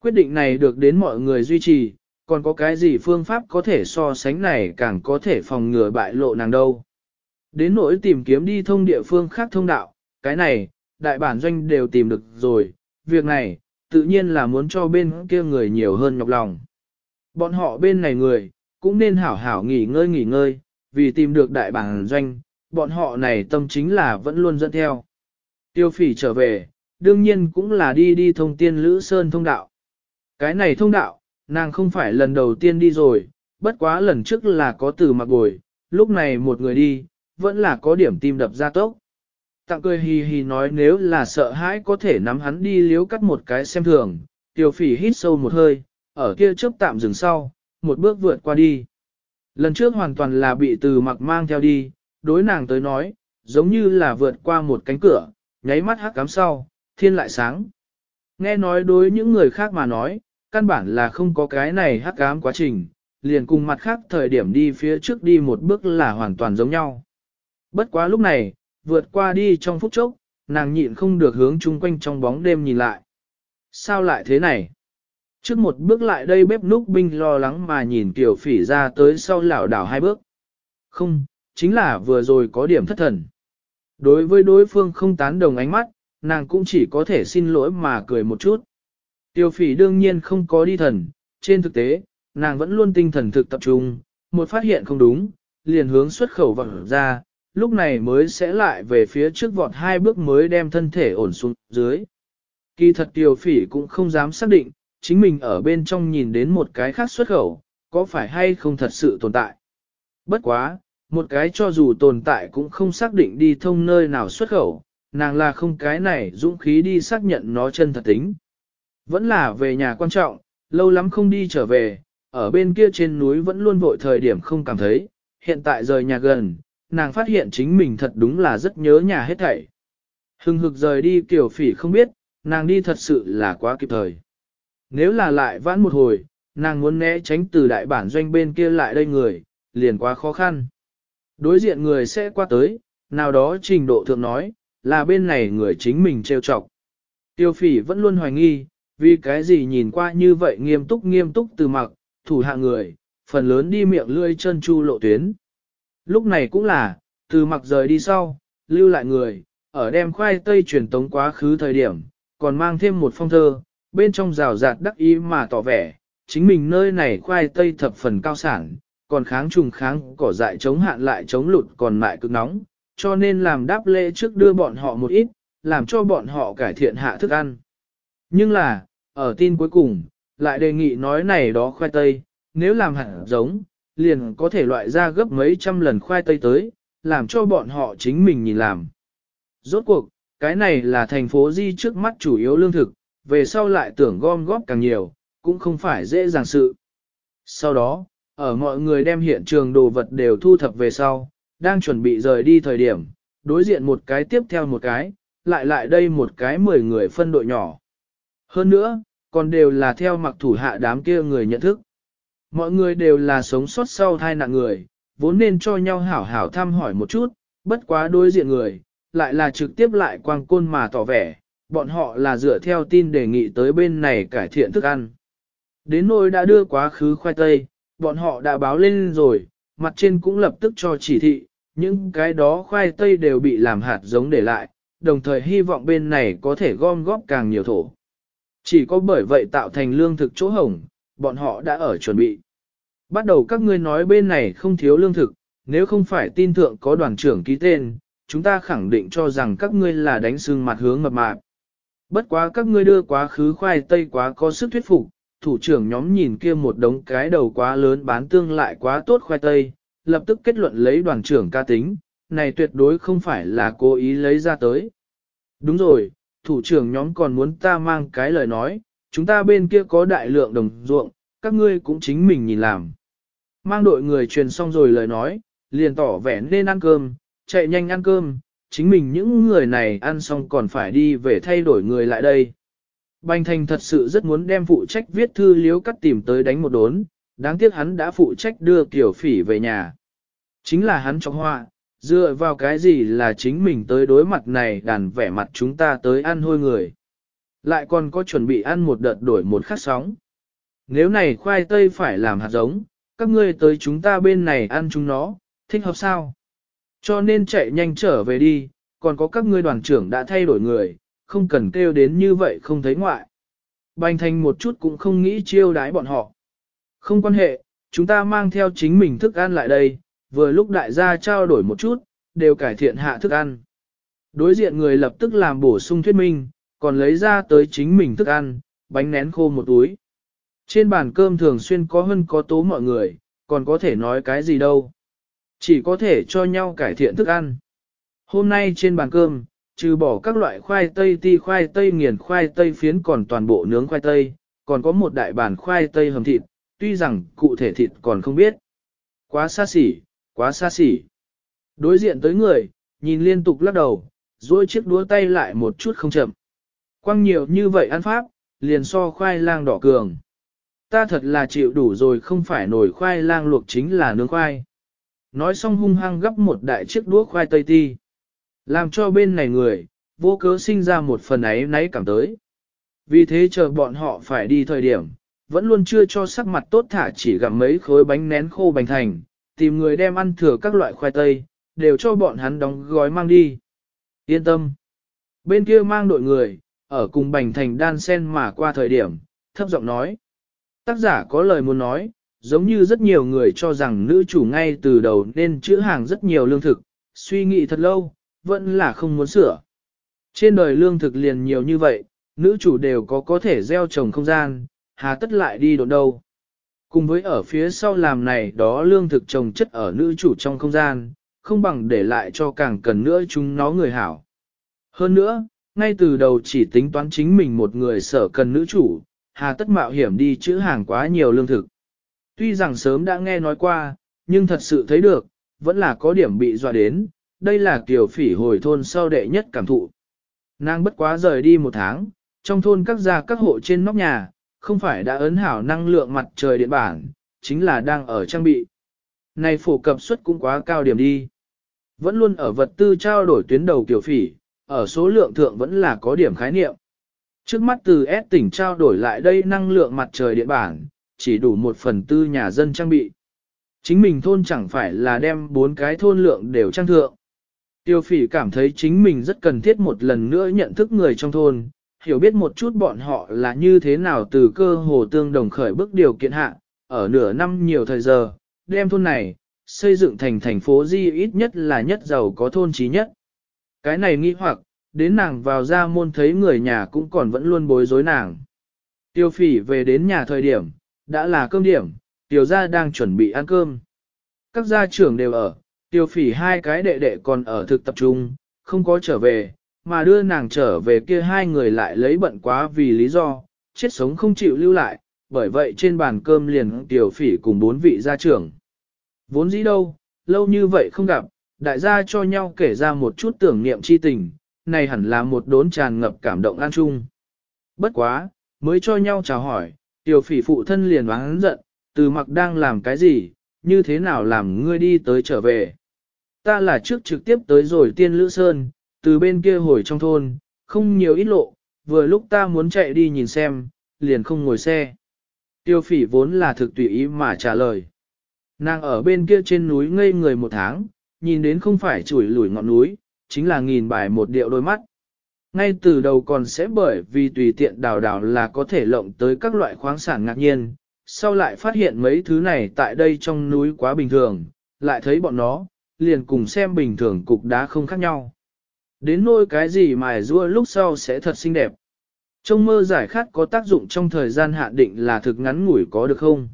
Quyết định này được đến mọi người duy trì, còn có cái gì phương pháp có thể so sánh này càng có thể phòng ngừa bại lộ nàng đâu. Đến nỗi tìm kiếm đi thông địa phương khác thông đạo, cái này, đại bản doanh đều tìm được rồi, việc này, tự nhiên là muốn cho bên kia người nhiều hơn nhọc lòng. Bọn họ bên này người, cũng nên hảo hảo nghỉ ngơi nghỉ ngơi, vì tìm được đại bản doanh, bọn họ này tâm chính là vẫn luôn dẫn theo. Tiêu phỉ trở về, đương nhiên cũng là đi đi thông tiên Lữ Sơn thông đạo. Cái này thông đạo, nàng không phải lần đầu tiên đi rồi, bất quá lần trước là có từ mặc bồi, lúc này một người đi, vẫn là có điểm tim đập ra tốc. Tặng cười hì hì nói nếu là sợ hãi có thể nắm hắn đi liếu cắt một cái xem thường, Tiểu phỉ hít sâu một hơi, ở kia chớp tạm dừng sau, một bước vượt qua đi. Lần trước hoàn toàn là bị từ mặc mang theo đi, đối nàng tới nói, giống như là vượt qua một cánh cửa, nháy mắt hắc cám sau, thiên lại sáng. Nghe nói đối những người khác mà nói, căn bản là không có cái này hắc cám quá trình, liền cùng mặt khác thời điểm đi phía trước đi một bước là hoàn toàn giống nhau. Bất quá lúc này, vượt qua đi trong phút chốc, nàng nhịn không được hướng chung quanh trong bóng đêm nhìn lại. Sao lại thế này? Trước một bước lại đây bếp núc binh lo lắng mà nhìn tiểu phỉ ra tới sau lảo đảo hai bước. Không, chính là vừa rồi có điểm thất thần. Đối với đối phương không tán đồng ánh mắt, nàng cũng chỉ có thể xin lỗi mà cười một chút. Tiêu phỉ đương nhiên không có đi thần, trên thực tế, nàng vẫn luôn tinh thần thực tập trung, một phát hiện không đúng, liền hướng xuất khẩu vọng ra, lúc này mới sẽ lại về phía trước vọt hai bước mới đem thân thể ổn xuống dưới. Kỳ thật tiêu phỉ cũng không dám xác định, chính mình ở bên trong nhìn đến một cái khác xuất khẩu, có phải hay không thật sự tồn tại. Bất quá, một cái cho dù tồn tại cũng không xác định đi thông nơi nào xuất khẩu, nàng là không cái này dũng khí đi xác nhận nó chân thật tính. Vẫn là về nhà quan trọng, lâu lắm không đi trở về, ở bên kia trên núi vẫn luôn vội thời điểm không cảm thấy, hiện tại rời nhà gần, nàng phát hiện chính mình thật đúng là rất nhớ nhà hết thảy. Hưng hực rời đi kiểu phỉ không biết, nàng đi thật sự là quá kịp thời. Nếu là lại vãn một hồi, nàng muốn né tránh từ đại bản doanh bên kia lại đây người, liền quá khó khăn. Đối diện người sẽ qua tới, nào đó trình độ thượng nói, là bên này người chính mình trêu chọc. Tiêu phỉ vẫn luôn hoài nghi, vì cái gì nhìn qua như vậy nghiêm túc nghiêm túc từ mặc, thủ hạ người, phần lớn đi miệng lươi chân chu lộ tuyến. Lúc này cũng là, từ mặc rời đi sau, lưu lại người, ở đem khoai tây truyền tống quá khứ thời điểm, còn mang thêm một phong thơ, bên trong rào rạt đắc ý mà tỏ vẻ, chính mình nơi này khoai tây thập phần cao sản, còn kháng trùng kháng cỏ dại chống hạn lại chống lụt còn mại cực nóng, cho nên làm đáp lễ trước đưa bọn họ một ít, làm cho bọn họ cải thiện hạ thức ăn. Nhưng là, ở tin cuối cùng, lại đề nghị nói này đó khoai tây, nếu làm hẳn giống, liền có thể loại ra gấp mấy trăm lần khoai tây tới, làm cho bọn họ chính mình nhìn làm. Rốt cuộc, cái này là thành phố Di trước mắt chủ yếu lương thực, về sau lại tưởng gom góp càng nhiều, cũng không phải dễ dàng sự. Sau đó, ở mọi người đem hiện trường đồ vật đều thu thập về sau, đang chuẩn bị rời đi thời điểm, đối diện một cái tiếp theo một cái, lại lại đây một cái mười người phân đội nhỏ. Hơn nữa, còn đều là theo mặc thủ hạ đám kia người nhận thức. Mọi người đều là sống sót sau thai nạn người, vốn nên cho nhau hảo hảo thăm hỏi một chút, bất quá đối diện người, lại là trực tiếp lại quang côn mà tỏ vẻ, bọn họ là dựa theo tin đề nghị tới bên này cải thiện thức ăn. Đến nỗi đã đưa quá khứ khoai tây, bọn họ đã báo lên rồi, mặt trên cũng lập tức cho chỉ thị, những cái đó khoai tây đều bị làm hạt giống để lại, đồng thời hy vọng bên này có thể gom góp càng nhiều thổ. Chỉ có bởi vậy tạo thành lương thực chỗ hổng, bọn họ đã ở chuẩn bị. Bắt đầu các ngươi nói bên này không thiếu lương thực, nếu không phải tin thượng có đoàn trưởng ký tên, chúng ta khẳng định cho rằng các ngươi là đánh sưng mặt hướng mập mạp. Bất quá các ngươi đưa quá khứ khoai tây quá có sức thuyết phục, thủ trưởng nhóm nhìn kia một đống cái đầu quá lớn bán tương lại quá tốt khoai tây, lập tức kết luận lấy đoàn trưởng ca tính, này tuyệt đối không phải là cố ý lấy ra tới. Đúng rồi, thủ trưởng nhóm còn muốn ta mang cái lời nói, chúng ta bên kia có đại lượng đồng ruộng, các ngươi cũng chính mình nhìn làm. Mang đội người truyền xong rồi lời nói, liền tỏ vẻ nên ăn cơm, chạy nhanh ăn cơm, chính mình những người này ăn xong còn phải đi về thay đổi người lại đây. Bành Thành thật sự rất muốn đem phụ trách viết thư liếu cắt tìm tới đánh một đốn, đáng tiếc hắn đã phụ trách đưa Kiều Phỉ về nhà. Chính là hắn trong họa, dựa vào cái gì là chính mình tới đối mặt này đàn vẻ mặt chúng ta tới ăn hôi người. Lại còn có chuẩn bị ăn một đợt đổi một khắc sóng. Nếu này khoai tây phải làm hạt giống, các ngươi tới chúng ta bên này ăn chúng nó, thích hợp sao? Cho nên chạy nhanh trở về đi, còn có các ngươi đoàn trưởng đã thay đổi người, không cần kêu đến như vậy không thấy ngoại. Bành thành một chút cũng không nghĩ chiêu đái bọn họ. Không quan hệ, chúng ta mang theo chính mình thức ăn lại đây, vừa lúc đại gia trao đổi một chút, đều cải thiện hạ thức ăn. Đối diện người lập tức làm bổ sung thuyết minh, còn lấy ra tới chính mình thức ăn, bánh nén khô một túi. Trên bàn cơm thường xuyên có hơn có tố mọi người, còn có thể nói cái gì đâu. Chỉ có thể cho nhau cải thiện thức ăn. Hôm nay trên bàn cơm, trừ bỏ các loại khoai tây ti khoai tây nghiền khoai tây phiến còn toàn bộ nướng khoai tây, còn có một đại bàn khoai tây hầm thịt, tuy rằng cụ thể thịt còn không biết. Quá xa xỉ, quá xa xỉ. Đối diện tới người, nhìn liên tục lắc đầu, duỗi chiếc đũa tay lại một chút không chậm. Quăng nhiều như vậy ăn pháp, liền so khoai lang đỏ cường. Ta thật là chịu đủ rồi không phải nổi khoai lang luộc chính là nướng khoai. Nói xong hung hăng gấp một đại chiếc đũa khoai tây ti. Làm cho bên này người, vô cớ sinh ra một phần ấy nấy cảm tới. Vì thế chờ bọn họ phải đi thời điểm, vẫn luôn chưa cho sắc mặt tốt thả chỉ gặm mấy khối bánh nén khô bánh thành, tìm người đem ăn thừa các loại khoai tây, đều cho bọn hắn đóng gói mang đi. Yên tâm. Bên kia mang đội người, ở cùng bành thành đan sen mà qua thời điểm, thấp giọng nói. Tác giả có lời muốn nói, giống như rất nhiều người cho rằng nữ chủ ngay từ đầu nên chữ hàng rất nhiều lương thực, suy nghĩ thật lâu, vẫn là không muốn sửa. Trên đời lương thực liền nhiều như vậy, nữ chủ đều có có thể gieo trồng không gian, hà tất lại đi độ đâu. Cùng với ở phía sau làm này đó lương thực trồng chất ở nữ chủ trong không gian, không bằng để lại cho càng cần nữa chúng nó người hảo. Hơn nữa, ngay từ đầu chỉ tính toán chính mình một người sở cần nữ chủ, hà tất mạo hiểm đi chữ hàng quá nhiều lương thực. Tuy rằng sớm đã nghe nói qua, nhưng thật sự thấy được, vẫn là có điểm bị dọa đến, đây là kiểu phỉ hồi thôn sau đệ nhất cảm thụ. Nàng bất quá rời đi một tháng, trong thôn các gia các hộ trên nóc nhà, không phải đã ấn hảo năng lượng mặt trời điện bản, chính là đang ở trang bị. Này phổ cập suất cũng quá cao điểm đi. Vẫn luôn ở vật tư trao đổi tuyến đầu kiểu phỉ, ở số lượng thượng vẫn là có điểm khái niệm. Trước mắt từ S tỉnh trao đổi lại đây năng lượng mặt trời điện bản, chỉ đủ một phần tư nhà dân trang bị. Chính mình thôn chẳng phải là đem bốn cái thôn lượng đều trang thượng. Tiêu phỉ cảm thấy chính mình rất cần thiết một lần nữa nhận thức người trong thôn, hiểu biết một chút bọn họ là như thế nào từ cơ hồ tương đồng khởi bước điều kiện hạ, ở nửa năm nhiều thời giờ, đem thôn này, xây dựng thành thành phố di ít nhất là nhất giàu có thôn trí nhất. Cái này nghi hoặc, đến nàng vào ra môn thấy người nhà cũng còn vẫn luôn bối rối nàng. Tiêu phỉ về đến nhà thời điểm, đã là cơm điểm, tiểu gia đang chuẩn bị ăn cơm. Các gia trưởng đều ở, tiêu phỉ hai cái đệ đệ còn ở thực tập trung, không có trở về, mà đưa nàng trở về kia hai người lại lấy bận quá vì lý do, chết sống không chịu lưu lại, bởi vậy trên bàn cơm liền tiểu phỉ cùng bốn vị gia trưởng. Vốn dĩ đâu, lâu như vậy không gặp, đại gia cho nhau kể ra một chút tưởng niệm chi tình, này hẳn là một đốn tràn ngập cảm động an chung. Bất quá, mới cho nhau chào hỏi, tiểu phỉ phụ thân liền oán giận, từ mặc đang làm cái gì, như thế nào làm ngươi đi tới trở về. Ta là trước trực tiếp tới rồi tiên lữ sơn, từ bên kia hồi trong thôn, không nhiều ít lộ, vừa lúc ta muốn chạy đi nhìn xem, liền không ngồi xe. Tiêu phỉ vốn là thực tùy ý mà trả lời. Nàng ở bên kia trên núi ngây người một tháng, nhìn đến không phải chùi lủi ngọn núi, chính là nghìn bài một điệu đôi mắt. Ngay từ đầu còn sẽ bởi vì tùy tiện đào đào là có thể lộng tới các loại khoáng sản ngạc nhiên, sau lại phát hiện mấy thứ này tại đây trong núi quá bình thường, lại thấy bọn nó, liền cùng xem bình thường cục đá không khác nhau. Đến nôi cái gì mài rua lúc sau sẽ thật xinh đẹp. Trong mơ giải khát có tác dụng trong thời gian hạn định là thực ngắn ngủi có được không?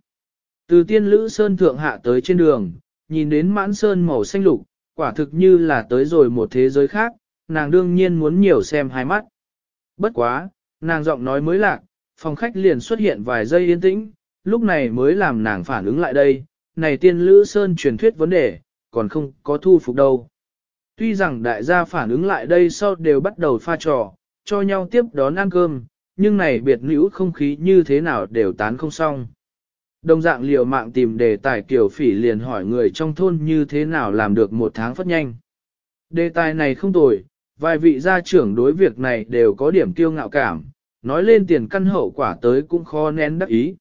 Từ tiên lữ sơn thượng hạ tới trên đường, nhìn đến mãn sơn màu xanh lục, quả thực như là tới rồi một thế giới khác, nàng đương nhiên muốn nhiều xem hai mắt. Bất quá, nàng giọng nói mới lạc, phòng khách liền xuất hiện vài giây yên tĩnh, lúc này mới làm nàng phản ứng lại đây, này tiên lữ sơn truyền thuyết vấn đề, còn không có thu phục đâu. Tuy rằng đại gia phản ứng lại đây sau đều bắt đầu pha trò, cho nhau tiếp đón ăn cơm, nhưng này biệt nữ không khí như thế nào đều tán không xong. Đồng dạng liều mạng tìm đề tài kiểu phỉ liền hỏi người trong thôn như thế nào làm được một tháng phát nhanh. Đề tài này không tồi, vài vị gia trưởng đối việc này đều có điểm kiêu ngạo cảm, nói lên tiền căn hậu quả tới cũng khó nén đắc ý.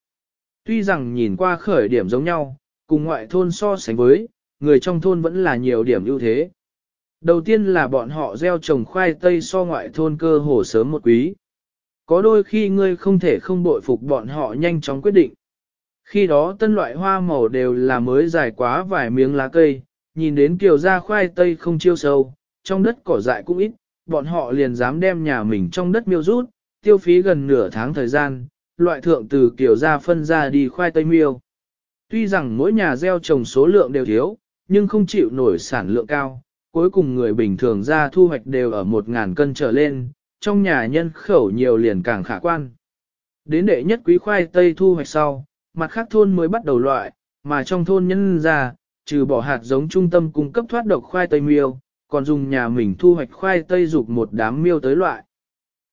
Tuy rằng nhìn qua khởi điểm giống nhau, cùng ngoại thôn so sánh với, người trong thôn vẫn là nhiều điểm ưu thế. Đầu tiên là bọn họ gieo trồng khoai tây so ngoại thôn cơ hồ sớm một quý. Có đôi khi ngươi không thể không bội phục bọn họ nhanh chóng quyết định. Khi đó tân loại hoa màu đều là mới dài quá vài miếng lá cây, nhìn đến kiều ra khoai tây không chiêu sâu, trong đất cỏ dại cũng ít, bọn họ liền dám đem nhà mình trong đất miêu rút, tiêu phí gần nửa tháng thời gian, loại thượng từ kiều ra phân ra đi khoai tây miêu. Tuy rằng mỗi nhà gieo trồng số lượng đều thiếu, nhưng không chịu nổi sản lượng cao, cuối cùng người bình thường ra thu hoạch đều ở 1.000 cân trở lên, trong nhà nhân khẩu nhiều liền càng khả quan. Đến đệ nhất quý khoai tây thu hoạch sau, mặt khác thôn mới bắt đầu loại, mà trong thôn nhân ra, trừ bỏ hạt giống trung tâm cung cấp thoát độc khoai tây miêu, còn dùng nhà mình thu hoạch khoai tây dục một đám miêu tới loại.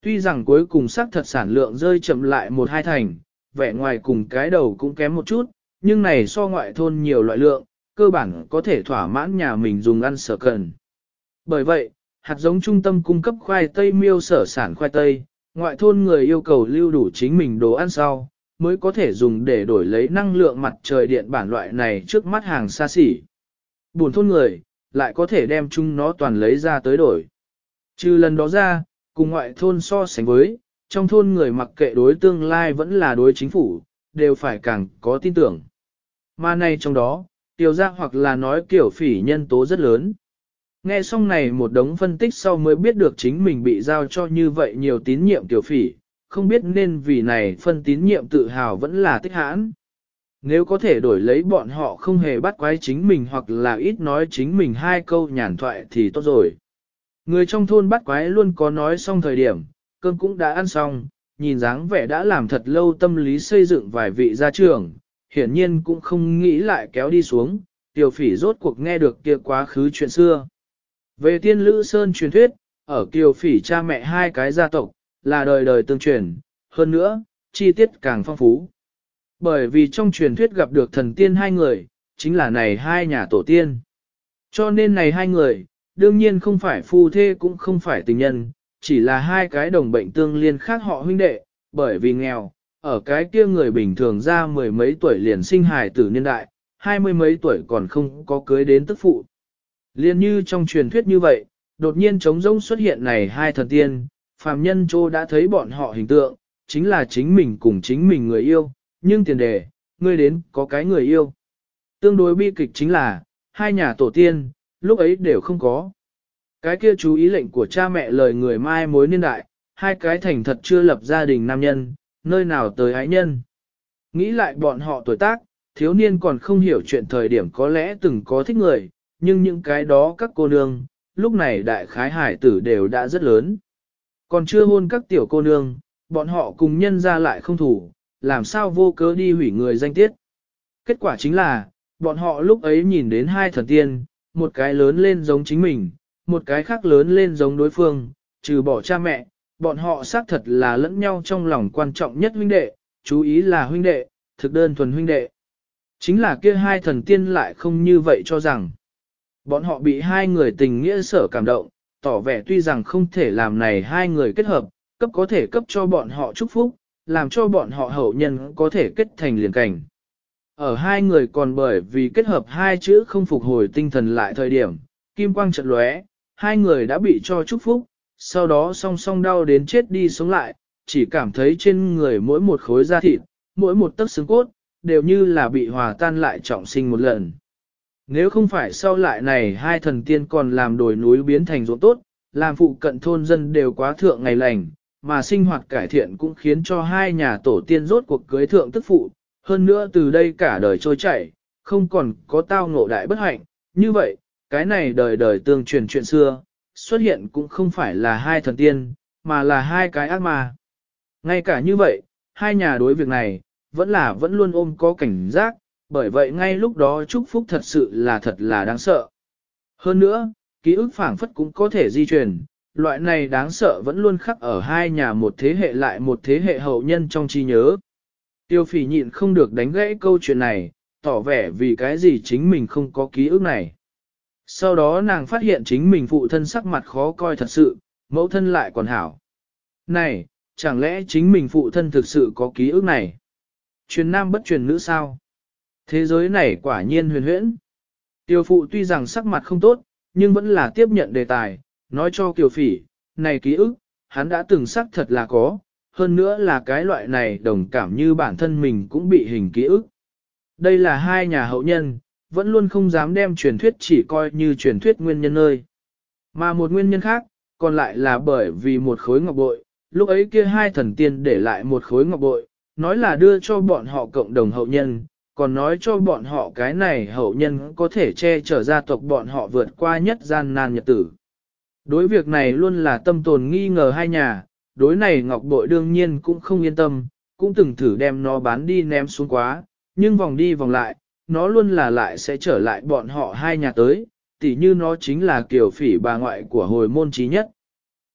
Tuy rằng cuối cùng xác thật sản lượng rơi chậm lại một hai thành, vẻ ngoài cùng cái đầu cũng kém một chút, nhưng này so ngoại thôn nhiều loại lượng, cơ bản có thể thỏa mãn nhà mình dùng ăn sở cần. Bởi vậy, hạt giống trung tâm cung cấp khoai tây miêu sở sản khoai tây, ngoại thôn người yêu cầu lưu đủ chính mình đồ ăn sau, mới có thể dùng để đổi lấy năng lượng mặt trời điện bản loại này trước mắt hàng xa xỉ. Buồn thôn người, lại có thể đem chúng nó toàn lấy ra tới đổi. Trừ lần đó ra, cùng ngoại thôn so sánh với, trong thôn người mặc kệ đối tương lai vẫn là đối chính phủ, đều phải càng có tin tưởng. Mà này trong đó, tiểu ra hoặc là nói kiểu phỉ nhân tố rất lớn. Nghe xong này một đống phân tích sau mới biết được chính mình bị giao cho như vậy nhiều tín nhiệm tiểu phỉ, không biết nên vì này phân tín nhiệm tự hào vẫn là tích hãn. Nếu có thể đổi lấy bọn họ không hề bắt quái chính mình hoặc là ít nói chính mình hai câu nhàn thoại thì tốt rồi. Người trong thôn bắt quái luôn có nói xong thời điểm, cơm cũng đã ăn xong, nhìn dáng vẻ đã làm thật lâu tâm lý xây dựng vài vị gia trưởng, hiển nhiên cũng không nghĩ lại kéo đi xuống, tiểu phỉ rốt cuộc nghe được kia quá khứ chuyện xưa. Về tiên lữ sơn truyền thuyết, ở kiều phỉ cha mẹ hai cái gia tộc, là đời đời tương truyền, hơn nữa, chi tiết càng phong phú. Bởi vì trong truyền thuyết gặp được thần tiên hai người, chính là này hai nhà tổ tiên. Cho nên này hai người, đương nhiên không phải phu thê cũng không phải tình nhân, chỉ là hai cái đồng bệnh tương liên khác họ huynh đệ, bởi vì nghèo, ở cái kia người bình thường ra mười mấy tuổi liền sinh hài tử niên đại, hai mươi mấy tuổi còn không có cưới đến tức phụ. Liên như trong truyền thuyết như vậy, đột nhiên trống rỗng xuất hiện này hai thần tiên, phàm nhân Châu đã thấy bọn họ hình tượng, chính là chính mình cùng chính mình người yêu, nhưng tiền đề, ngươi đến có cái người yêu. Tương đối bi kịch chính là, hai nhà tổ tiên, lúc ấy đều không có. Cái kia chú ý lệnh của cha mẹ lời người mai mối niên đại, hai cái thành thật chưa lập gia đình nam nhân, nơi nào tới ái nhân. Nghĩ lại bọn họ tuổi tác, thiếu niên còn không hiểu chuyện thời điểm có lẽ từng có thích người, nhưng những cái đó các cô nương, lúc này đại khái hải tử đều đã rất lớn. Còn chưa hôn các tiểu cô nương, bọn họ cùng nhân ra lại không thủ, làm sao vô cớ đi hủy người danh tiết. Kết quả chính là, bọn họ lúc ấy nhìn đến hai thần tiên, một cái lớn lên giống chính mình, một cái khác lớn lên giống đối phương, trừ bỏ cha mẹ, bọn họ xác thật là lẫn nhau trong lòng quan trọng nhất huynh đệ, chú ý là huynh đệ, thực đơn thuần huynh đệ. Chính là kia hai thần tiên lại không như vậy cho rằng, bọn họ bị hai người tình nghĩa sở cảm động, tỏ vẻ tuy rằng không thể làm này hai người kết hợp, cấp có thể cấp cho bọn họ chúc phúc, làm cho bọn họ hậu nhân có thể kết thành liền cảnh. Ở hai người còn bởi vì kết hợp hai chữ không phục hồi tinh thần lại thời điểm, kim quang trận lóe, hai người đã bị cho chúc phúc, sau đó song song đau đến chết đi sống lại, chỉ cảm thấy trên người mỗi một khối da thịt, mỗi một tấc xương cốt, đều như là bị hòa tan lại trọng sinh một lần. Nếu không phải sau lại này hai thần tiên còn làm đồi núi biến thành ruộng tốt, làm phụ cận thôn dân đều quá thượng ngày lành, mà sinh hoạt cải thiện cũng khiến cho hai nhà tổ tiên rốt cuộc cưới thượng tức phụ, hơn nữa từ đây cả đời trôi chảy, không còn có tao ngộ đại bất hạnh, như vậy, cái này đời đời tương truyền chuyện xưa, xuất hiện cũng không phải là hai thần tiên, mà là hai cái ác ma. Ngay cả như vậy, hai nhà đối việc này, vẫn là vẫn luôn ôm có cảnh giác, bởi vậy ngay lúc đó chúc phúc thật sự là thật là đáng sợ. Hơn nữa, ký ức phảng phất cũng có thể di truyền, loại này đáng sợ vẫn luôn khắc ở hai nhà một thế hệ lại một thế hệ hậu nhân trong trí nhớ. Tiêu phỉ nhịn không được đánh gãy câu chuyện này, tỏ vẻ vì cái gì chính mình không có ký ức này. Sau đó nàng phát hiện chính mình phụ thân sắc mặt khó coi thật sự, mẫu thân lại còn hảo. Này, chẳng lẽ chính mình phụ thân thực sự có ký ức này? Truyền nam bất truyền nữ sao? Thế giới này quả nhiên huyền huyễn. Tiêu phụ tuy rằng sắc mặt không tốt, nhưng vẫn là tiếp nhận đề tài, nói cho kiều phỉ, này ký ức, hắn đã từng sắc thật là có, hơn nữa là cái loại này đồng cảm như bản thân mình cũng bị hình ký ức. Đây là hai nhà hậu nhân, vẫn luôn không dám đem truyền thuyết chỉ coi như truyền thuyết nguyên nhân nơi. Mà một nguyên nhân khác, còn lại là bởi vì một khối ngọc bội, lúc ấy kia hai thần tiên để lại một khối ngọc bội, nói là đưa cho bọn họ cộng đồng hậu nhân, còn nói cho bọn họ cái này hậu nhân có thể che chở gia tộc bọn họ vượt qua nhất gian nan nhật tử. Đối việc này luôn là tâm tồn nghi ngờ hai nhà, đối này ngọc bội đương nhiên cũng không yên tâm, cũng từng thử đem nó bán đi ném xuống quá, nhưng vòng đi vòng lại, nó luôn là lại sẽ trở lại bọn họ hai nhà tới, tỉ như nó chính là kiểu phỉ bà ngoại của hồi môn trí nhất.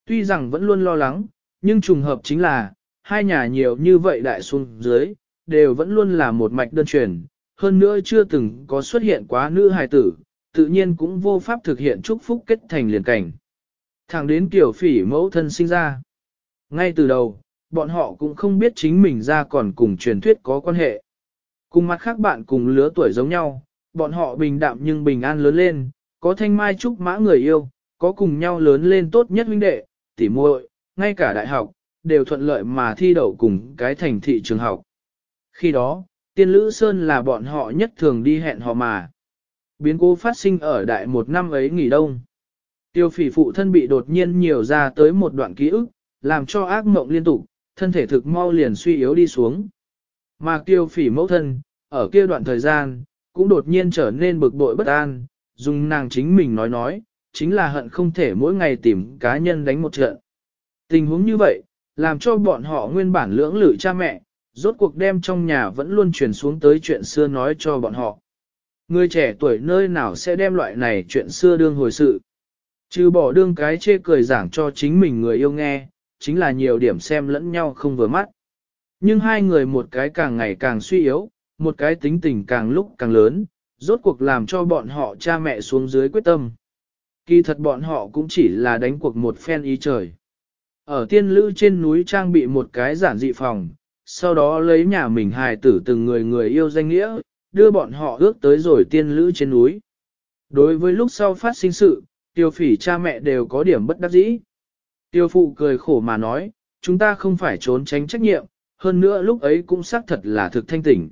Tuy rằng vẫn luôn lo lắng, nhưng trùng hợp chính là, hai nhà nhiều như vậy đại xuống dưới, đều vẫn luôn là một mạch đơn truyền, hơn nữa chưa từng có xuất hiện quá nữ hài tử, tự nhiên cũng vô pháp thực hiện chúc phúc kết thành liền cảnh. Thẳng đến kiểu phỉ mẫu thân sinh ra. Ngay từ đầu, bọn họ cũng không biết chính mình ra còn cùng truyền thuyết có quan hệ. Cùng mặt khác bạn cùng lứa tuổi giống nhau, bọn họ bình đạm nhưng bình an lớn lên, có thanh mai trúc mã người yêu, có cùng nhau lớn lên tốt nhất huynh đệ, tỉ muội, ngay cả đại học, đều thuận lợi mà thi đậu cùng cái thành thị trường học. Khi đó, tiên lữ sơn là bọn họ nhất thường đi hẹn họ mà. Biến cố phát sinh ở đại một năm ấy nghỉ đông. Tiêu phỉ phụ thân bị đột nhiên nhiều ra tới một đoạn ký ức, làm cho ác mộng liên tục, thân thể thực mau liền suy yếu đi xuống. Mà tiêu phỉ mẫu thân, ở kia đoạn thời gian, cũng đột nhiên trở nên bực bội bất an, dùng nàng chính mình nói nói, chính là hận không thể mỗi ngày tìm cá nhân đánh một trận. Tình huống như vậy, làm cho bọn họ nguyên bản lưỡng lự cha mẹ, rốt cuộc đem trong nhà vẫn luôn truyền xuống tới chuyện xưa nói cho bọn họ. Người trẻ tuổi nơi nào sẽ đem loại này chuyện xưa đương hồi sự. Trừ bỏ đương cái chê cười giảng cho chính mình người yêu nghe, chính là nhiều điểm xem lẫn nhau không vừa mắt. Nhưng hai người một cái càng ngày càng suy yếu, một cái tính tình càng lúc càng lớn, rốt cuộc làm cho bọn họ cha mẹ xuống dưới quyết tâm. Kỳ thật bọn họ cũng chỉ là đánh cuộc một phen ý trời. Ở tiên lữ trên núi trang bị một cái giản dị phòng, sau đó lấy nhà mình hài tử từng người người yêu danh nghĩa, đưa bọn họ ước tới rồi tiên lữ trên núi. Đối với lúc sau phát sinh sự, tiêu phỉ cha mẹ đều có điểm bất đắc dĩ. Tiêu phụ cười khổ mà nói, chúng ta không phải trốn tránh trách nhiệm, hơn nữa lúc ấy cũng xác thật là thực thanh tỉnh.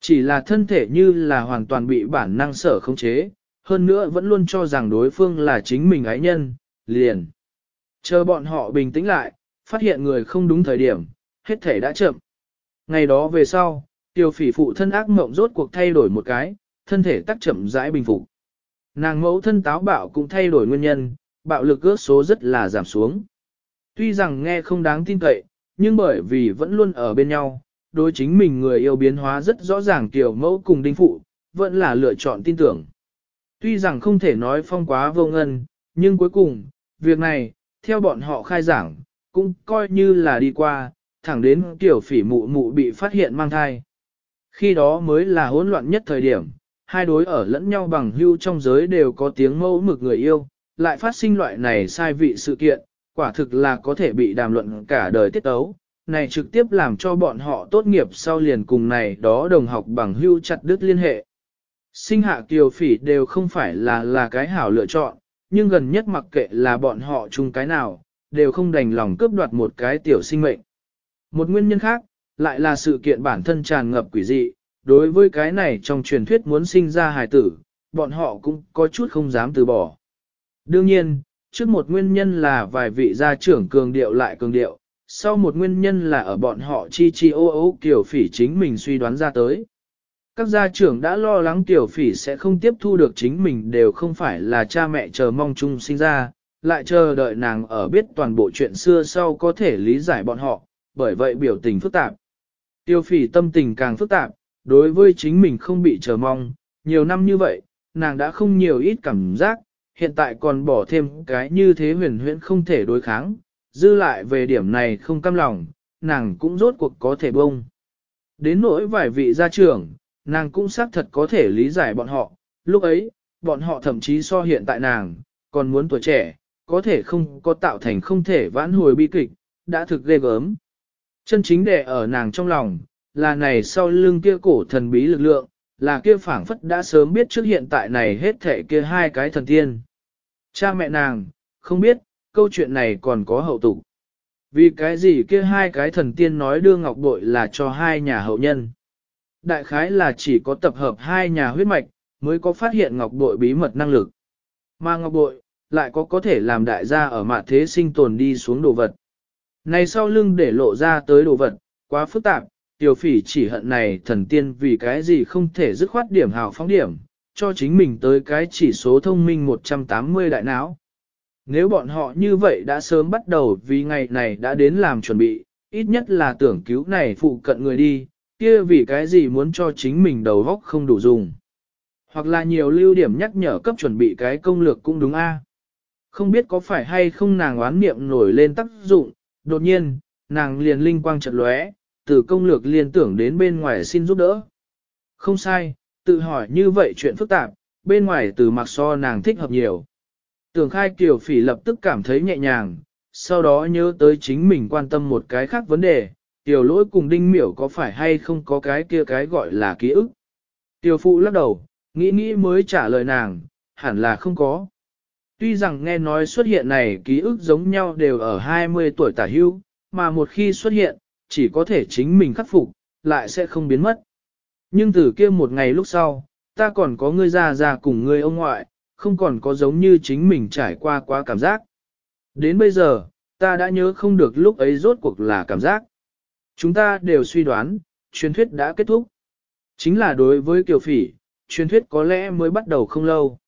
Chỉ là thân thể như là hoàn toàn bị bản năng sở khống chế, hơn nữa vẫn luôn cho rằng đối phương là chính mình ái nhân, liền. Chờ bọn họ bình tĩnh lại, phát hiện người không đúng thời điểm, hết thể đã chậm. Ngày đó về sau, tiêu phỉ phụ thân ác mộng rốt cuộc thay đổi một cái, thân thể tắc chậm rãi bình phục. Nàng mẫu thân táo bạo cũng thay đổi nguyên nhân, bạo lực ước số rất là giảm xuống. Tuy rằng nghe không đáng tin cậy, nhưng bởi vì vẫn luôn ở bên nhau, đối chính mình người yêu biến hóa rất rõ ràng tiểu mẫu cùng đinh phụ, vẫn là lựa chọn tin tưởng. Tuy rằng không thể nói phong quá vô ngân, nhưng cuối cùng, việc này, theo bọn họ khai giảng, cũng coi như là đi qua, thẳng đến tiểu phỉ mụ mụ bị phát hiện mang thai. Khi đó mới là hỗn loạn nhất thời điểm, hai đối ở lẫn nhau bằng hưu trong giới đều có tiếng mẫu mực người yêu, lại phát sinh loại này sai vị sự kiện, quả thực là có thể bị đàm luận cả đời tiết tấu. này trực tiếp làm cho bọn họ tốt nghiệp sau liền cùng này đó đồng học bằng hưu chặt đứt liên hệ. Sinh hạ kiều phỉ đều không phải là là cái hảo lựa chọn, nhưng gần nhất mặc kệ là bọn họ chung cái nào, đều không đành lòng cướp đoạt một cái tiểu sinh mệnh. Một nguyên nhân khác, lại là sự kiện bản thân tràn ngập quỷ dị, đối với cái này trong truyền thuyết muốn sinh ra hài tử, bọn họ cũng có chút không dám từ bỏ. Đương nhiên, trước một nguyên nhân là vài vị gia trưởng cường điệu lại cường điệu, sau một nguyên nhân là ở bọn họ chi chi ô ô kiểu phỉ chính mình suy đoán ra tới. Các gia trưởng đã lo lắng tiểu phỉ sẽ không tiếp thu được chính mình đều không phải là cha mẹ chờ mong chung sinh ra, lại chờ đợi nàng ở biết toàn bộ chuyện xưa sau có thể lý giải bọn họ, bởi vậy biểu tình phức tạp. Tiêu phỉ tâm tình càng phức tạp, đối với chính mình không bị chờ mong, nhiều năm như vậy, nàng đã không nhiều ít cảm giác, hiện tại còn bỏ thêm cái như thế huyền huyễn không thể đối kháng, dư lại về điểm này không cam lòng, nàng cũng rốt cuộc có thể bông. Đến nỗi vài vị gia trưởng, nàng cũng xác thật có thể lý giải bọn họ, lúc ấy, bọn họ thậm chí so hiện tại nàng, còn muốn tuổi trẻ, có thể không có tạo thành không thể vãn hồi bi kịch, đã thực ghê gớm. Chân chính đệ ở nàng trong lòng, là này sau lưng kia cổ thần bí lực lượng, là kia phảng phất đã sớm biết trước hiện tại này hết thể kia hai cái thần tiên. Cha mẹ nàng, không biết, câu chuyện này còn có hậu tục. Vì cái gì kia hai cái thần tiên nói đưa ngọc bội là cho hai nhà hậu nhân. Đại khái là chỉ có tập hợp hai nhà huyết mạch, mới có phát hiện ngọc bội bí mật năng lực. Mà ngọc bội, lại có có thể làm đại gia ở mạ thế sinh tồn đi xuống đồ vật. Này sau lưng để lộ ra tới đồ vật, quá phức tạp, tiểu phỉ chỉ hận này thần tiên vì cái gì không thể dứt khoát điểm hào phóng điểm, cho chính mình tới cái chỉ số thông minh 180 đại não. Nếu bọn họ như vậy đã sớm bắt đầu vì ngày này đã đến làm chuẩn bị, ít nhất là tưởng cứu này phụ cận người đi, kia vì cái gì muốn cho chính mình đầu góc không đủ dùng. Hoặc là nhiều lưu điểm nhắc nhở cấp chuẩn bị cái công lược cũng đúng a. Không biết có phải hay không nàng oán niệm nổi lên tác dụng, đột nhiên, nàng liền linh quang chợt lóe, từ công lược liên tưởng đến bên ngoài xin giúp đỡ. Không sai, tự hỏi như vậy chuyện phức tạp, bên ngoài từ mặc so nàng thích hợp nhiều. Tưởng khai kiểu phỉ lập tức cảm thấy nhẹ nhàng, sau đó nhớ tới chính mình quan tâm một cái khác vấn đề, tiểu lỗi cùng đinh miểu có phải hay không có cái kia cái gọi là ký ức. Tiểu phụ lắc đầu, nghĩ nghĩ mới trả lời nàng, hẳn là không có. Tuy rằng nghe nói xuất hiện này ký ức giống nhau đều ở 20 tuổi tả hưu, mà một khi xuất hiện, chỉ có thể chính mình khắc phục, lại sẽ không biến mất. Nhưng từ kia một ngày lúc sau, ta còn có ngươi ra ra cùng ngươi ông ngoại, không còn có giống như chính mình trải qua quá cảm giác. Đến bây giờ, ta đã nhớ không được lúc ấy rốt cuộc là cảm giác. Chúng ta đều suy đoán, truyền thuyết đã kết thúc. Chính là đối với Kiều Phỉ, truyền thuyết có lẽ mới bắt đầu không lâu.